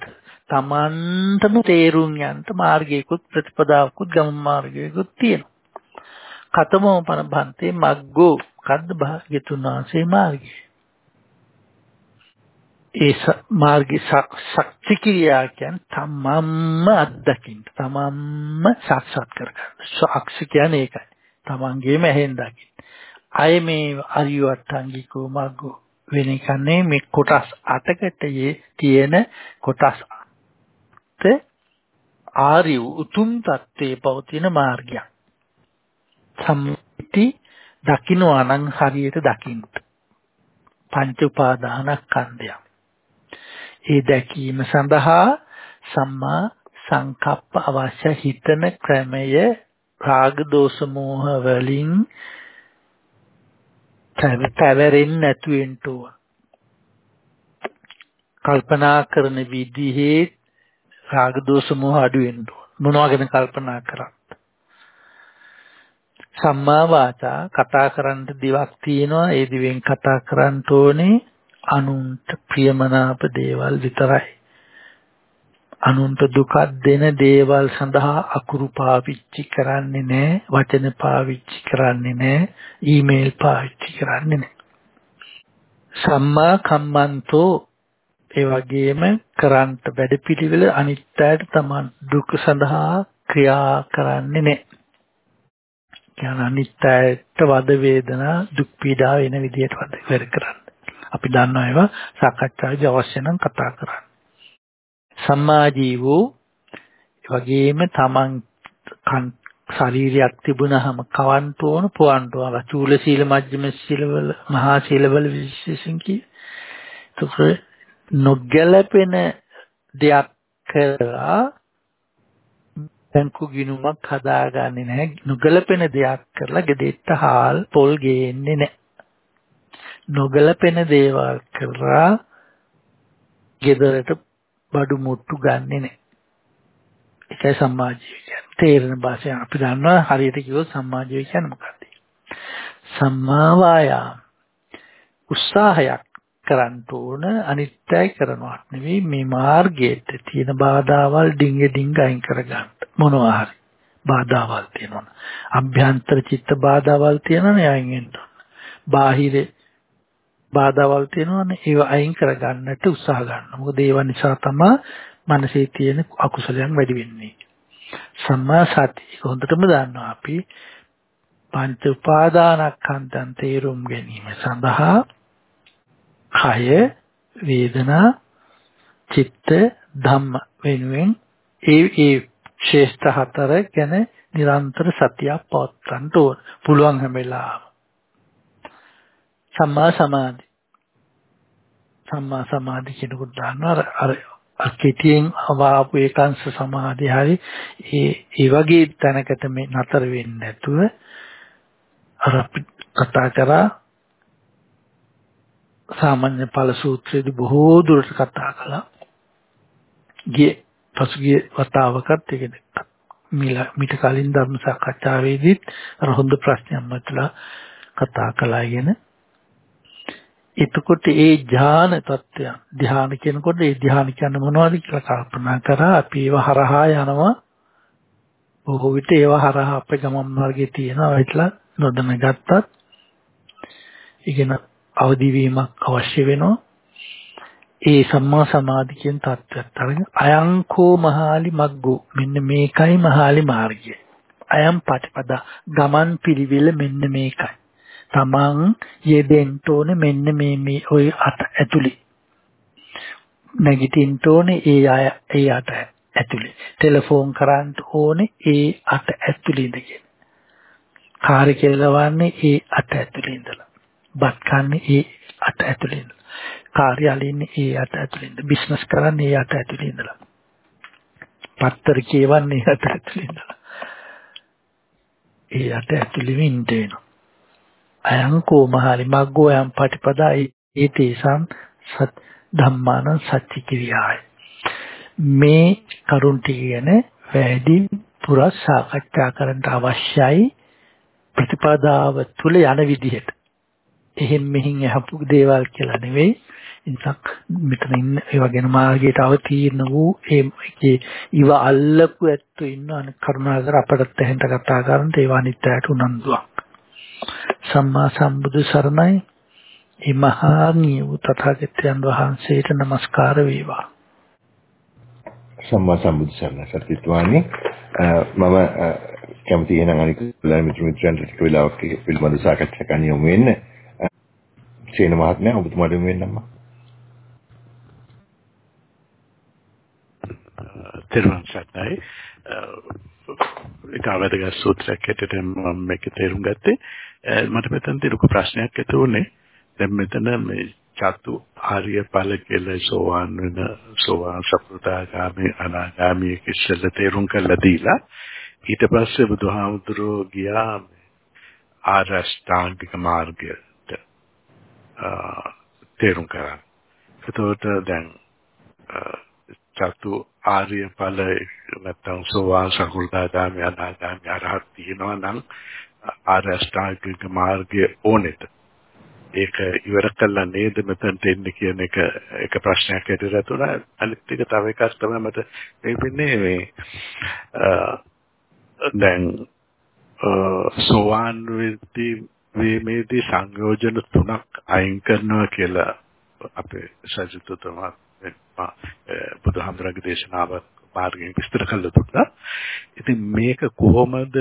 තමන්ටම තේරුම් යන්න මාර්ගයකුත් ප්‍රතිපදාවකුත් ගම මාර්ගයකුත් තියෙනවා. කතමෝ පන භන්තේ මග්ගෝ කද්ද භාග්‍යතුන් වහන්සේ මාර්ගය. ඒ මාර්ගය ශක්ති ක්‍රියා කියන්නේ තමන්ම අත්දකින්න තමන්ම සාක්ෂාත් කරගන්න. සාක්ෂි කියන්නේ ඒකයි. තමන්ගේම ඇහෙන් දකින්න. අය මේ අරියවට්ටංගිකෝ මග්ගෝ වෙන එකනේ මේ කොටස් අටකට තියෙන කොටස් ආර්ය උතුම් தත්ත්වයේ පවතින මාර්ගයක්. සම්පති දකින්නවා නම් හරියට දකින්න. පංච උපාදානස්කන්ධය. ඒ දැකීම සඳහා සම්මා සංකප්ප අවශ්‍ය හිතන ක්‍රමය රාග දෝෂ මෝහ වලින් පැවරෙන්නේ නැතු වෙන්න ඕන. කල්පනා කරන විදිහේ රාග දෝෂ මෝහ අඩු වෙන්න ඕන. මොනවා ගැන කල්පනා කරත්. සම්මා වාචා කතා කරන්න දිවක් තියෙනවා ඒ දිවෙන් කතා කරන්න ඕනේ අනුන්ට ප්‍රියමනාප දේවල් විතරයි. අනුන්ට දුකක් දෙන දේවල් සඳහා අකුරු පාවිච්චි කරන්නේ නැහැ වචන පාවිච්චි කරන්නේ නැහැ ඊමේල් පාවිච්චි කරන්නේ නැහැ. සම්මා කම්මන්තෝ ඒ වගේම කරන්ට වැඩපිළිවෙල අනිත්‍යයට තමන් දුක සඳහා ක්‍රියා කරන්නේ නැහැ. කියන අනිත්‍යයට වද වේදනා දුක් පීඩා වෙන විදිහට වද වෙර කරන්න. අපි දන්නවා ඒවා සාකච්ඡාවේදී අවශ්‍ය නම් කතා කරන්න. සම්මා ජීවෝ වගේම තමන් ශරීරයක් තිබුණාම කවන්ට ඕන පුවන්ට ඕන චූල සීල මජ්ක්‍ධිම සීලවල මහා සීලවල විශේෂයෙන් කි. ඒක නොගැලපෙන දෙයක් කරලා බැංකු ගිණුමක් හදාගන්නේ නැහැ. නොගැලපෙන දෙයක් කරලා ගෙදෙට්ට හාල් පොල් ගේන්නේ නැහැ. නොගැලපෙන දේවල් කරලා ගෙදරට බඩු මුට්ටු ගන්නෙ නැහැ. ඒකයි සම්මාජීවය කියන්නේ. තේරෙන භාෂාවෙන් අපි දන්නවා හරියට කිව්වොත් සම්මාජීවය කියන්නේ මොකක්ද? සම්මා වායාම උත්සාහයක් කරන්න ඕන අනිත්‍යයි කරනවත් නෙවෙයි මේ මාර්ගයට තියෙන බාධාවල් ඩිංග ඩිංග අයින් කරගන්න මොනවා හරි බාධාවල් තියෙනවා අභ්‍යන්තර චිත්ත බාධාවල් තියෙනවනේ අයින් වෙන්න බාහිර බාධාවල් තියෙනවනේ ඒව අයින් කරගන්නට උත්සාහ ගන්න මොකද ඒව නිසා තමයි මනසේ තියෙන අකුසලයන් වැඩි වෙන්නේ සම්මා සති හොඳටම දන්නවා අපි පංච උපාදානස්කන්ධයන් තේරුම් ගැනීම සඳහා කය වේදනා චිත්ත ධම්ම වෙනුවෙන් ඒ ඒ ශ්‍රේෂ්ඨ හතර ගැන නිරන්තර සතියක් පවත්වන්න ඕන. පුළුවන් හැම වෙලාවම. සම්මා සමාධි. සම්මා සමාධි කියනකොට දානවා අර අර කෙටියෙන් අවාපු ඒකාංශ සමාධිය හරි ඒ ඒ වගේ තැනකට මේ නතර වෙන්නේ නැතුව අර කතා කරා සාමාන්‍ය ඵල සූත්‍රයේදී බොහෝ දුරට කතා කළා. ගියේ පසුගිය වතාවකත් ඒක මිට කලින් ධර්ම සාකච්ඡාවේදීත් අර හොඳ ප්‍රශ්නයක් මතුවලා කතා කළාගෙන එතකොට ඒ ධ්‍යාන తত্ত্বය ධ්‍යාන කියනකොට ඒ ධ්‍යාන කියන්නේ මොනවද කියලා කල්පනා කරා අපි ඒව හරහා යනවා. බොහෝ විට ඒව හරහා අපේ ගමන් මාර්ගයේ තියෙනවා ඒట్లా නොදැනගත්තත් ඉගෙන අවදි වීමක් අවශ්‍ය වෙනවා. ඒ සම්මා සමාධි කියන தත්ත්වයට අරගෙන අයංකෝ මහාලි මග්ගෝ. මෙන්න මේකයි මහාලි මාර්ගය. අයම් පටිපදා. ගමන් පිළිවෙල මෙන්න මේකයි. තමන් යෙදෙන්න ඕනේ මෙන්න මේ මේ ওই අට ඇතුලේ. නැගිටින්න ඕනේ ඒ අය ඒ අට ඇතුලේ. ටෙලිෆෝන් කරන්න ඕනේ ඒ අට ඇතුලේ ඉඳගෙන. කාර්ය කෙලවන්නේ ඒ අට ඇතුලේ ඉඳලා. බත් කන්නේ ඒ අට ඇතුලේ ඉඳලා. කාර්යාලේ ඉන්නේ ඒ අට ඇතුලේ ඉඳලා. බිස්නස් කරන්නේ ඒ අට ඇතුලේ ඉඳලා. පත්තර කියවන්නේ ඒ අට ඇතුලේ ඉඳලා. ඒ අට ඇතුලේ ඉන්න වෙනවා. අයං කෝමහාලි මග්ගෝ යම් පටිපදා ඒ තේසං සත් ධම්මාන සත්‍ය කිරියායි. මේ කරුණ ටික ගැන වැඩි පුරා සාකච්ඡා කරන්න අවශ්‍යයි ප්‍රතිපදාව තුල යන විදිහට. එහෙන් මෙහින් යහපු දේවල් කියලා නෙවෙයි. ඉන්සක් මෙතන ඉන්න ඒ වගේම මාර්ගයට අවතීර්ණ වූ ඒ ඉව අල්ලපු ඇත්තෝ ඉන්න අන කරුණාකර අපට තැහෙන්ට කතා කරන්න ඒවා අනිත්‍යයට උනන්දුවක්. සම්මා සම්බුදු සරණයි. ඒ මහා නියු තථාගතයන් වහන්සේට নমස්කාර වේවා. සම්මා සම්බුදු සරණයි සත්‍යත්වානි මම කැමති එහෙනම් අනික මිත්‍ර මිත්‍රයන්ට ටික වෙලාවක් පිළිබඳ සාකච්ඡා කරන්න යමු වෙන්න. සේන මහත්මයා ඔබතුමාට යමු වෙන්නම්ම. තෙරුවන් සරණයි. ඒක අවදගත් සූත්‍රයක් ඇටට මම මේක තේරුම් ගත්තේ. මට මෙතනදී ලොකු ප්‍රශ්නයක් ඇති වුණේ. දැන් මෙතන මේ චතු ආර්ය ඵල කියලා සෝවාන් වෙන සෝවාන් සප්‍රදාගාමී අනාගාමී කිසල තේරුම් කරලා දීලා ඊට පස්සේ බුදුහාමුදුරුවෝ ගියා ආරෂ්ඨාංගික මාර්ගයට තේරුම් කරා. එතකොට දැන් චතු ආර්ය ඵල නැත්නම් සෝවාන් සකෘදාගාමී අනාගාමී අරහත් තියෙනවා නම් ආරෂ්ඨාංගික මාර්ගය ඕනෙට. ඒක ඉවර කළා නේද මෙතනට එන්නේ කියන එක එක ප්‍රශ්නයක් ඇතිලා තුනා අනිත් එක තව එකක් තමයි මට මේ වෙන්නේ මේ දැන් සෝවාන් වෙද්දී වීමේදී සංයෝජන තුනක් අයින් කරනවා කියලා අපේ සජිතතුමා බුදුහාමුදුරගේ දේශනාව මාර්ගයෙන් විස්තර කළා දුන්නා. ඉතින් මේක කොහොමද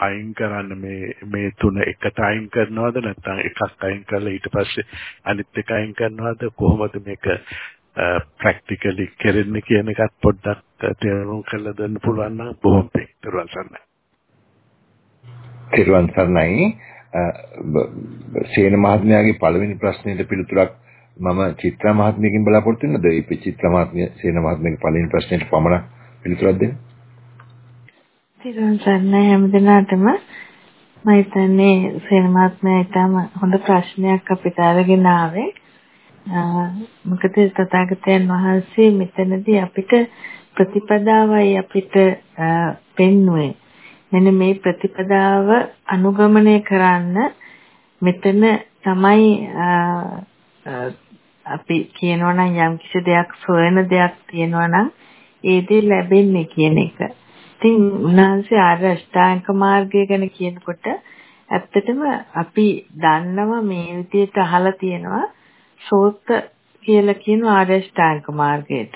අයින් කරන්න මේ මේ තුන එකට අයින් කරනවද නැත්නම් එකක් අයින් කරලා ඊට පස්සේ අනිත් එක අයින් කරනවද කොහොමද මේක ප්‍රැක්ටිකලි කරන්නේ කියන එකත් පොඩ්ඩක් තේරුම් කරලා දෙන්න පුළුවන් නම් බොහොම පිටුරුවන් සරණයි. තෙරුවන් සරණයි සේන මහත්මයාගේ පළවෙනි ප්‍රශ්නෙට පිළිතුරක් මම චිත්‍රා මහත්මියකින් බලාපොරොත්තු වෙනද ඒ චිත්‍රා මහත්මිය සේන මහත්මයාගේ පළවෙනි ප්‍රශ්නෙට පමණක් පිළිතුරක් දෙන්න. තිරුවන් සරණයි හැමදෙනාටම මම හිතන්නේ සේනමාත්මයා ඊටම හොඳ ප්‍රශ්නයක් අපිට අරගෙන ආවේ. මොකද තථාගතයන් වහන්සේ මෙතනදී අපිට ප්‍රතිපදාවයි අපිට පෙන්වුවේ. මෙන්න මේ ප්‍රතිපදාව අනුගමනය කරන්න මෙතන තමයි අපි කියනවා නම් යම් කිසි දෙයක් සොයන දෙයක් තියෙනවා නම් ඒ දේ ලැබෙන්නේ කියන එක. ඉතින් උන්වහන්සේ ආර්ය අෂ්ටාංග මාර්ගය ගැන කියනකොට ඇත්තටම අපි දන්නවා මේ විදිහට අහලා තියෙනවා සෝත කියලා කියන ආර්ය අෂ්ටාංග මාර්ගයට.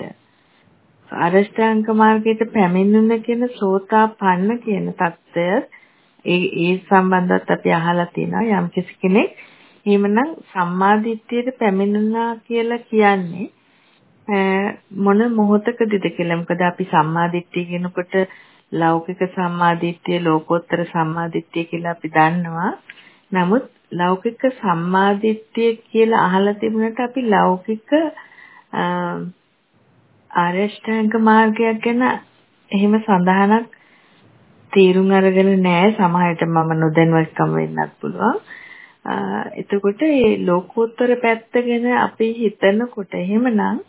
අරෂ්ඨාංග මාර්ගයට පැමිණුණ කියන සෝතාපන්න කියන தত্ত্বය ඒ ඒ සම්බන්ධවත් අපි අහලා තිනවා යම් කිසි කෙනෙක් එහෙමනම් සම්මාදිට්ඨියට පැමිණුණා කියලා කියන්නේ මොන මොහොතකදද කියලා මොකද අපි සම්මාදිට්ඨිය කියනකොට ලෞකික සම්මාදිට්ඨිය ලෝකෝත්තර සම්මාදිට්ඨිය කියලා අපි දන්නවා. නමුත් ලෞකික සම්මාදිට්ඨිය කියලා අහලා තිබුණට අපි ලෞකික ආරෂ්ඨාංග මාර්ගයක් ගැන එහෙම සඳහනක් තීරුම් අරගෙන නැහැ සමහරට මම නොදැනුවත්කම වෙන්නත් පුළුවන්. එතකොට මේ ලෝකෝත්තර පැත්ත ගැන අපි හිතනකොට එහෙමනම්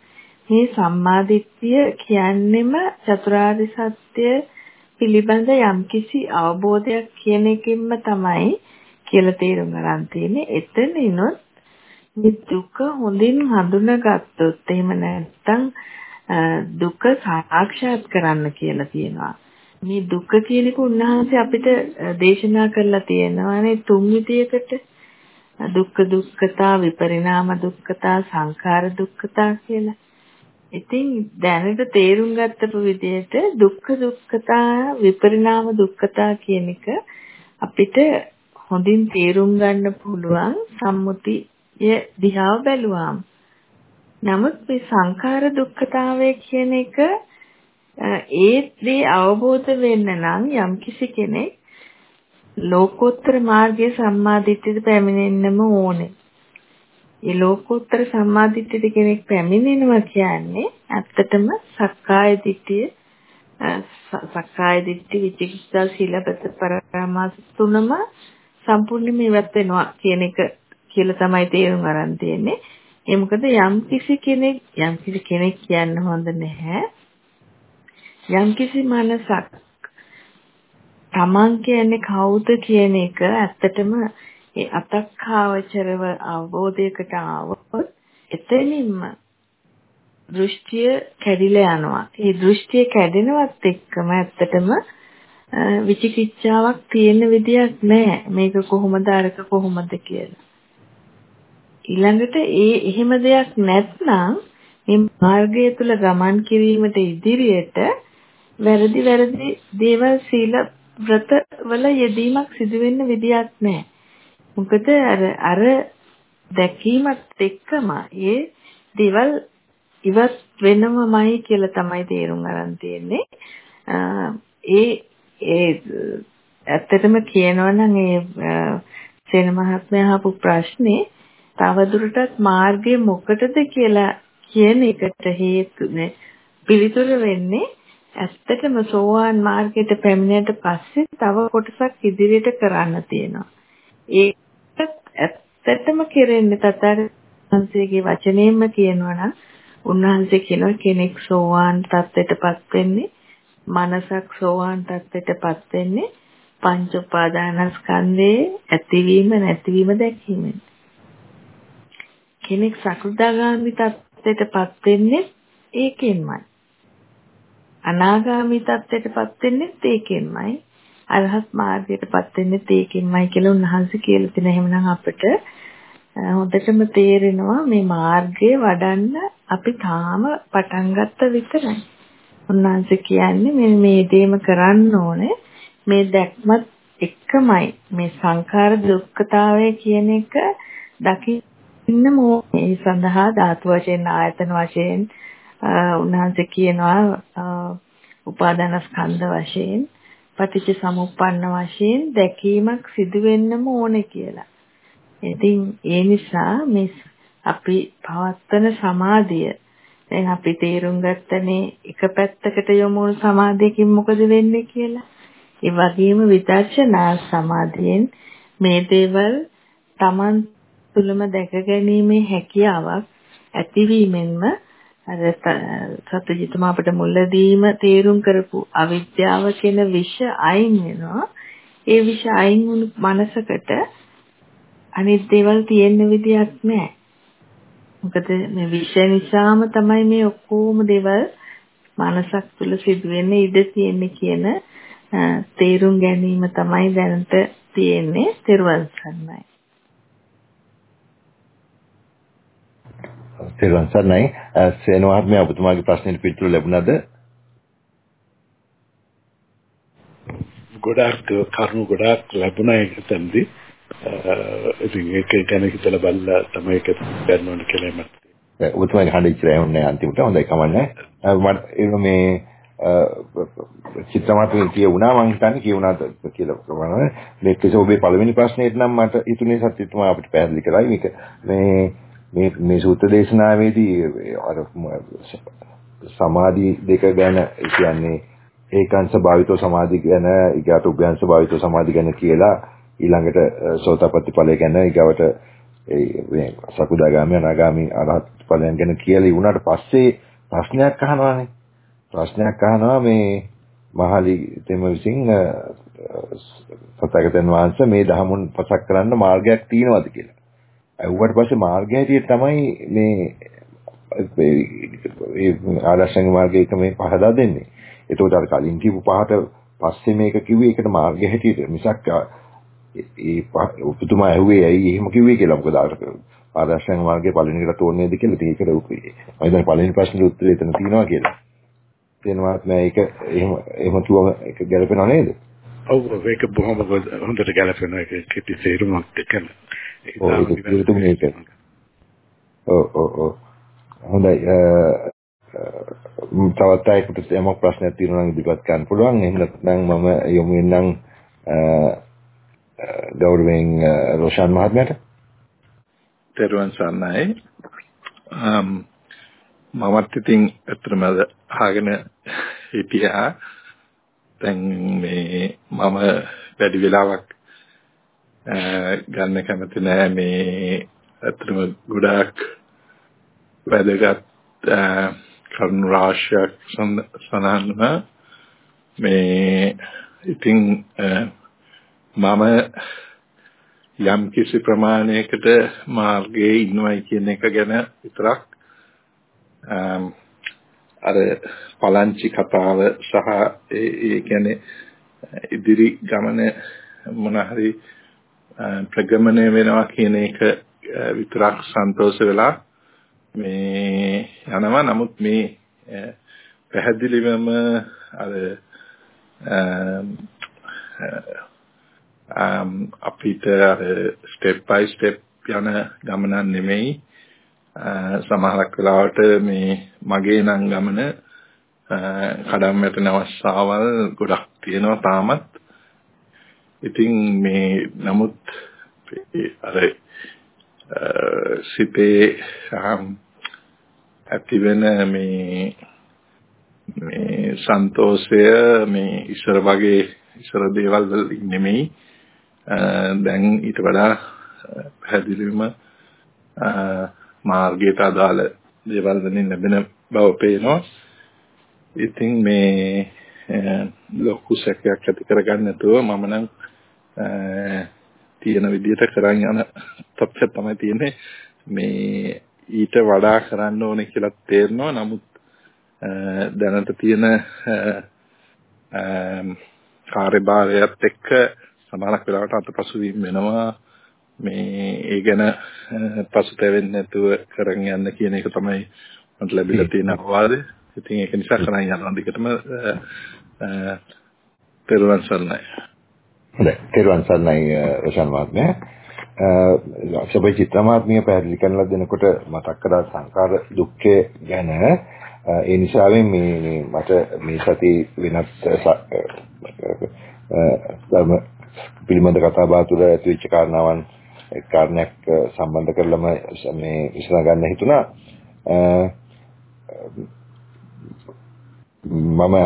මේ සම්මාදිට්ඨිය කියන්නෙම චතුරාර්ය සත්‍ය පිළිබඳ යම්කිසි අවබෝධයක් කියන එකෙන්ම තමයි කියලා තේරුම් ගන්න තියෙන්නේ. එතනිනුත් මේ දුක හොඳින් හඳුනාගත්තොත් එහෙම නැත්නම් දුක සාක්ෂාත් කරන්න කියලා තියෙනවා. මේ දුක කියන එක උන්වහන්සේ අපිට දේශනා කරලා තියෙනවානේ තුන් විදියකට දුක්ඛ දුක්ඛතා විපරිණාම දුක්ඛතා සංඛාර දුක්ඛතා කියලා. ඉතින් දැනට තේරුම් ගත්තපු විදිහට දුක්ඛ දුක්ඛතා විපරිණාම දුක්ඛතා කියන එක අපිට හොඳින් තේරුම් ගන්න පුළුවන් සම්මුතිය දිහා බැලුවාම. නමුත් මේ සංඛාර දුක්ඛතාවය කියන එක ඒ දේ අවබෝධ වෙන්න නම් යම්කිසි කෙනෙක් ලෝකෝත්තර මාර්ගයේ සම්මාදිට්ඨියට පැමිණෙන්නම ඕනේ. ඒ ලෝකෝත්තර සම්මාදිට්ඨිය කෙනෙක් පැමිණෙනවා කියන්නේ ඇත්තටම සක්කාය දිට්ඨිය සක්කාය දිට්ඨි විචිකිච්ඡා සීලබත පරමාස තුනම සම්පූර්ණයෙන්ම ඉවත් වෙනවා කියන එක කියලා තමයි තේරුම් අරන් තියෙන්නේ. ඒ මොකද යම් කිසි කෙනෙක් යම් කිසි කෙනෙක් කියන්න හොඳ නැහැ. යම්කිසි මනසක් තමන් කියන්නේ කවුද කියන එක ඇත්තටම ඒ අතක්ඛාවචරව අවබෝධයකට ආවොත් එතනින්ම දෘෂ්ටිය කැඩිලා යනවා. ඒ දෘෂ්ටිය කැඩෙනවත් එක්කම ඇත්තටම විචිකිච්ඡාවක් තියෙන විදියක් නැහැ. මේක කොහොමද අරක කොහොමද කියලා. ඊළඟට ඒ එහෙම දෙයක් නැත්නම් මේ මාර්ගය තුල ගමන් කිරීමට ඉදිරියට වැරදි වැරදි දේවල් සීල ව්‍රත වල යෙදීමක් සිදු වෙන්න විදියක් නැහැ. මොකද අර අර දැකීමත් එක්කම ඒ දේවල් ඉවත් වෙනවමයි කියලා තමයි තේරුම් අරන් තියෙන්නේ. ඒ ඒ ඇත්තටම කියනවා නම් ඒ සේන මහත්මයා අහපු ප්‍රශ්නේ තවදුරටත් මාර්ගය මොකටද කියලා කියන එකට හේතු පිළිතුර වෙන්නේ ඇත්තටම සෝවාන් මාර්ගයට පැමිණෙට පස්සේ තව කොටසක් ඉදිරියට කරන්න තියෙනවා. ඒක ඇත්තටම කෙරෙන්නේ තථාගතයන්සේගේ වචනයෙන්ම කියනවා නම් උන්වහන්සේ කියනවා කෙනෙක් සෝවාන් තත්ත්වයටපත් වෙන්නේ මනසක් සෝවාන් තත්ත්වයටපත් වෙන්නේ පංච උපාදානස්කන්ධයේ ඇතිවීම නැතිවීම දැකීමෙන්. කෙනෙක් සකෘදාගාමි තත්ත්වයටපත් වෙන්නේ ඒකෙන්මයි. අනාගාමි තත්ත්වයටපත් වෙන්නේ ඒකෙන්මයි. අරහත් මාර්ගයටපත් වෙන්නේ ඒකෙන්මයි කියලා උන්වහන්සේ කියලා තියෙන. එහෙමනම් අපිට හොඳටම තේරෙනවා මේ මාර්ගය වඩන්න අපි තාම පටන් ගත්ත විතරයි. උන්වහන්සේ කියන්නේ මේ මේ දේම කරන්න ඕනේ. මේ දැක්මත් එකමයි මේ සංඛාර දුක්ඛතාවය කියන එක දකින්න මේ සඳහා ධාතු වශයෙන් ආයතන වශයෙන් උන්වහන්සේ කියනවා උපාදාන ස්කන්ධ වශයෙන් පටිච්ච සමුප්පන්න වශයෙන් දැකීමක් සිදු වෙන්නම ඕනේ කියලා. ඉතින් ඒ නිසා මේ අපි පවත්තන සමාධිය දැන් අපි තේරුම් ගත්තනේ එක පැත්තකට යොමු වුණු සමාධියකින් මොකද වෙන්නේ කියලා. ඒ වගේම විදර්ශනා සමාධියෙන් මේ දේවල් Taman තුලම දැක ගැනීමේ හැකියාවක් ඇතිවීමෙන්ම අර සත්‍යජිතම අපිට මුලදීම තේරුම් කරපු අවිද්‍යාව කියන විෂ අයින් වෙනවා. ඒ විෂ අයින් වුණු මනසකට අනිත් දේවල් තියෙන්න විදියක් නැහැ. මොකද මේ විෂය නිසාම තමයි මේ ඔක්කොම දේවල් මනසක් තුළ සිදුවෙන්නේ ඉඩ තියෙන්නේ කියන තේරුම් ගැනීම තමයි දැනට තියෙන්නේ තෙරුවන් සරණයි. තෙරුවන් සරණයි. සේනවාත්මයා ඔබතුමාගේ ප්‍රශ්නෙට පිළිතුරු ලැබුණාද? ගොඩාක් කරුණු ගොඩාක් ලැබුණා ඒකෙන්දී ඉතින් ඒක ගැන හිතලා බලලා තමයි ඒක ගන්න ඕන කියලා මට. ඔබතුමාගේ හඬ ඉච්චරයි වුණේ අන්තිමට හොඳයි කමන්නේ. මම මේ චිත්‍රමාත්‍රයෙන් කියුණා මම හිතන්නේ කියුණාද කියලා ප්‍රමාණය. මේක ඔබේ පළවෙනි ප්‍රශ්නේට නම් මට ඉතුනේ සත්‍යතුමා අපිට පැහැදිලි කරයි මේක මේ මේ මේ සූත්‍ර දේශනාවේදී අර සමාධි දෙක ගැන කියන්නේ ඒකාංශ භාවිතෝ සමාධි ගැන ඊගාට උභයංශ භාවිතෝ සමාධි ගැන කියලා ඊළඟට සෝතාපට්ටි ඵලය ගැන ඊගවට ඒ සකුදාගාමී අනාගාමී අරහත් ඵලයන් ගැන කියලා ඉුණාට පස්සේ ප්‍රශ්නයක් අහනවානේ ප්‍රශ්නයක් අහනවා මේ මහලි තෙම විසින් සතගතන් වහන්සේ මේ දහමුන් පසක් කරන්න මාර්ගයක් තියෙනවද කියලා. අහුවට පස්සේ මාර්ගය හැටියට තමයි මේ ඒ ආදර්ශංග මාර්ගයක මේ පහදා දෙන්නේ. ඒකෝට අර කලින් කියපු පහට පස්සේ මේක කිව්වේ ඒකට මාර්ගය හැටියට මිසක් ඒ ඔබතුමා ඇහුවේ ඇයි එහෙම කිව්වේ කියලා. මොකද අර ආදර්ශයන් මාර්ගයේ පළවෙනි එකට ඕනේද කියලා ඉතින් ඒකට මම හිතන්නේ පළවෙනි ප්‍රශ්නේ උත්තරය එතන තියෙනවා කියලා. තේනවත් නෑ ඒක එහෙම එහෙම කිව්වම ඒක ගැලපෙනව නේද? ඔව් ඒක බොහොම හොඳට ගැලපෙනවා ඒක කිසි තේරුමක් දෙකන. ඔව් ඒක. ඔව් ඔව් ඔව්. හොඳයි තවත් අයෙකුට යමක් ප්‍රශ්නයක් තියෙනවා නම් ඉදිරිපත් කරන්න පුළුවන්. එහෙම නැත්නම් මම යොමු වෙන්නම් ගෞරවයෙන් රෝෂාන් මහත්මයාට තෙරුවන් සරණයි මමත් ඉතින් ඇත්තටම අහගෙන හිටියා දැන් මේ මම වැඩි වෙලාවක් ගන්න කැමති නෑ. මේ ඇත්තටම ගොඩාක් වැදගත් කරුණු රාශියක් සඳහන්ව මේ ඉතින් මම යම් කිසි ප්‍රමාණයකට මාර්ගයේ ඉන්නවයි කියන එක ගැන විතරක් අර පලංචි කතාව සහ ඒ කියන්නේ ඉදිරි ගමන මොන හරි ප්‍රගමනය වෙනවා කියන එක විතරක් සන්තෝෂ වෙලා මේ යනවා. නමුත් මේ පැහැදිලිවම අර අපිට අර ස්ටෙප් බයි ස්ටෙප් යන ගමනක් නෙමෙයි. සමහරක් වෙලාවට මේ මගේ නම් ගමන කඩම් වැටෙන අවස්ථාවල් ගොඩක් තියෙනවා තාමත්. ඉතින් මේ නමුත් අර සිතේ ඇති වෙන මේ මේ සන්තෝෂය මේ ඉස්සර වගේ ඉස්සර දේවල් වලින් නෙමෙයි දැන් ඊට වඩා පැහැදිලිවම මාර්ගයට අදාළ දේවල් වලින් ලැබෙන බව පේනවා. ඉතින් මේ ලොකු සැකයක් ඇති කරගන්න නැතුව මම නම් තියෙන විදිහට කරන් යන තත්ත්වයක් තමයි තියෙන්නේ. මේ ඊට වඩා කරන්න ඕනේ කියලා තේරෙනවා. නමුත් දැනට තියෙන කාර්යභාරයත් එක්ක සමානක් වෙලාවට අතපසු වීම වෙනවා. මේ ඒ ගැන පසුතැවෙන්නේ නැතුව කරන් යන්න කියන එක තමයි මට ලැබිලා තියෙන අවවාදය. ඉතින් ඒක නිසා කරන් යනවා දිගටම පෙරවන් සර්ණයි. හොඳයි. පෙරවන් සර්ණයි රෂන් මහත්මයා. සබයි චිත්‍රමාත්මිය පැහැදිලි කරලා දෙනකොට මතක් කරා සංකාර දුක්ඛය ගැන ඒ නිසාවෙන් මේ මට මේ සති වෙනත් ධර්ම පිළිබඳ කතා බහ තුළ ඇතිවෙච්ච කාරණාවන් එක් කාරණයක් සම්බන්ධ කරලම මේ විසඳ ගන්න හිතුණා. මම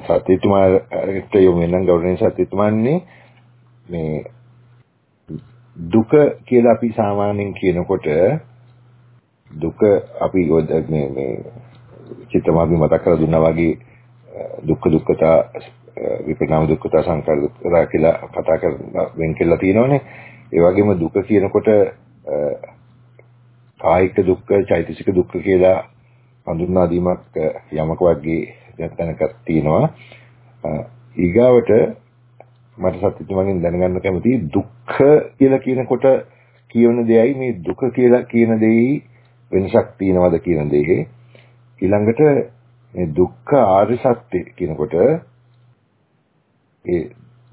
සත්‍යතුමාට යොමු වෙන ගෞරවනීය සත්‍යතුමාන්නේ. මේ දුක කියලා අපි සාමාන්‍යයෙන් කියනකොට දුක අපි මේ මේ චිත්තමාභි මතක් කරලා දුන්නා වගේ දුක්ඛ දුක්ඛතා විපරිණාම දුක්ඛතා සංකාර දුක්ඛතා කියලා කතා කරලා වෙන් කියලා තියෙනවනේ. ඒ වගේම දුක කියනකොට කායික දුක්ඛ, චෛතසික දුක්ඛ කියලා හඳුන්වා දීමක් යමක වගේ දැනගන්නක් තියෙනවා. ඊගාවට මට සත්‍යතුමගෙන් දැනගන්න කැමතියි දුක්ඛ කියලා කියනකොට කියවන දෙයයි මේ දුක කියලා කියන දෙයි වෙනසක් තියනවද කියන දෙයේ ඊළඟට මේ දුක්ඛ ආර්ය සත්‍ය කියනකොට ඒ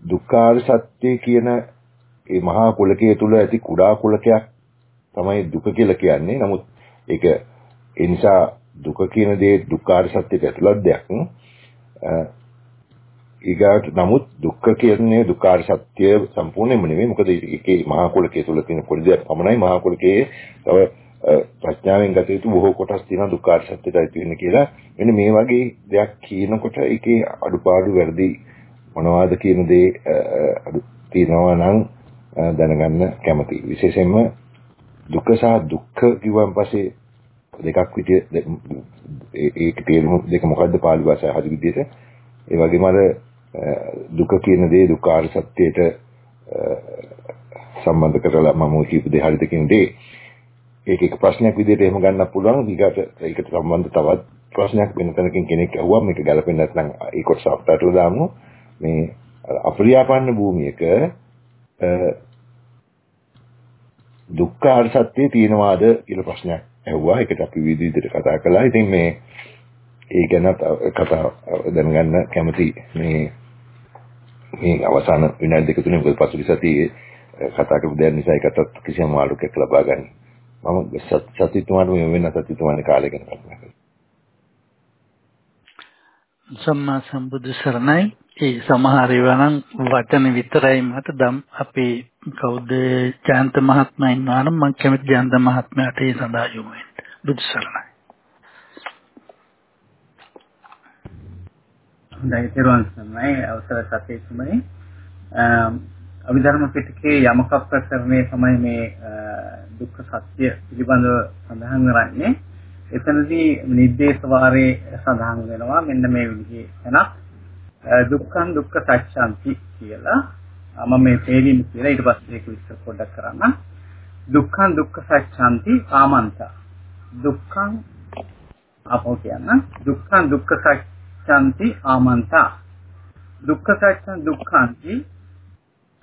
දුක්ඛ ආර්ය සත්‍ය කියන ඒ මහා කුලකයේ තුල ඇති කුඩා කුලකයක් තමයි දුක කියලා කියන්නේ. නමුත් ඒක ඒ නිසා දුක කියන දේ දුක්ඛාර සත්‍යයට ඇතුළත් දෙයක්. ඊගාට නමුත් දුක්ඛ කියන්නේ දුක්ඛාර සත්‍ය සම්පූර්ණයෙන්ම නෙමෙයි. මොකද ඒකේ මහා කුලකයේ තුල තියෙන පොඩි දෙයක් පමණයි මහා කුලකයේ තව ප්‍රඥාවෙන් ගත යුතු බොහෝ කොටස් තියෙනවා දුක්ඛාර සත්‍යයට අයිති වෙන්නේ කියලා. මෙන්න මේ වගේ දෙයක් කියනකොට ඒකේ අඩුපාඩු වැරදි මොනවාද කියන දේ තියෙනවා නම් දැනගන්න කැමතියි. විශේෂයෙන්ම දුක සහ දුක්ඛ කිව්වන් පස්සේ දෙකක් විදිය ඒක තේරුම දෙක මොකද්ද පාලි භාෂාවේ හරි විදියට. ඒ වගේම අර දුක කියන දේ දුක්ඛාර සත්‍යයට සම්බන්ධ කරලා මම කියපු දේ හරිද කියන දේ. ඒක එක ප්‍රශ්නයක් විදිහට එහෙම ගන්නත් පුළුවන්. ඊකට ඒකට සම්බන්ධ තවත් ප්‍රශ්නයක් වෙන තැනකින් කෙනෙක් අහුවා මේක ගැලපෙන්නේ නැත්නම් ඒ කොටස අපටට දාමු මේ අප්‍රියාපන්න භූමියක දුක්ඛ සත්‍ය තියෙනවාද කියලා ප්‍රශ්නයක්. ඇහුවා. ඒකට අපි විවිධ විදිහට කතා කළා. ඉතින් මේ ඒ ගැන කතා දැනගන්න කැමති මේ මේ අවසාන විනාඩි දෙක තුනේ මොකද පසුගිය සතියේ කතා කරපු දෙයක් නිසා ඒකටත් කිසියම් මාළුකයක් ලබා ගන්න. මම සතිතුමාට මේ වෙන සතිතුමාගේ කාලය ගැන කතා කරා. සම්මා සම්බුදු සරණයි ඒ සමහර ඒවා නම් වචන විතරයි මට දම් අපේ කවුද ජයන්ත මහත්මයා ඉන්නවා නම් මම කැමති ජයන්ත මහත්මයාට ඒ සඳහා යොමු වෙන්න. බුදු සරණයි. හොඳයි දරුවන් සමයි අවසර සතිය තුමනි. අභිධර්ම පිටකයේ යමක ප්‍රකරණය තමයි මේ දුක්ඛ සත්‍ය පිළිබඳව සඳහන් කරන්නේ. එතනදී නිर्देश වාරයේ සඳහන් වෙනවා මෙන්න මේ විදිහේ තැනක් දුක්ඛං දුක්ඛ සත්‍යන්ති කියලා මම මේ තේරීම කියලා ඊට පස්සේ ඒක විස්තර පොඩ්ඩක් කරන්න. දුක්ඛං දුක්ඛ සත්‍යන්ති ආමන්ත. දුක්ඛං අපෝ කියන්න දුක්ඛං දුක්ඛ සත්‍යන්ති ආමන්ත. දුක්ඛ සත්‍යං දුක්ඛන්ති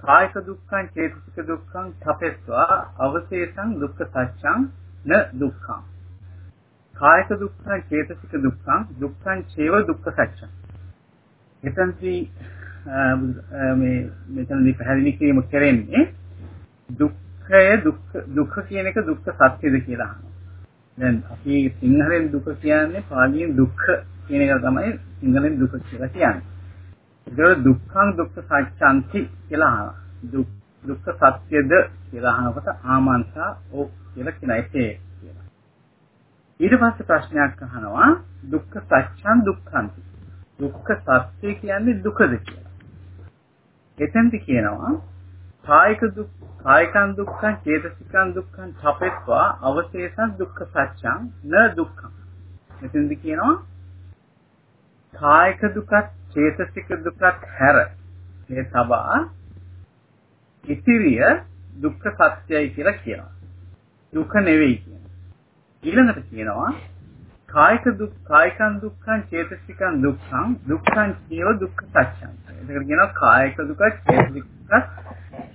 කායික දුක්ඛං චේතසික දුක්ඛං තපෙස්වා අවශේෂං දුක්ඛ සත්‍යං න දුක්ඛං කායික දුක්ඛං චේතසික දුක්ඛං දුක්ඛං චේව දුක්ඛ සත්‍යං එතනදී මේ මෙතනදී පැහැදිලි කිරීම කරන්නේ දුක්ඛය දුක්ඛ දුක්ඛ කියන එක දුක්ඛ සත්‍යද කියලා අහනවා. දැන් අපි සිංහලෙන් දුක කියන්නේ පාලියෙන් දුක්ඛ කියන එක තමයි සිංහලෙන් දුක කියලා කියන්නේ. ඒකවල දුක්ඛං දුක්ඛ සත්‍යන්ති කියලා අහනවා. දුක්ඛ සත්‍යද කියලා අහනකොට ආමන්තා ඕ කියලා කියන එකේ කියලා. ඊට පස්සේ ප්‍රශ්නයක් අහනවා දුක්ඛ සත්‍යං දුක්ඛන්ති. දුක්ඛ සත්‍ය කියන්නේ දුකද කියලා. එතෙන්ද කියනවා කායික දුක් කායිකං දුක්ඛං චේතසිකං දුක්ඛං තපෙත්වා අවශේෂං දුක්ඛ සත්‍යං න දුක්ඛං. එතෙන්ද කියනවා කායික දුකත් චේතසික දුකත් හැර මේ තබා ඉතිරිය දුක්ඛ සත්‍යයි කියලා කියනවා. දුක නෙවෙයි කියනවා. ඊළඟට කියනවා කායික දුක් කායිකං දුක්ඛං චේතසිකං දුක්ඛං දුක්ඛං කියව දුක්ඛ සත්‍යං. ඒකට කියනවා කායික දුක චේතසික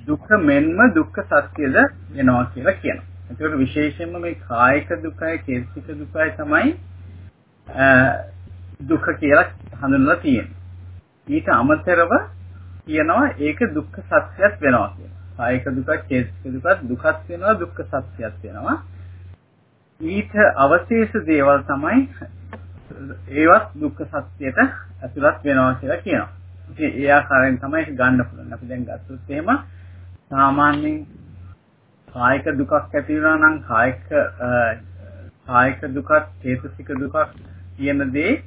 දුක්ඛ මෙන්ම දුක්ඛ සත්‍යද වෙනවා කියලා කියනවා. ඒකට විශේෂයෙන්ම මේ කායික දුකයි චේතසික දුකයි තමයි දුක කියලා හඳුන්වලා තියෙන්නේ. ඊට අමතරව කියනවා ඒක දුක්ඛ සත්‍යයක් වෙනවා කියලා. කායික දුක චේතසික දුක දුකක් වෙනවා දුක්ඛ සත්‍යයක් වෙනවා. ඊට අවශේෂ දේවල් තමයි ඒවත් දුක්ඛ සත්‍යයට ඇතුළත් වෙනවා කියලා කියනවා. ඉතින් ඒ ආකාරයෙන් තමයි ඒක ගන්න පුළුවන්. අපි දැන් ගත්තොත් එහෙම සාමාන්‍යයෙන් කායික දුකක් ඇති වෙනවා නම් කායික කායික දුකක් චේතසික දුකක් කියන දේ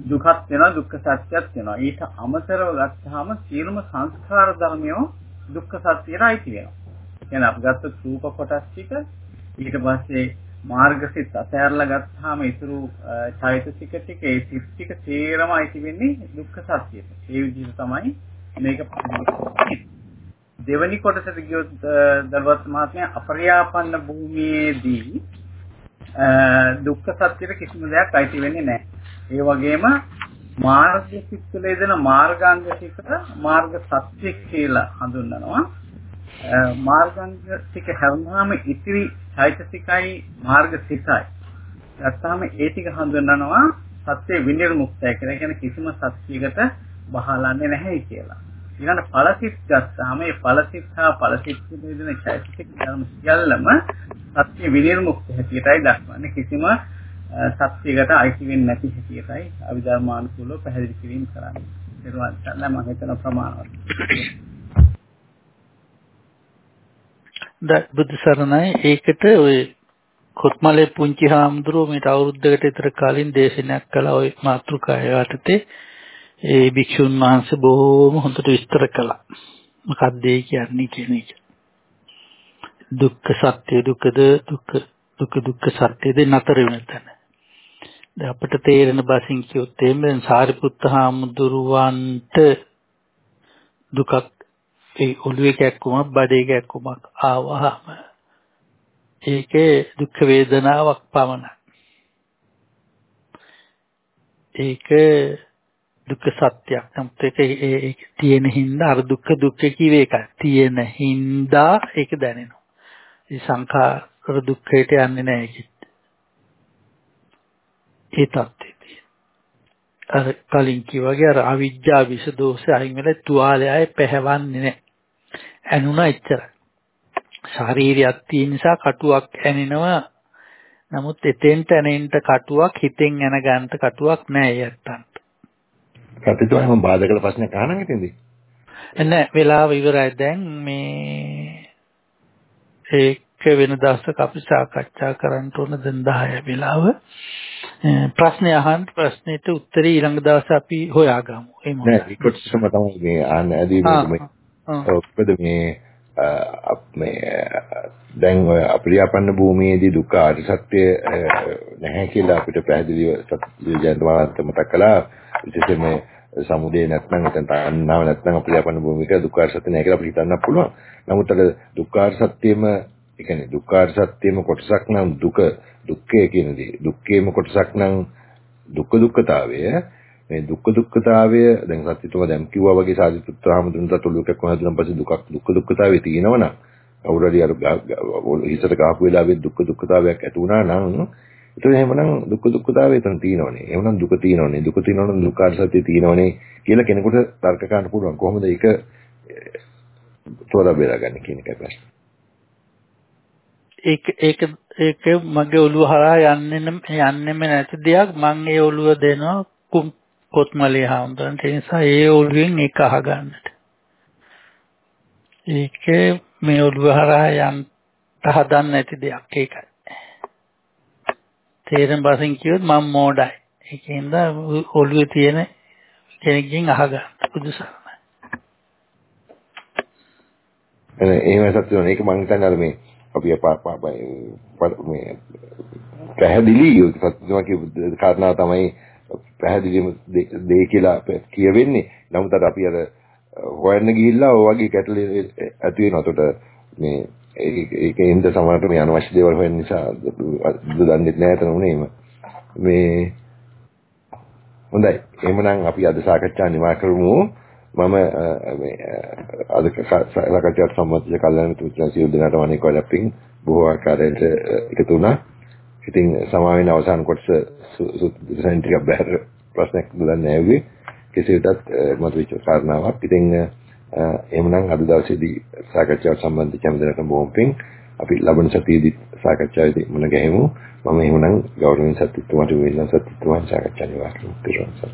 දුකක් වෙනවා දුක්ඛ සත්‍යයක් වෙනවා. ඊට අමතරව ගත්තාම සියලුම සංස්කාර ධර්මයෝ දුක්ඛ සත්‍යයට අයිති වෙනවා. කියන්නේ අපි ගත්තොත් රූප කොටස් ටික ඊට පස්සේ මාර්ගසිත අතහැරලා ගත්තාම ඉතුරු චෛතසික ටික ඒ සිත් ටික තේරම අයිති වෙන්නේ දුක්ඛ සත්‍යයට. ඒ විදිහට තමයි මේක දෙවනි කොටසට ගියොත් දලවත් මහත්මයා අපරියාපන්න භූමියේදී දුක්ඛ සත්‍යයට කිසිම දෙයක් අයිති වෙන්නේ නැහැ. ඒ වගේම මාර්ග සිත්වල යෙදෙන මාර්ගාංග ටිකට මාර්ග සත්‍ය කියලා හඳුන්වනවා. මාර්ගාංග ටික හැවුනහම ඉතිරි චෛතසිකයි මාර්ග සිතයි. ගත්තාම ඒ ටික හඳුන්වනවා සත්‍ය විනිර්මුක්තය කියලා. කියන්නේ කිසිම සත්‍යයකට බහලන්නේ නැහැ කියලා. ඊළඟ ඵලසිත ගත්තාම මේ ඵලසිත හා ඵලසිත කියන චෛතසික ධර්ම සියල්ලම සත්‍ය විනිර්මුක්ත හැටියටයි දක්වන්නේ. කිසිම සත්‍යයකට අයිති වෙන්නේ නැති හැටියටයි අවිධර්මානුකූලව පැහැදිලි කිරීම කරන්නේ. ඒක මම හිතන ප්‍රමාණවත්. බුදු සරණයි ඒකට ඔය කොත්මලේ පුංචි හාමුදුරුවෝ මේට අවුරුද්දකට විතර කලින් දේශනයක් කළා ওই මාතෘකාව යටතේ ඒ භික්ෂුන් වහන්සේ බොහෝම හොඳට විස්තර කළා. මොකක්ද ඒ කියන්නේ කියන එක. දුක්ඛ සත්‍ය දුකද දුක්ඛ දුක්ඛ දුක්ඛ සත්‍යද නතර වෙන තැන. දැන් අපිට තේරෙන බසින් කියොත් එimhe සාරිපුත්ත හාමුදුරුවන්ට දුකක් ඒ ඔළුවේ කැක්කුමක් බඩේ කැක්කුමක් ආවහම ඒකේ දුක් වේදනාවක් පමණයි. ඒක දුක්ඛ සත්‍යයක්. නමුත් ඒක ඒක තියෙන හින්දා අර දුක්ඛ දුක්ඛ කිව්වේ එකයි. තියෙන හින්දා ඒක දැනෙනවා. ඒ සංඛාර දුක්ඛයට යන්නේ නැහැ ඒකෙත්. ඒ தත්ත්වය අර කලින් කිව්වාගේ අර අවිජ්ජා විස දෝෂය අයින් වෙලා තුවාලයයි පැහැවන්නේ නැහැ. ඇනුණා එච්චරයි. ශාරීරියක් තියෙන නිසා කටුවක් ඇනෙනවා. නමුත් එතෙන්ට ඇනෙන්න කටුවක් හිතෙන් ඇන ගන්නට කටුවක් නැහැ යත්තන්ට. කටිතුවම බාධකල ප්‍රශ්නයක් අහන්න ඉතින්දී. නෑ වෙලාව ඉවරයි දැන් මේ ඒක වෙන දවසක අපි සාකච්ඡා කරන්න ඕන දැන් 10 වෙලාව. ප්‍රශ්නේ අහන්න ප්‍රශ්නෙට උත්තරේ ඊළඟ දවසේ අපි හොයාගමු. ඒ මොකද? නෑ රිකොඩ්ස්ම තමයි මේ ආන්න ඇදී ඔක්කොද මේ මේ දැන් ඔය අප්‍රියාපන්න භූමියේදී දුක්ඛ ආර්ය සත්‍ය නැහැ කියලා අපිට පැහැදිලිව ජයන්ත මහත්මයා මතක් කළා. විශේෂයෙන්ම සමුදේ නැත්නම් එතන තණ්හාව නැත්නම් අපිට අපන්න භූමික දුක්ඛාර සත්‍ය නැහැ කියලා අපිට හිතන්න පුළුවන්. නමුත් අර දුක්ඛාර සත්‍යෙම ඒ කියන්නේ දුක්ඛාර සත්‍යෙම කොටසක් නම් දුක දුක්ඛය කියන දේ. දුක්ඛේම කොටසක් නම් දුක්ඛ දුක්ඛතාවය මේ දුක්ඛ දුක්ඛතාවය දැන් සත්‍යතුම දැන් කිව්වා වගේ සාධිතුත්‍රාම දුන්නට ඔලුවකක් වුණාට පස්සේ දුකක් දුක්ඛ දුක්ඛතාවය තියෙනවනම් කවුරු හරි අර හිසට ගහපු වෙලාවෙත් දුක්ඛ දුක්ඛතාවයක් ඇති වුණා නම් ඒතර එහෙමනම් දුක්ඛ දුක්ඛතාවය එතන තියෙනවනේ. එහෙමනම් දුක තියෙනවනේ. දුක තියෙනවනම් දුක්ඛාර සත්‍ය තියෙනවනේ කියලා කෙනෙකුට තර්ක කරන්න පුළුවන්. කොහොමද ඒක තෝරා බේරගන්නේ කියන එකයි ප්‍රශ්නේ. ඒක ඒක ඒක මගේ ඔළුව හරහා යන්නේ යන්නෙම නැති දෙයක් මම ඒ ඔළුව දෙනවා කොත්මලේ හාමුදුරන්ට ඒ නිසා ඒ ඔළුවෙන් ඒක අහගන්නට. ඒක මේ ඔළුව හරහා යන්න හදන්න නැති දෙයක් ඒකයි. තේරෙන භාෂෙන් කිව්වොත් මම මෝඩයි. ඒකෙන්ද ඔළුවේ තියෙන කෙනෙක්ගෙන් අහගන්න බුදුසරණයි. එනේ එහෙම සත්‍ය වෙන ඒක මම හිතන්නේ අර මේ අපි මේ පැහැදිලි සත්‍යම කියපු කාරණා තමයි පැහැදිලිම දෙය කියලා කියවෙන්නේ. නමුත් අර අපි අර හොයන්න ගිහිල්ලා ඔය වගේ ගැටලු ඇති වෙනවා. එතකොට මේ ඒකෙන්ද සමහරට මේ අනවශ්‍ය දේවල් හොයන නිසා දන්නේ නැහැ තනුනේම. මේ හොඳයි. එහෙමනම් අපි අද සාකච්ඡා නිමා කරමු. මම මේ අද සාකච්ඡාවට සම්බන්ධ කල්යනා මිතුරන් සියලු දෙනාටම අනේක වලපින් බොහෝ ආකාරයට එකතු වුණා. ඉතින් සමාවෙන අවසාන කොටස සුදුසුන් ටිකක් බැහැර ප්‍රශ්නයක් දුන්නේ නැහැ කෙසේටත් මතුවෙච්ච කාරණාවක්. ඉතින් එහෙමනම් අද දවසේදී සාකච්ඡාවට සම්බන්ධ කැමතිනට බොහොම පිං අපි ලබන සතියේදී සාකච්ඡාවේදී මුණ ගැහෙමු. මම එහෙමනම් ගෞරවයෙන් සත්‍යත්වයට වෙන්න සත්‍යත්වයන් සාකච්ඡා නිවාසය පිරුණා.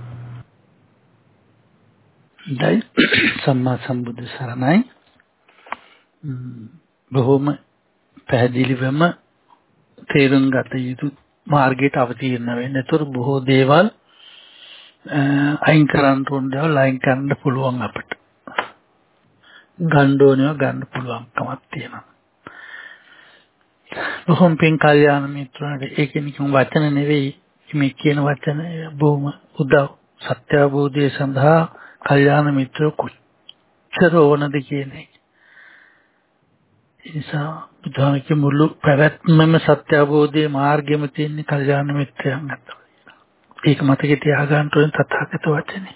දයි සම්මා සම්බුදු සරණයි. බොහොම පැහැදිලිවම තේරුම් ගත යුතු මාර්ගයට අවතීර්ණ වෙන්න. ඒතර බොහෝ දේවල් අයින් කරන්න ඕන දේවල් අයින් කරන්න පුළුවන් අපිට. ගන්න ඕනේව ගන්න පුළුවන්කමක් තියෙනවා. බොහොම පින් කල්යාණ මිත්‍රාට ඒක නිකන් වචන නෙවෙයි මේ කියන වචන බොහොම උදව් සත්‍ය අවබෝධය සඳහා කල්යාණ මිත්‍ර කොච්චර ඕනද කියන එක. නිසා බුදුහාමගේ මුළු පැවැත්මම සත්‍ය අවබෝධයේ මාර්ගෙම තියෙන කල්යාණ මිත්‍රයන් අතර. ඒක මතකේ තියාගන්න ඕන තථාගත වචනේ.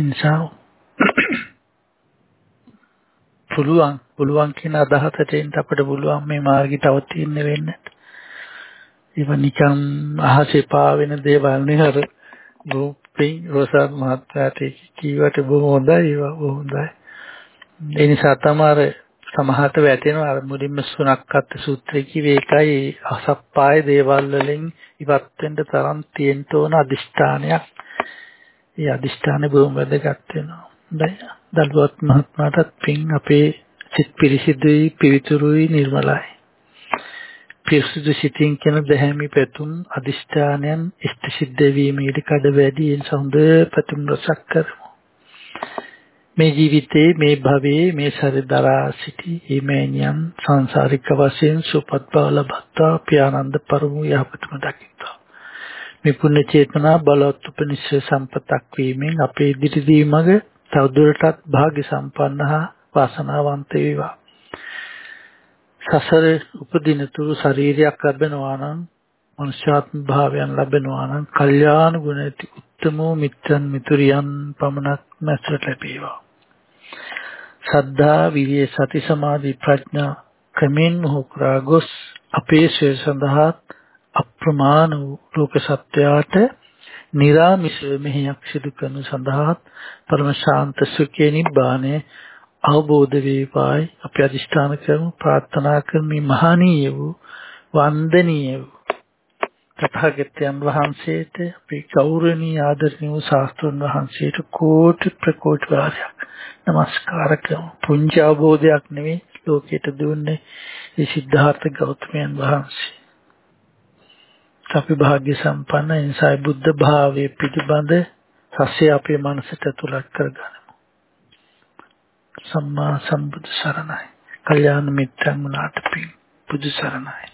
නිසා පුළුවන් පුළුවන් කියන අදහසට එන්න අපිට පුළුවන් මේ මාර්ගය තව තියෙන්න වෙන්න. ඒව නිකන් අහසේ පාවෙන දේවල් නෙහර රූපේ රොසත් මහත්යාට කීවට බොහොම හොඳයි ඒවා බොහොම හොඳයි. ඒ නිසා තමයි සමහරට වැටෙනවා අර මුලින්ම සුණක්කත් සූත්‍රය කිව්වේ ඒකයි අසප්පාය දේවල් වලින් ඉවත් වෙන්න තරම් තියෙන්න ඕන අදිෂ්ඨානයක්. ඒ අදිෂ්ඨානේ බොහොම වැදගත් වෙනවා. හොඳයි. දල්වත් මහත්මයාටත් පින් අපේ සිත් පිරිසිදුයි පිවිතුරුයි නිර්මලයි. පිරිසිදු සිතින් කියන දැහැමි පැතුම් අදිෂ්ඨානයන් ඉෂ්ට සිද්ධ වීම ඊට කඩ වැඩි එන් සඳ පැතුම් රසක් කරමු. මේ ජීවිතේ මේ භවයේ මේ සරිදරා සිටි හිමේනියන් සංසාරික වශයෙන් සුපත් බව ලබත්තා පියානන්ද පරමු යහපතම දකිත්වා. මේ පුණ්‍ය චේතනා බලවත් උපනිශ්‍රේ සම්පතක් වීමෙන් අපේ ඉදිරිදී මඟ තවදුරටත් භාග්‍ය සම්පන්න හා වාසනාවන්ත වේවා. සසර උපදින තුරු ශරීරයක් ලැබෙනවා නම් මනුෂ්‍යාත්ම භාවයන් ලැබෙනවා නම් කල්යාණ ගුණ ඇති උත්තමෝ මිත්‍රන් මිතුරියන් පමණක් මැසට ලැබේවා. සද්ධා විරිය සති සමාධි ප්‍රඥා ක්‍රමෙන් මොහොකුරා ගොස් අපේ ශ්‍රේ සඳහා අප්‍රමාණ වූ ලෝක සත්‍යයට නිරාමිෂ මෙහෙයක් සිදු කරනු සඳහා පරම ශාන්ත සුඛේ නිබ්බානය අවබෝධ වේවායි. අපි අදිෂ්ඨාන කරමු ප්‍රාර්ථනා කරමි. මහණීය වූ වන්දනීය වූ තථාගතයන් වහන්සේට අපි ගෞරවනීය ආදරණීය වූ ශාස්ත්‍රඥ වහන්සේට කෝටි ප්‍රකෝටි වාරයක් নমස්කාර කරමු පුංචි අවබෝධයක් නෙවෙයි ලෝකයට දුන්නේ ඒ සිද්ධාර්ථ ගෞතමයන් වහන්සේ අපි භාග්‍ය සම්පන්න එනිසායි බුද්ධ භාවයේ පිටිබඳ සස්ය අපේ මනසට ඇතුළත් කරගනිමු. සම්මා සම්බුදු සරණයි. කල්යාණ මිත්‍රන් වුණාට පිං බුදු සරණයි.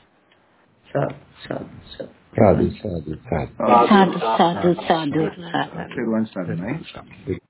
සත් සත් සත් ಸಾಧು ಸಾಧು ಸಾಧು ಸಾಧು ಸಾಧು ಸಾಧು ಭಗವಾನ್ ಸಾಧು